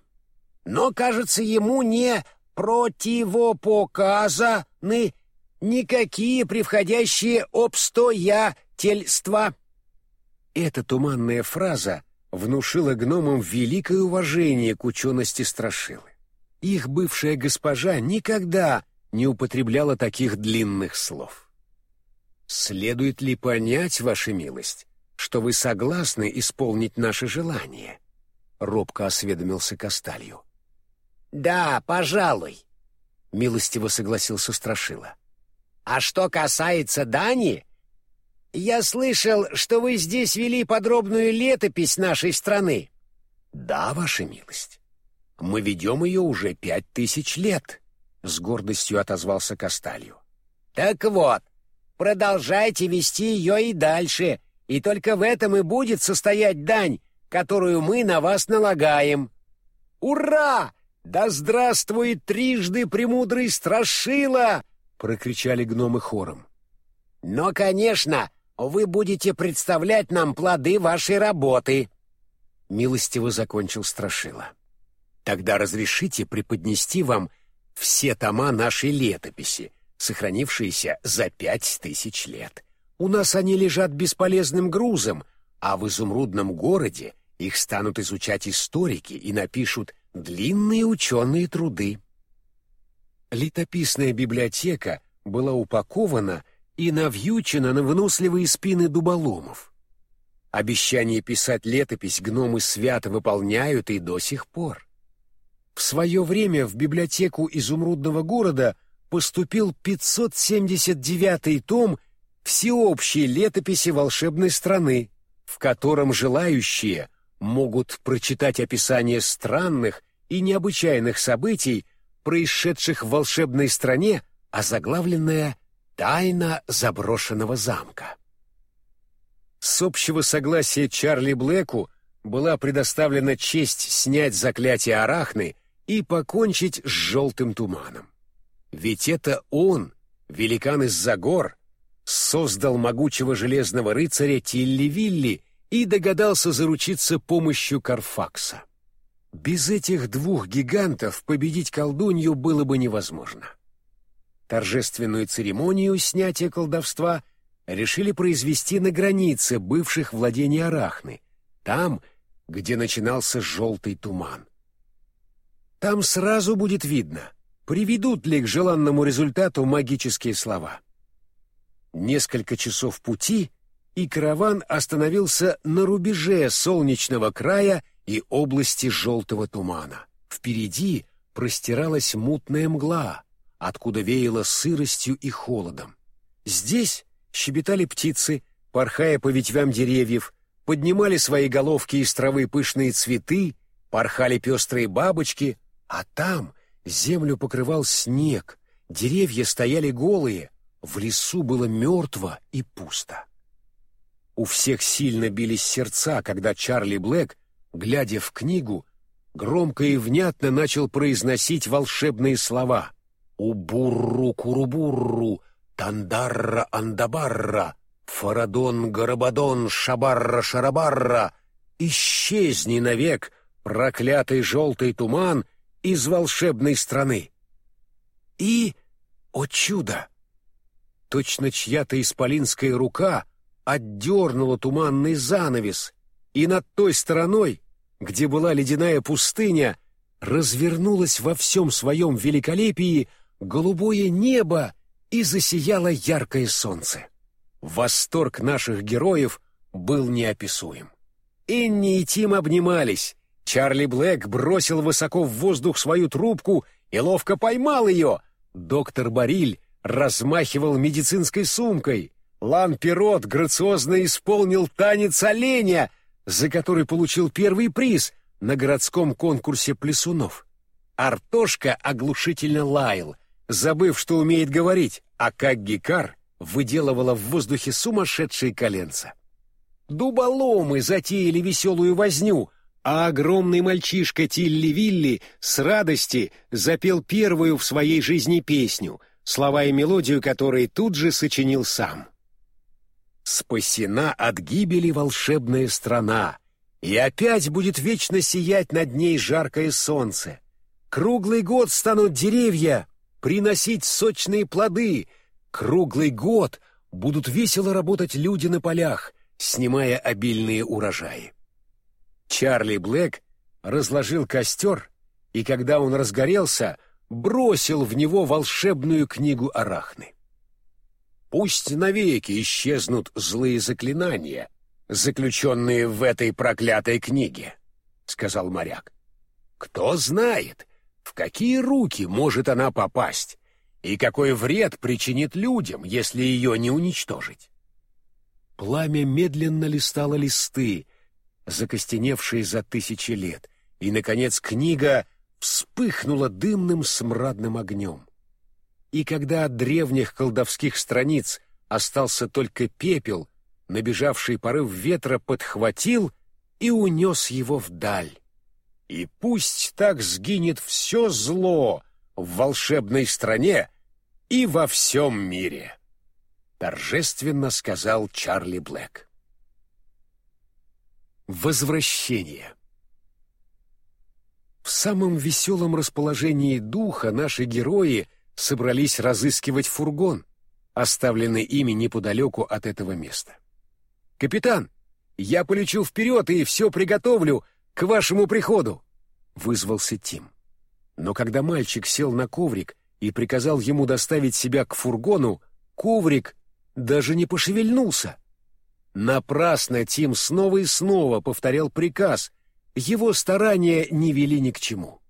Но, кажется, ему не противопоказаны никакие превходящие обстоятельства». Эта туманная фраза внушила гномам великое уважение к учености Страшилы. Их бывшая госпожа никогда не употребляла таких длинных слов. «Следует ли понять, ваша милость, что вы согласны исполнить наше желание?» — робко осведомился Косталью. «Да, пожалуй», — милостиво согласился Страшила. «А что касается Дани, я слышал, что вы здесь вели подробную летопись нашей страны». «Да, ваша милость. Мы ведем ее уже пять тысяч лет», — с гордостью отозвался Косталью. «Так вот, продолжайте вести ее и дальше, и только в этом и будет состоять дань, которую мы на вас налагаем». «Ура! Да здравствует трижды премудрый Страшила!» — прокричали гномы хором. «Но, конечно, вы будете представлять нам плоды вашей работы», — милостиво закончил Страшила. «Тогда разрешите преподнести вам все тома нашей летописи, сохранившиеся за пять тысяч лет. У нас они лежат бесполезным грузом, а в изумрудном городе их станут изучать историки и напишут длинные ученые труды. Летописная библиотека была упакована и навьючена на выносливые спины дуболомов. Обещание писать летопись гномы свято выполняют и до сих пор. В свое время в библиотеку изумрудного города поступил 579-й том всеобщей летописи волшебной страны, в котором желающие могут прочитать описание странных и необычайных событий, происшедших в волшебной стране, озаглавленное «Тайна заброшенного замка». С общего согласия Чарли Блэку была предоставлена честь снять заклятие Арахны и покончить с желтым туманом. Ведь это он, великан из-за гор, создал могучего железного рыцаря Тилли-Вилли и догадался заручиться помощью Карфакса. Без этих двух гигантов победить колдунью было бы невозможно. Торжественную церемонию снятия колдовства решили произвести на границе бывших владений Арахны, там, где начинался желтый туман. Там сразу будет видно, приведут ли к желанному результату магические слова. Несколько часов пути — и караван остановился на рубеже солнечного края и области желтого тумана. Впереди простиралась мутная мгла, откуда веяло сыростью и холодом. Здесь щебетали птицы, порхая по ветвям деревьев, поднимали свои головки из травы пышные цветы, порхали пестрые бабочки, а там землю покрывал снег, деревья стояли голые, в лесу было мертво и пусто. У всех сильно бились сердца, когда Чарли Блэк, глядя в книгу, громко и внятно начал произносить волшебные слова «Убурру-курубурру», «Тандарра Андабарра», «Фарадон Гарабадон Шабарра Шарабарра», «Исчезни навек, проклятый желтый туман из волшебной страны». И, о чудо! Точно чья-то исполинская рука — отдернула туманный занавес, и над той стороной, где была ледяная пустыня, развернулось во всем своем великолепии голубое небо и засияло яркое солнце. Восторг наших героев был неописуем. Энни и Тим обнимались. Чарли Блэк бросил высоко в воздух свою трубку и ловко поймал ее. Доктор Бариль размахивал медицинской сумкой. Лан-Пирот грациозно исполнил танец оленя, за который получил первый приз на городском конкурсе плясунов. Артошка оглушительно лаял, забыв, что умеет говорить, а как Гикар выделывала в воздухе сумасшедшие коленца. Дуболомы затеяли веселую возню, а огромный мальчишка Тилли-Вилли с радости запел первую в своей жизни песню, слова и мелодию которой тут же сочинил сам. Спасена от гибели волшебная страна, и опять будет вечно сиять над ней жаркое солнце. Круглый год станут деревья приносить сочные плоды. Круглый год будут весело работать люди на полях, снимая обильные урожаи. Чарли Блэк разложил костер, и когда он разгорелся, бросил в него волшебную книгу Арахны. Пусть навеки исчезнут злые заклинания, заключенные в этой проклятой книге, — сказал моряк. Кто знает, в какие руки может она попасть и какой вред причинит людям, если ее не уничтожить. Пламя медленно листало листы, закостеневшие за тысячи лет, и, наконец, книга вспыхнула дымным смрадным огнем. И когда от древних колдовских страниц остался только пепел, набежавший порыв ветра подхватил и унес его вдаль. И пусть так сгинет все зло в волшебной стране и во всем мире, торжественно сказал Чарли Блэк. Возвращение В самом веселом расположении духа наши герои собрались разыскивать фургон, оставленный ими неподалеку от этого места. «Капитан, я полечу вперед и все приготовлю к вашему приходу!» — вызвался Тим. Но когда мальчик сел на коврик и приказал ему доставить себя к фургону, коврик даже не пошевельнулся. Напрасно Тим снова и снова повторял приказ, его старания не вели ни к чему.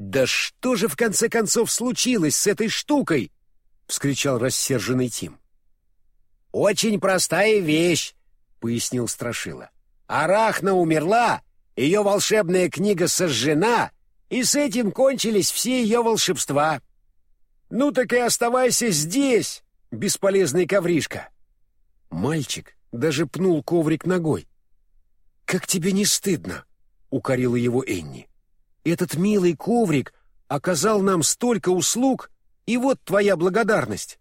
«Да что же в конце концов случилось с этой штукой?» — вскричал рассерженный Тим. «Очень простая вещь», — пояснил Страшила. «Арахна умерла, ее волшебная книга сожжена, и с этим кончились все ее волшебства». «Ну так и оставайся здесь, бесполезный ковришка!» Мальчик даже пнул коврик ногой. «Как тебе не стыдно?» — укорила его Энни. «Этот милый коврик оказал нам столько услуг, и вот твоя благодарность!»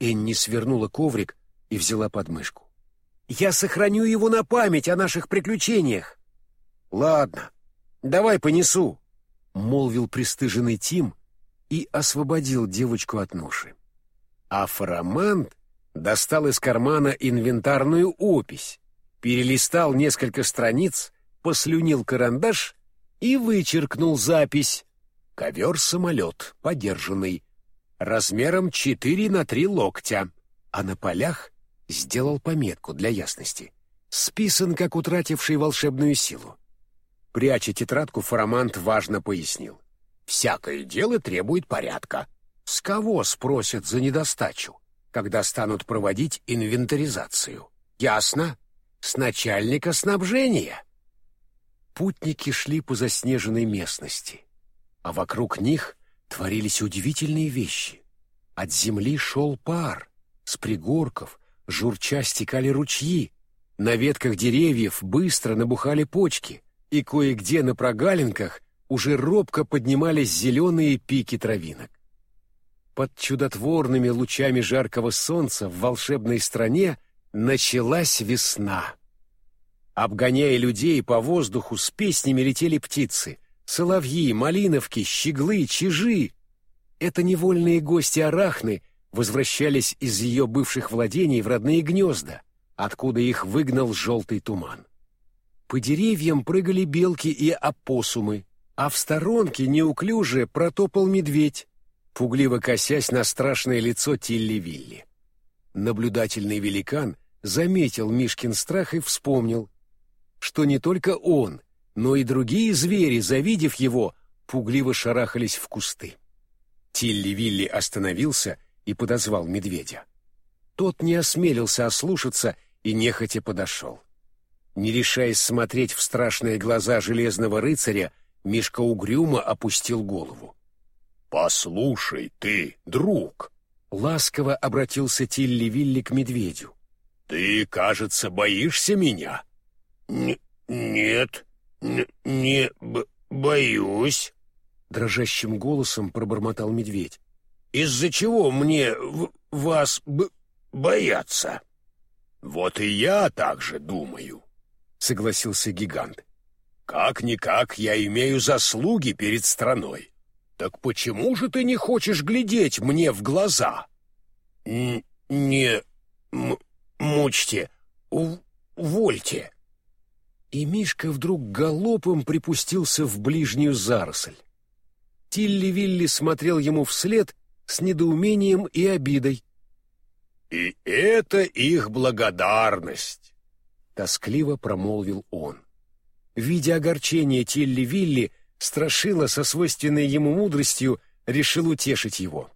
Энни свернула коврик и взяла подмышку. «Я сохраню его на память о наших приключениях!» «Ладно, давай понесу!» — молвил пристыженный Тим и освободил девочку от ноши. А Фарамант достал из кармана инвентарную опись, перелистал несколько страниц, послюнил карандаш и вычеркнул запись «Ковер-самолет, подержанный, размером 4 на 3 локтя», а на полях сделал пометку для ясности. Списан, как утративший волшебную силу. Пряча тетрадку, Фарамант важно пояснил. «Всякое дело требует порядка. С кого спросят за недостачу? когда станут проводить инвентаризацию. Ясно? С начальника снабжения. Путники шли по заснеженной местности, а вокруг них творились удивительные вещи. От земли шел пар, с пригорков журча стекали ручьи, на ветках деревьев быстро набухали почки, и кое-где на прогалинках уже робко поднимались зеленые пики травинок. Под чудотворными лучами жаркого солнца в волшебной стране началась весна. Обгоняя людей по воздуху, с песнями летели птицы. Соловьи, малиновки, щеглы, чижи. Это невольные гости Арахны возвращались из ее бывших владений в родные гнезда, откуда их выгнал желтый туман. По деревьям прыгали белки и опоссумы, а в сторонке неуклюже протопал медведь, пугливо косясь на страшное лицо Тилли-Вилли. Наблюдательный великан заметил Мишкин страх и вспомнил, что не только он, но и другие звери, завидев его, пугливо шарахались в кусты. Тилли-Вилли остановился и подозвал медведя. Тот не осмелился ослушаться и нехотя подошел. Не решаясь смотреть в страшные глаза железного рыцаря, Мишка угрюмо опустил голову. «Послушай ты, друг!» — ласково обратился Тилли-Вилли к медведю. «Ты, кажется, боишься меня?» Н «Нет, не боюсь», — дрожащим голосом пробормотал медведь. «Из-за чего мне вас бояться?» «Вот и я так же думаю», — согласился гигант. Как-никак я имею заслуги перед страной. Так почему же ты не хочешь глядеть мне в глаза? Не мучьте, увольте. И Мишка вдруг галопом припустился в ближнюю заросль. Тилли-Вилли смотрел ему вслед с недоумением и обидой. «И это их благодарность!» — тоскливо промолвил он. Видя огорчение Тилли-Вилли, Страшила со свойственной ему мудростью решил утешить его.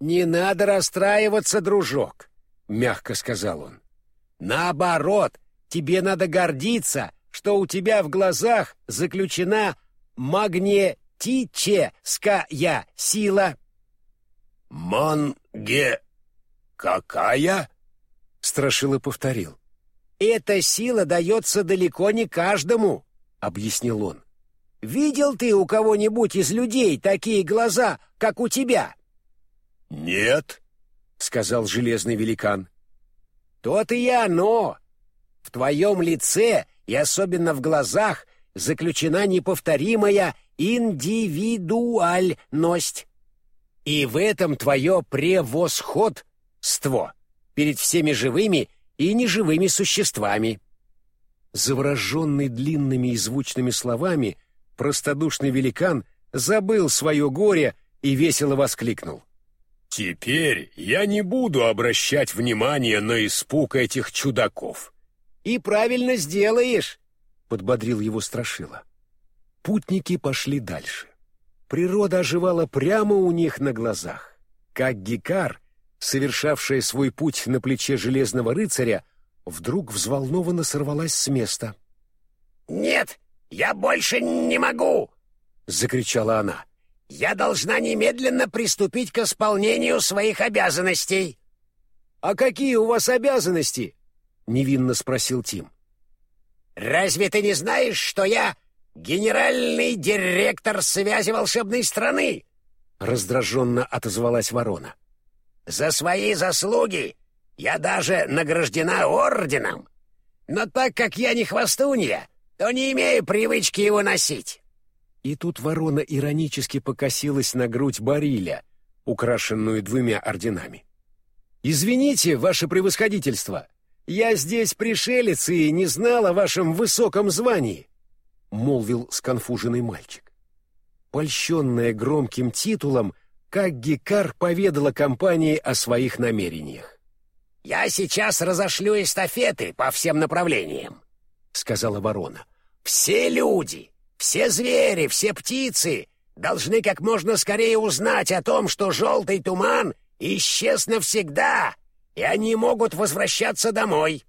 «Не надо расстраиваться, дружок», — мягко сказал он. «Наоборот, тебе надо гордиться, что у тебя в глазах заключена магнетическая сила». «Манге... какая?» — Страшила повторил. «Эта сила дается далеко не каждому», — объяснил он. «Видел ты у кого-нибудь из людей такие глаза, как у тебя?» «Нет», — сказал железный великан. «То-то и оно. В твоем лице и особенно в глазах заключена неповторимая индивидуальность. И в этом твое превосходство перед всеми живыми и неживыми существами. Завороженный длинными и звучными словами, простодушный великан забыл свое горе и весело воскликнул. «Теперь я не буду обращать внимание на испуг этих чудаков». «И правильно сделаешь», — подбодрил его Страшила. Путники пошли дальше. Природа оживала прямо у них на глазах. Как Гикар совершавшая свой путь на плече железного рыцаря, вдруг взволнованно сорвалась с места. «Нет, я больше не могу!» — закричала она. «Я должна немедленно приступить к исполнению своих обязанностей!» «А какие у вас обязанности?» — невинно спросил Тим. «Разве ты не знаешь, что я генеральный директор связи волшебной страны?» — раздраженно отозвалась ворона. За свои заслуги я даже награждена орденом. Но так как я не хвостунья, то не имею привычки его носить». И тут ворона иронически покосилась на грудь Бариля, украшенную двумя орденами. «Извините, ваше превосходительство, я здесь пришелец и не знал о вашем высоком звании», — молвил сконфуженный мальчик. Польщенная громким титулом, как Гикар поведала компании о своих намерениях. «Я сейчас разошлю эстафеты по всем направлениям», — сказала ворона. «Все люди, все звери, все птицы должны как можно скорее узнать о том, что желтый туман исчез навсегда, и они могут возвращаться домой.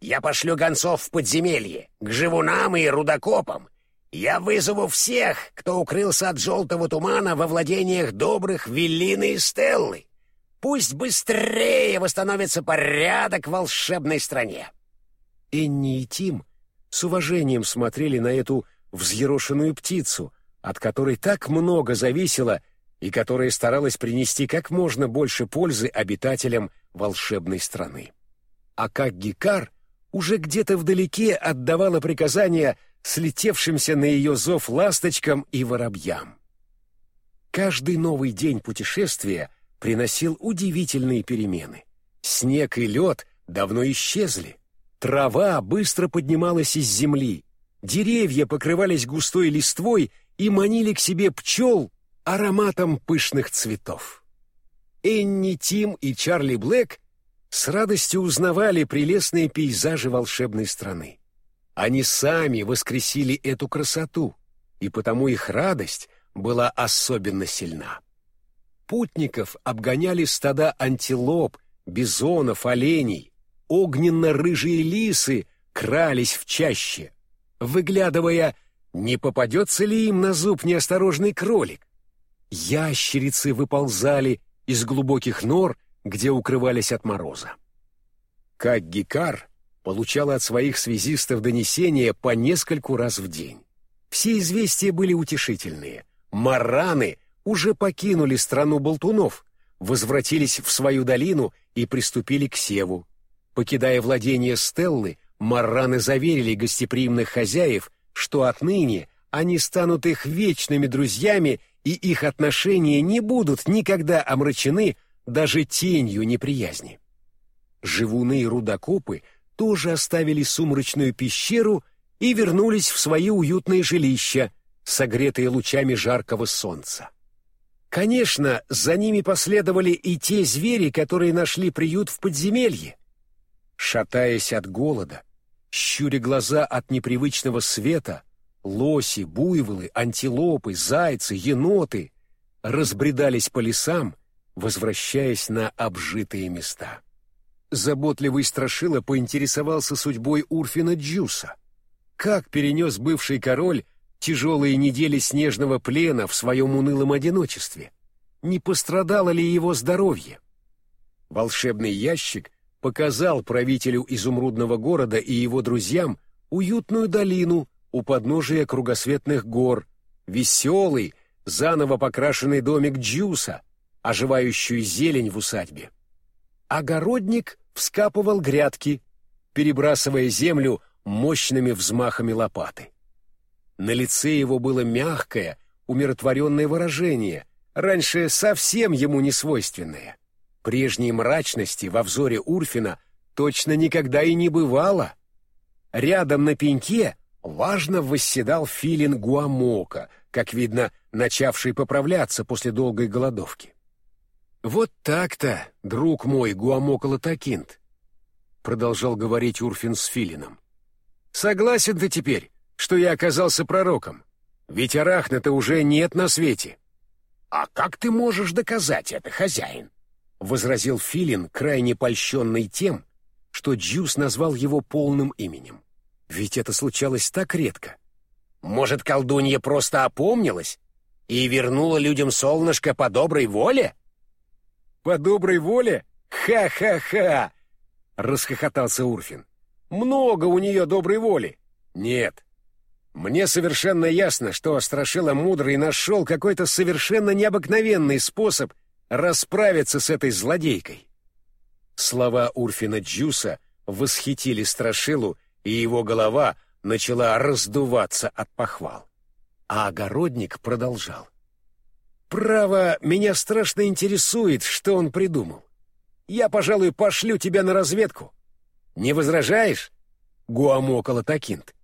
Я пошлю гонцов в подземелье, к живунам и рудокопам, я вызову всех, кто укрылся от желтого тумана во владениях добрых Веллины и Стеллы. Пусть быстрее восстановится порядок в волшебной стране. Энни и Тим с уважением смотрели на эту взъерошенную птицу, от которой так много зависело и которая старалась принести как можно больше пользы обитателям волшебной страны. А как Гикар уже где-то вдалеке отдавала приказания слетевшимся на ее зов ласточкам и воробьям. Каждый новый день путешествия приносил удивительные перемены. Снег и лед давно исчезли. Трава быстро поднималась из земли. Деревья покрывались густой листвой и манили к себе пчел ароматом пышных цветов. Энни, Тим и Чарли Блэк с радостью узнавали прелестные пейзажи волшебной страны. Они сами воскресили эту красоту, и потому их радость была особенно сильна. Путников обгоняли стада антилоп, бизонов, оленей, огненно-рыжие лисы крались в чаще, выглядывая, не попадется ли им на зуб неосторожный кролик. Ящерицы выползали из глубоких нор, где укрывались от мороза. Как Гикар получала от своих связистов донесения по нескольку раз в день. Все известия были утешительные. Мараны уже покинули страну болтунов, возвратились в свою долину и приступили к севу. Покидая владение Стеллы, мараны заверили гостеприимных хозяев что отныне они станут их вечными друзьями, и их отношения не будут никогда омрачены даже тенью неприязни. Живуны и рудокопы тоже оставили сумрачную пещеру и вернулись в свои уютные жилища, согретые лучами жаркого солнца. Конечно, за ними последовали и те звери, которые нашли приют в подземелье. Шатаясь от голода, щуря глаза от непривычного света, лоси, буйволы, антилопы, зайцы, еноты разбредались по лесам, возвращаясь на обжитые места. Заботливый Страшила поинтересовался судьбой Урфина Джуса. Как перенес бывший король тяжелые недели снежного плена в своем унылом одиночестве? Не пострадало ли его здоровье? Волшебный ящик показал правителю изумрудного города и его друзьям уютную долину у подножия кругосветных гор, веселый, заново покрашенный домик Джуса, оживающую зелень в усадьбе. Огородник вскапывал грядки, перебрасывая землю мощными взмахами лопаты. На лице его было мягкое, умиротворенное выражение, раньше совсем ему не свойственное. Прежней мрачности во взоре Урфина точно никогда и не бывало. Рядом на пеньке важно восседал филин Гуамока, как видно, начавший поправляться после долгой голодовки. «Вот так-то, друг мой Гуамока Латакинт», — продолжал говорить Урфин с филином. Согласен ты теперь, что я оказался пророком? Ведь арахна-то уже нет на свете. А как ты можешь доказать это, хозяин? возразил Филин, крайне польщенный тем, что Джус назвал его полным именем. Ведь это случалось так редко. Может, колдунья просто опомнилась и вернула людям солнышко по доброй воле? По доброй воле? Ха-ха-ха! расхохотался Урфин. Много у нее доброй воли. Нет. Мне совершенно ясно, что Страшила Мудрый нашел какой-то совершенно необыкновенный способ расправиться с этой злодейкой. Слова Урфина Джуса восхитили Страшилу, и его голова начала раздуваться от похвал. А огородник продолжал. «Право, меня страшно интересует, что он придумал. Я, пожалуй, пошлю тебя на разведку. Не возражаешь, Гуамокола Такинт?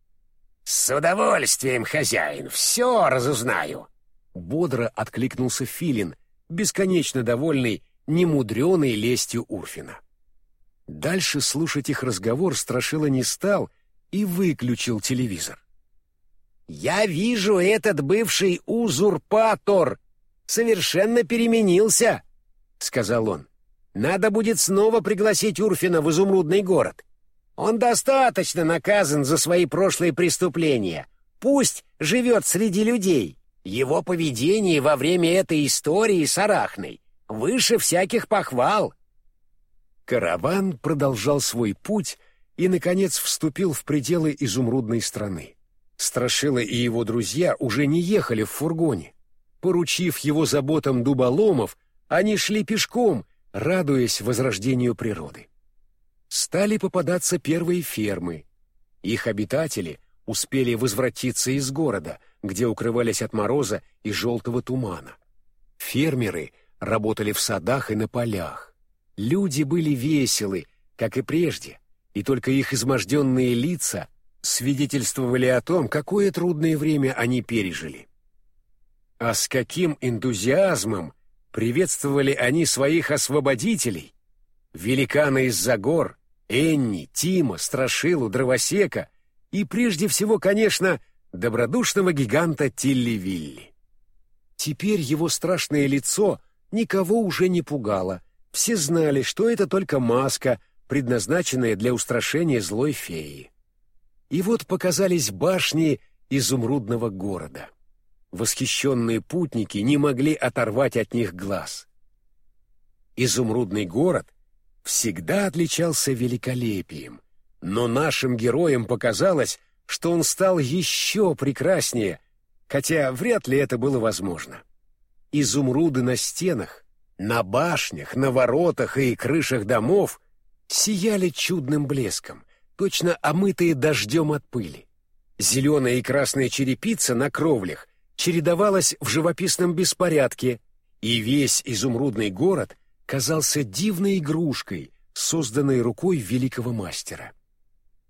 С удовольствием, хозяин, все разузнаю. Бодро откликнулся Филин, бесконечно довольный немудреной лестью Урфина. Дальше слушать их разговор Страшила не стал и выключил телевизор. «Я вижу, этот бывший узурпатор совершенно переменился», — сказал он. Надо будет снова пригласить Урфина в изумрудный город. Он достаточно наказан за свои прошлые преступления. Пусть живет среди людей. Его поведение во время этой истории с Арахной выше всяких похвал. Караван продолжал свой путь и, наконец, вступил в пределы изумрудной страны. Страшила и его друзья уже не ехали в фургоне. Поручив его заботам дуболомов, они шли пешком радуясь возрождению природы. Стали попадаться первые фермы. Их обитатели успели возвратиться из города, где укрывались от мороза и желтого тумана. Фермеры работали в садах и на полях. Люди были веселы, как и прежде, и только их изможденные лица свидетельствовали о том, какое трудное время они пережили. А с каким энтузиазмом приветствовали они своих освободителей, великана из-за гор, Энни, Тима, Страшилу, Дровосека и, прежде всего, конечно, добродушного гиганта Тилли-Вилли. Теперь его страшное лицо никого уже не пугало, все знали, что это только маска, предназначенная для устрашения злой феи. И вот показались башни изумрудного города — восхищенные путники не могли оторвать от них глаз. Изумрудный город всегда отличался великолепием, но нашим героям показалось, что он стал еще прекраснее, хотя вряд ли это было возможно. Изумруды на стенах, на башнях, на воротах и крышах домов сияли чудным блеском, точно омытые дождем от пыли. Зеленая и красная черепица на кровлях чередовалась в живописном беспорядке, и весь изумрудный город казался дивной игрушкой, созданной рукой великого мастера.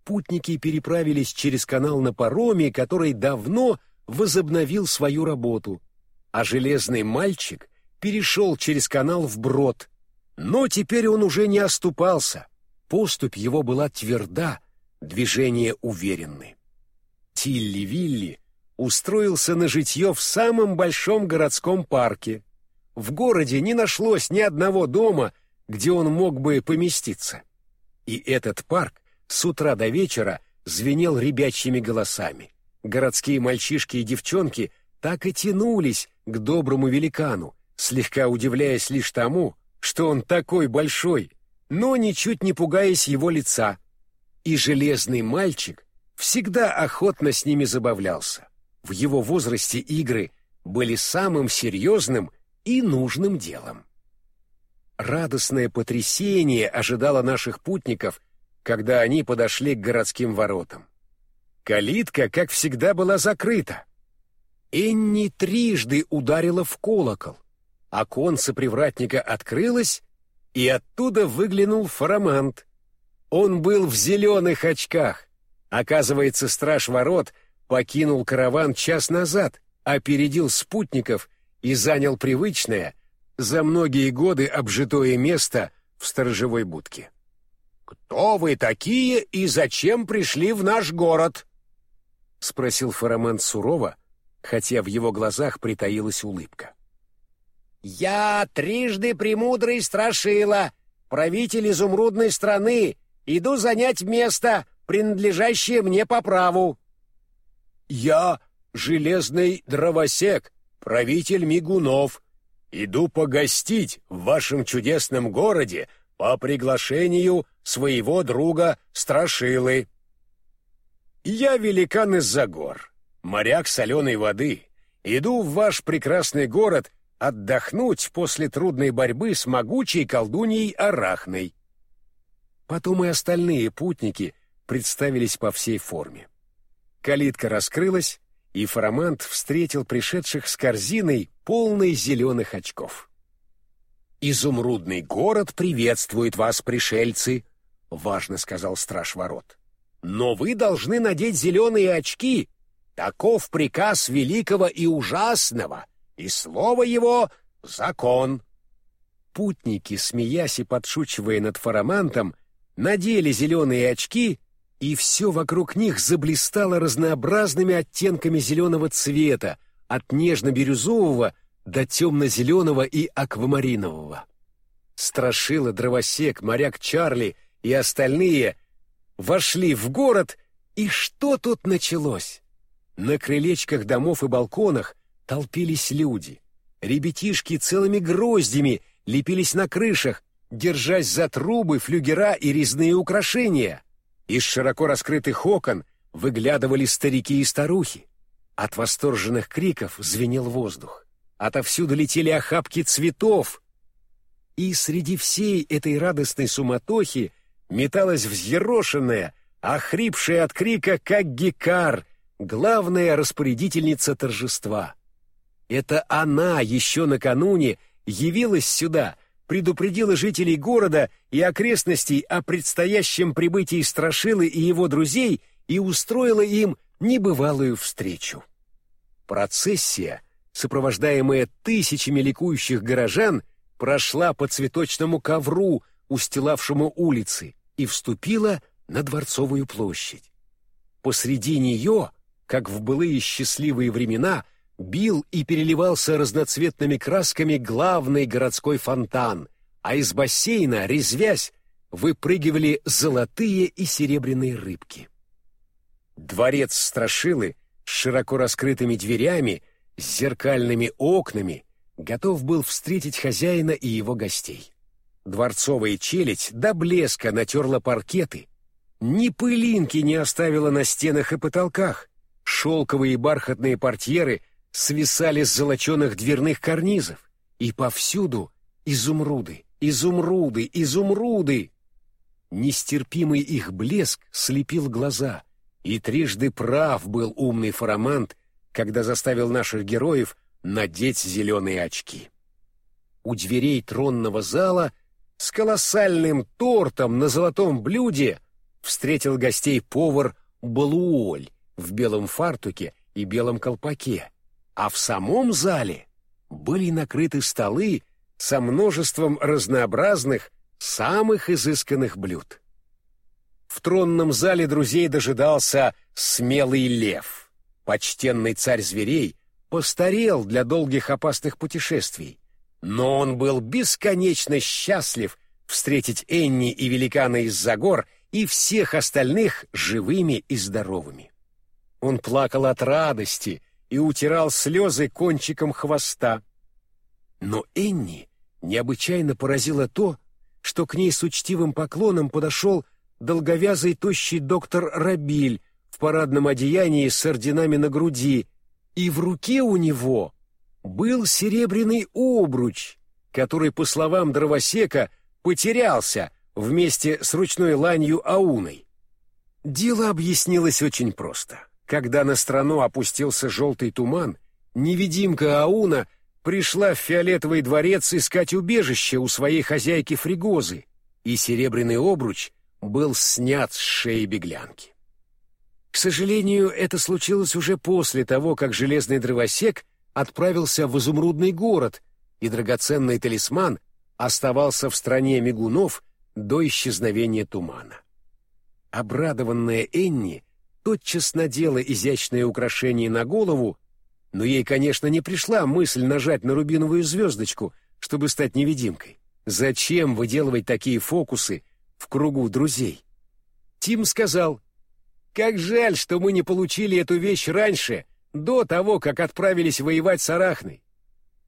Путники переправились через канал на пароме, который давно возобновил свою работу, а железный мальчик перешел через канал вброд. Но теперь он уже не оступался, поступь его была тверда, движения уверенны. Тилли-Вилли устроился на житье в самом большом городском парке. В городе не нашлось ни одного дома, где он мог бы поместиться. И этот парк с утра до вечера звенел ребячьими голосами. Городские мальчишки и девчонки так и тянулись к доброму великану, слегка удивляясь лишь тому, что он такой большой, но ничуть не пугаясь его лица. И железный мальчик всегда охотно с ними забавлялся. В его возрасте игры были самым серьезным и нужным делом. Радостное потрясение ожидало наших путников, когда они подошли к городским воротам. Калитка, как всегда, была закрыта. Энни трижды ударила в колокол. Оконце привратника открылось, и оттуда выглянул фарамант. Он был в зеленых очках. Оказывается, страж ворот покинул караван час назад, опередил спутников и занял привычное, за многие годы обжитое место в сторожевой будке. «Кто вы такие и зачем пришли в наш город?» — спросил Фарамант сурово, хотя в его глазах притаилась улыбка. «Я трижды премудрый страшила, правитель изумрудной страны, иду занять место, принадлежащее мне по праву». «Я железный дровосек, правитель Мигунов, иду погостить в вашем чудесном городе по приглашению своего друга Страшилы». Я великан из-за гор, моряк соленой воды. Иду в ваш прекрасный город отдохнуть после трудной борьбы с могучей колдуньей Арахной. Потом и остальные путники представились по всей форме. Калитка раскрылась, и Фарамант встретил пришедших с корзиной, полной зеленых очков. «Изумрудный город приветствует вас, пришельцы», — важно сказал страж ворот но вы должны надеть зеленые очки. Таков приказ великого и ужасного, и слово его — закон». Путники, смеясь и подшучивая над фарамантом, надели зеленые очки, и все вокруг них заблистало разнообразными оттенками зеленого цвета, от нежно-бирюзового до темно-зеленого и аквамаринового. Страшила дровосек, моряк Чарли и остальные вошли в город, и что тут началось? На крылечках домов и балконах толпились люди. Ребятишки целыми гроздями лепились на крышах, держась за трубы, флюгера и резные украшения. Из широко раскрытых окон выглядывали старики и старухи. От восторженных криков звенел воздух. Отовсюду летели охапки цветов. И среди всей этой радостной суматохи металась взъерошенная, охрипшая от крика, как гекар, главная распорядительница торжества. Это она еще накануне явилась сюда, предупредила жителей города и окрестностей о предстоящем прибытии Страшилы и его друзей и устроила им небывалую встречу. Процессия, сопровождаемая тысячами ликующих горожан, прошла по цветочному ковру, устилавшему улицы, и вступила на Дворцовую площадь. Посреди нее, как в былые счастливые времена, бил и переливался разноцветными красками главный городской фонтан, а из бассейна, резвясь, выпрыгивали золотые и серебряные рыбки. Дворец Страшилы с широко раскрытыми дверями, с зеркальными окнами готов был встретить хозяина и его гостей. Дворцовая челядь до блеска натерла паркеты, ни пылинки не оставила на стенах и потолках, шелковые и бархатные портьеры свисали с золоченых дверных карнизов, и повсюду изумруды, изумруды, изумруды. Нестерпимый их блеск слепил глаза, И трижды прав был умный фарамант, когда заставил наших героев надеть зеленые очки. У дверей тронного зала с колоссальным тортом на золотом блюде встретил гостей повар Балуоль в белом фартуке и белом колпаке, а в самом зале были накрыты столы со множеством разнообразных, самых изысканных блюд. В тронном зале друзей дожидался смелый лев. Почтенный царь зверей постарел для долгих опасных путешествий, но он был бесконечно счастлив встретить Энни и великана из-за гор и всех остальных живыми и здоровыми. Он плакал от радости и утирал слезы кончиком хвоста. Но Энни необычайно поразило то, что к ней с учтивым поклоном подошел долговязый тощий доктор Рабиль в парадном одеянии с орденами на груди, и в руке у него был серебряный обруч, который, по словам дровосека, потерялся вместе с ручной ланью Ауной. Дело объяснилось очень просто. Когда на страну опустился желтый туман, невидимка Ауна пришла в фиолетовый дворец искать убежище у своей хозяйки Фригозы, и серебряный обруч был снят с шеи беглянки. К сожалению, это случилось уже после того, как железный дровосек отправился в изумрудный город, и драгоценный талисман оставался в стране мигунов до исчезновения тумана. Обрадованная Энни тотчас надела изящное украшение на голову, но ей, конечно, не пришла мысль нажать на рубиновую звездочку, чтобы стать невидимкой. Зачем выделывать такие фокусы в кругу друзей? Тим сказал, «Как жаль, что мы не получили эту вещь раньше, до того, как отправились воевать с Арахной.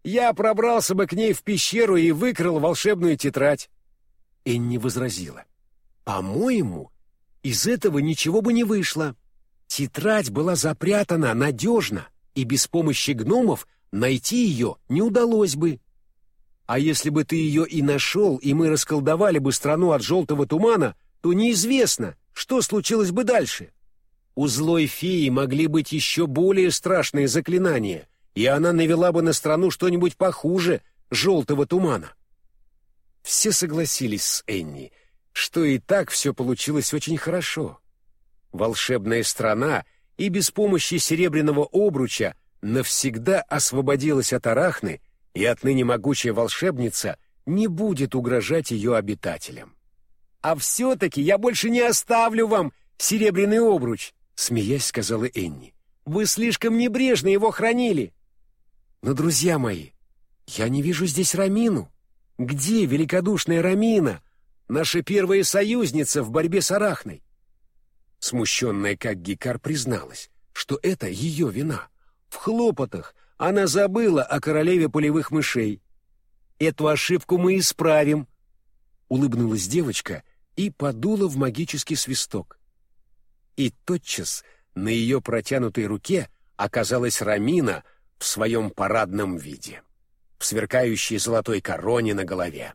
Я пробрался бы к ней в пещеру и выкрал волшебную тетрадь». Энни возразила, «По-моему, из этого ничего бы не вышло. Тетрадь была запрятана надежно, и без помощи гномов найти ее не удалось бы. А если бы ты ее и нашел, и мы расколдовали бы страну от желтого тумана, то неизвестно, что случилось бы дальше. У злой феи могли быть еще более страшные заклинания, и она навела бы на страну что-нибудь похуже желтого тумана. Все согласились с Энни, что и так все получилось очень хорошо волшебная страна и без помощи серебряного обруча навсегда освободилась от арахны, и отныне могучая волшебница не будет угрожать ее обитателям. «А все-таки я больше не оставлю вам серебряный обруч», — смеясь сказала Энни. «Вы слишком небрежно его хранили». «Но, друзья мои, я не вижу здесь Рамину. Где великодушная Рамина, наша первая союзница в борьбе с Арахной? Смущенная как Гикар призналась, что это ее вина. В хлопотах она забыла о королеве полевых мышей. «Эту ошибку мы исправим», — улыбнулась девочка и подула в магический свисток. И тотчас на ее протянутой руке оказалась Рамина в своем парадном виде, в сверкающей золотой короне на голове.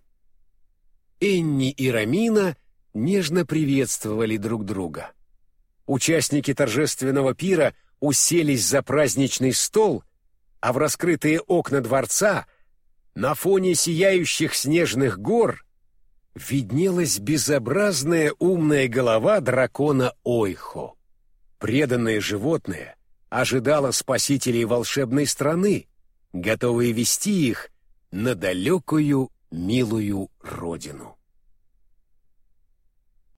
Энни и Рамина нежно приветствовали друг друга. Участники торжественного пира уселись за праздничный стол, а в раскрытые окна дворца на фоне сияющих снежных гор виднелась безобразная умная голова дракона Ойхо. Преданное животное ожидало спасителей волшебной страны, готовые вести их на далекую милую родину.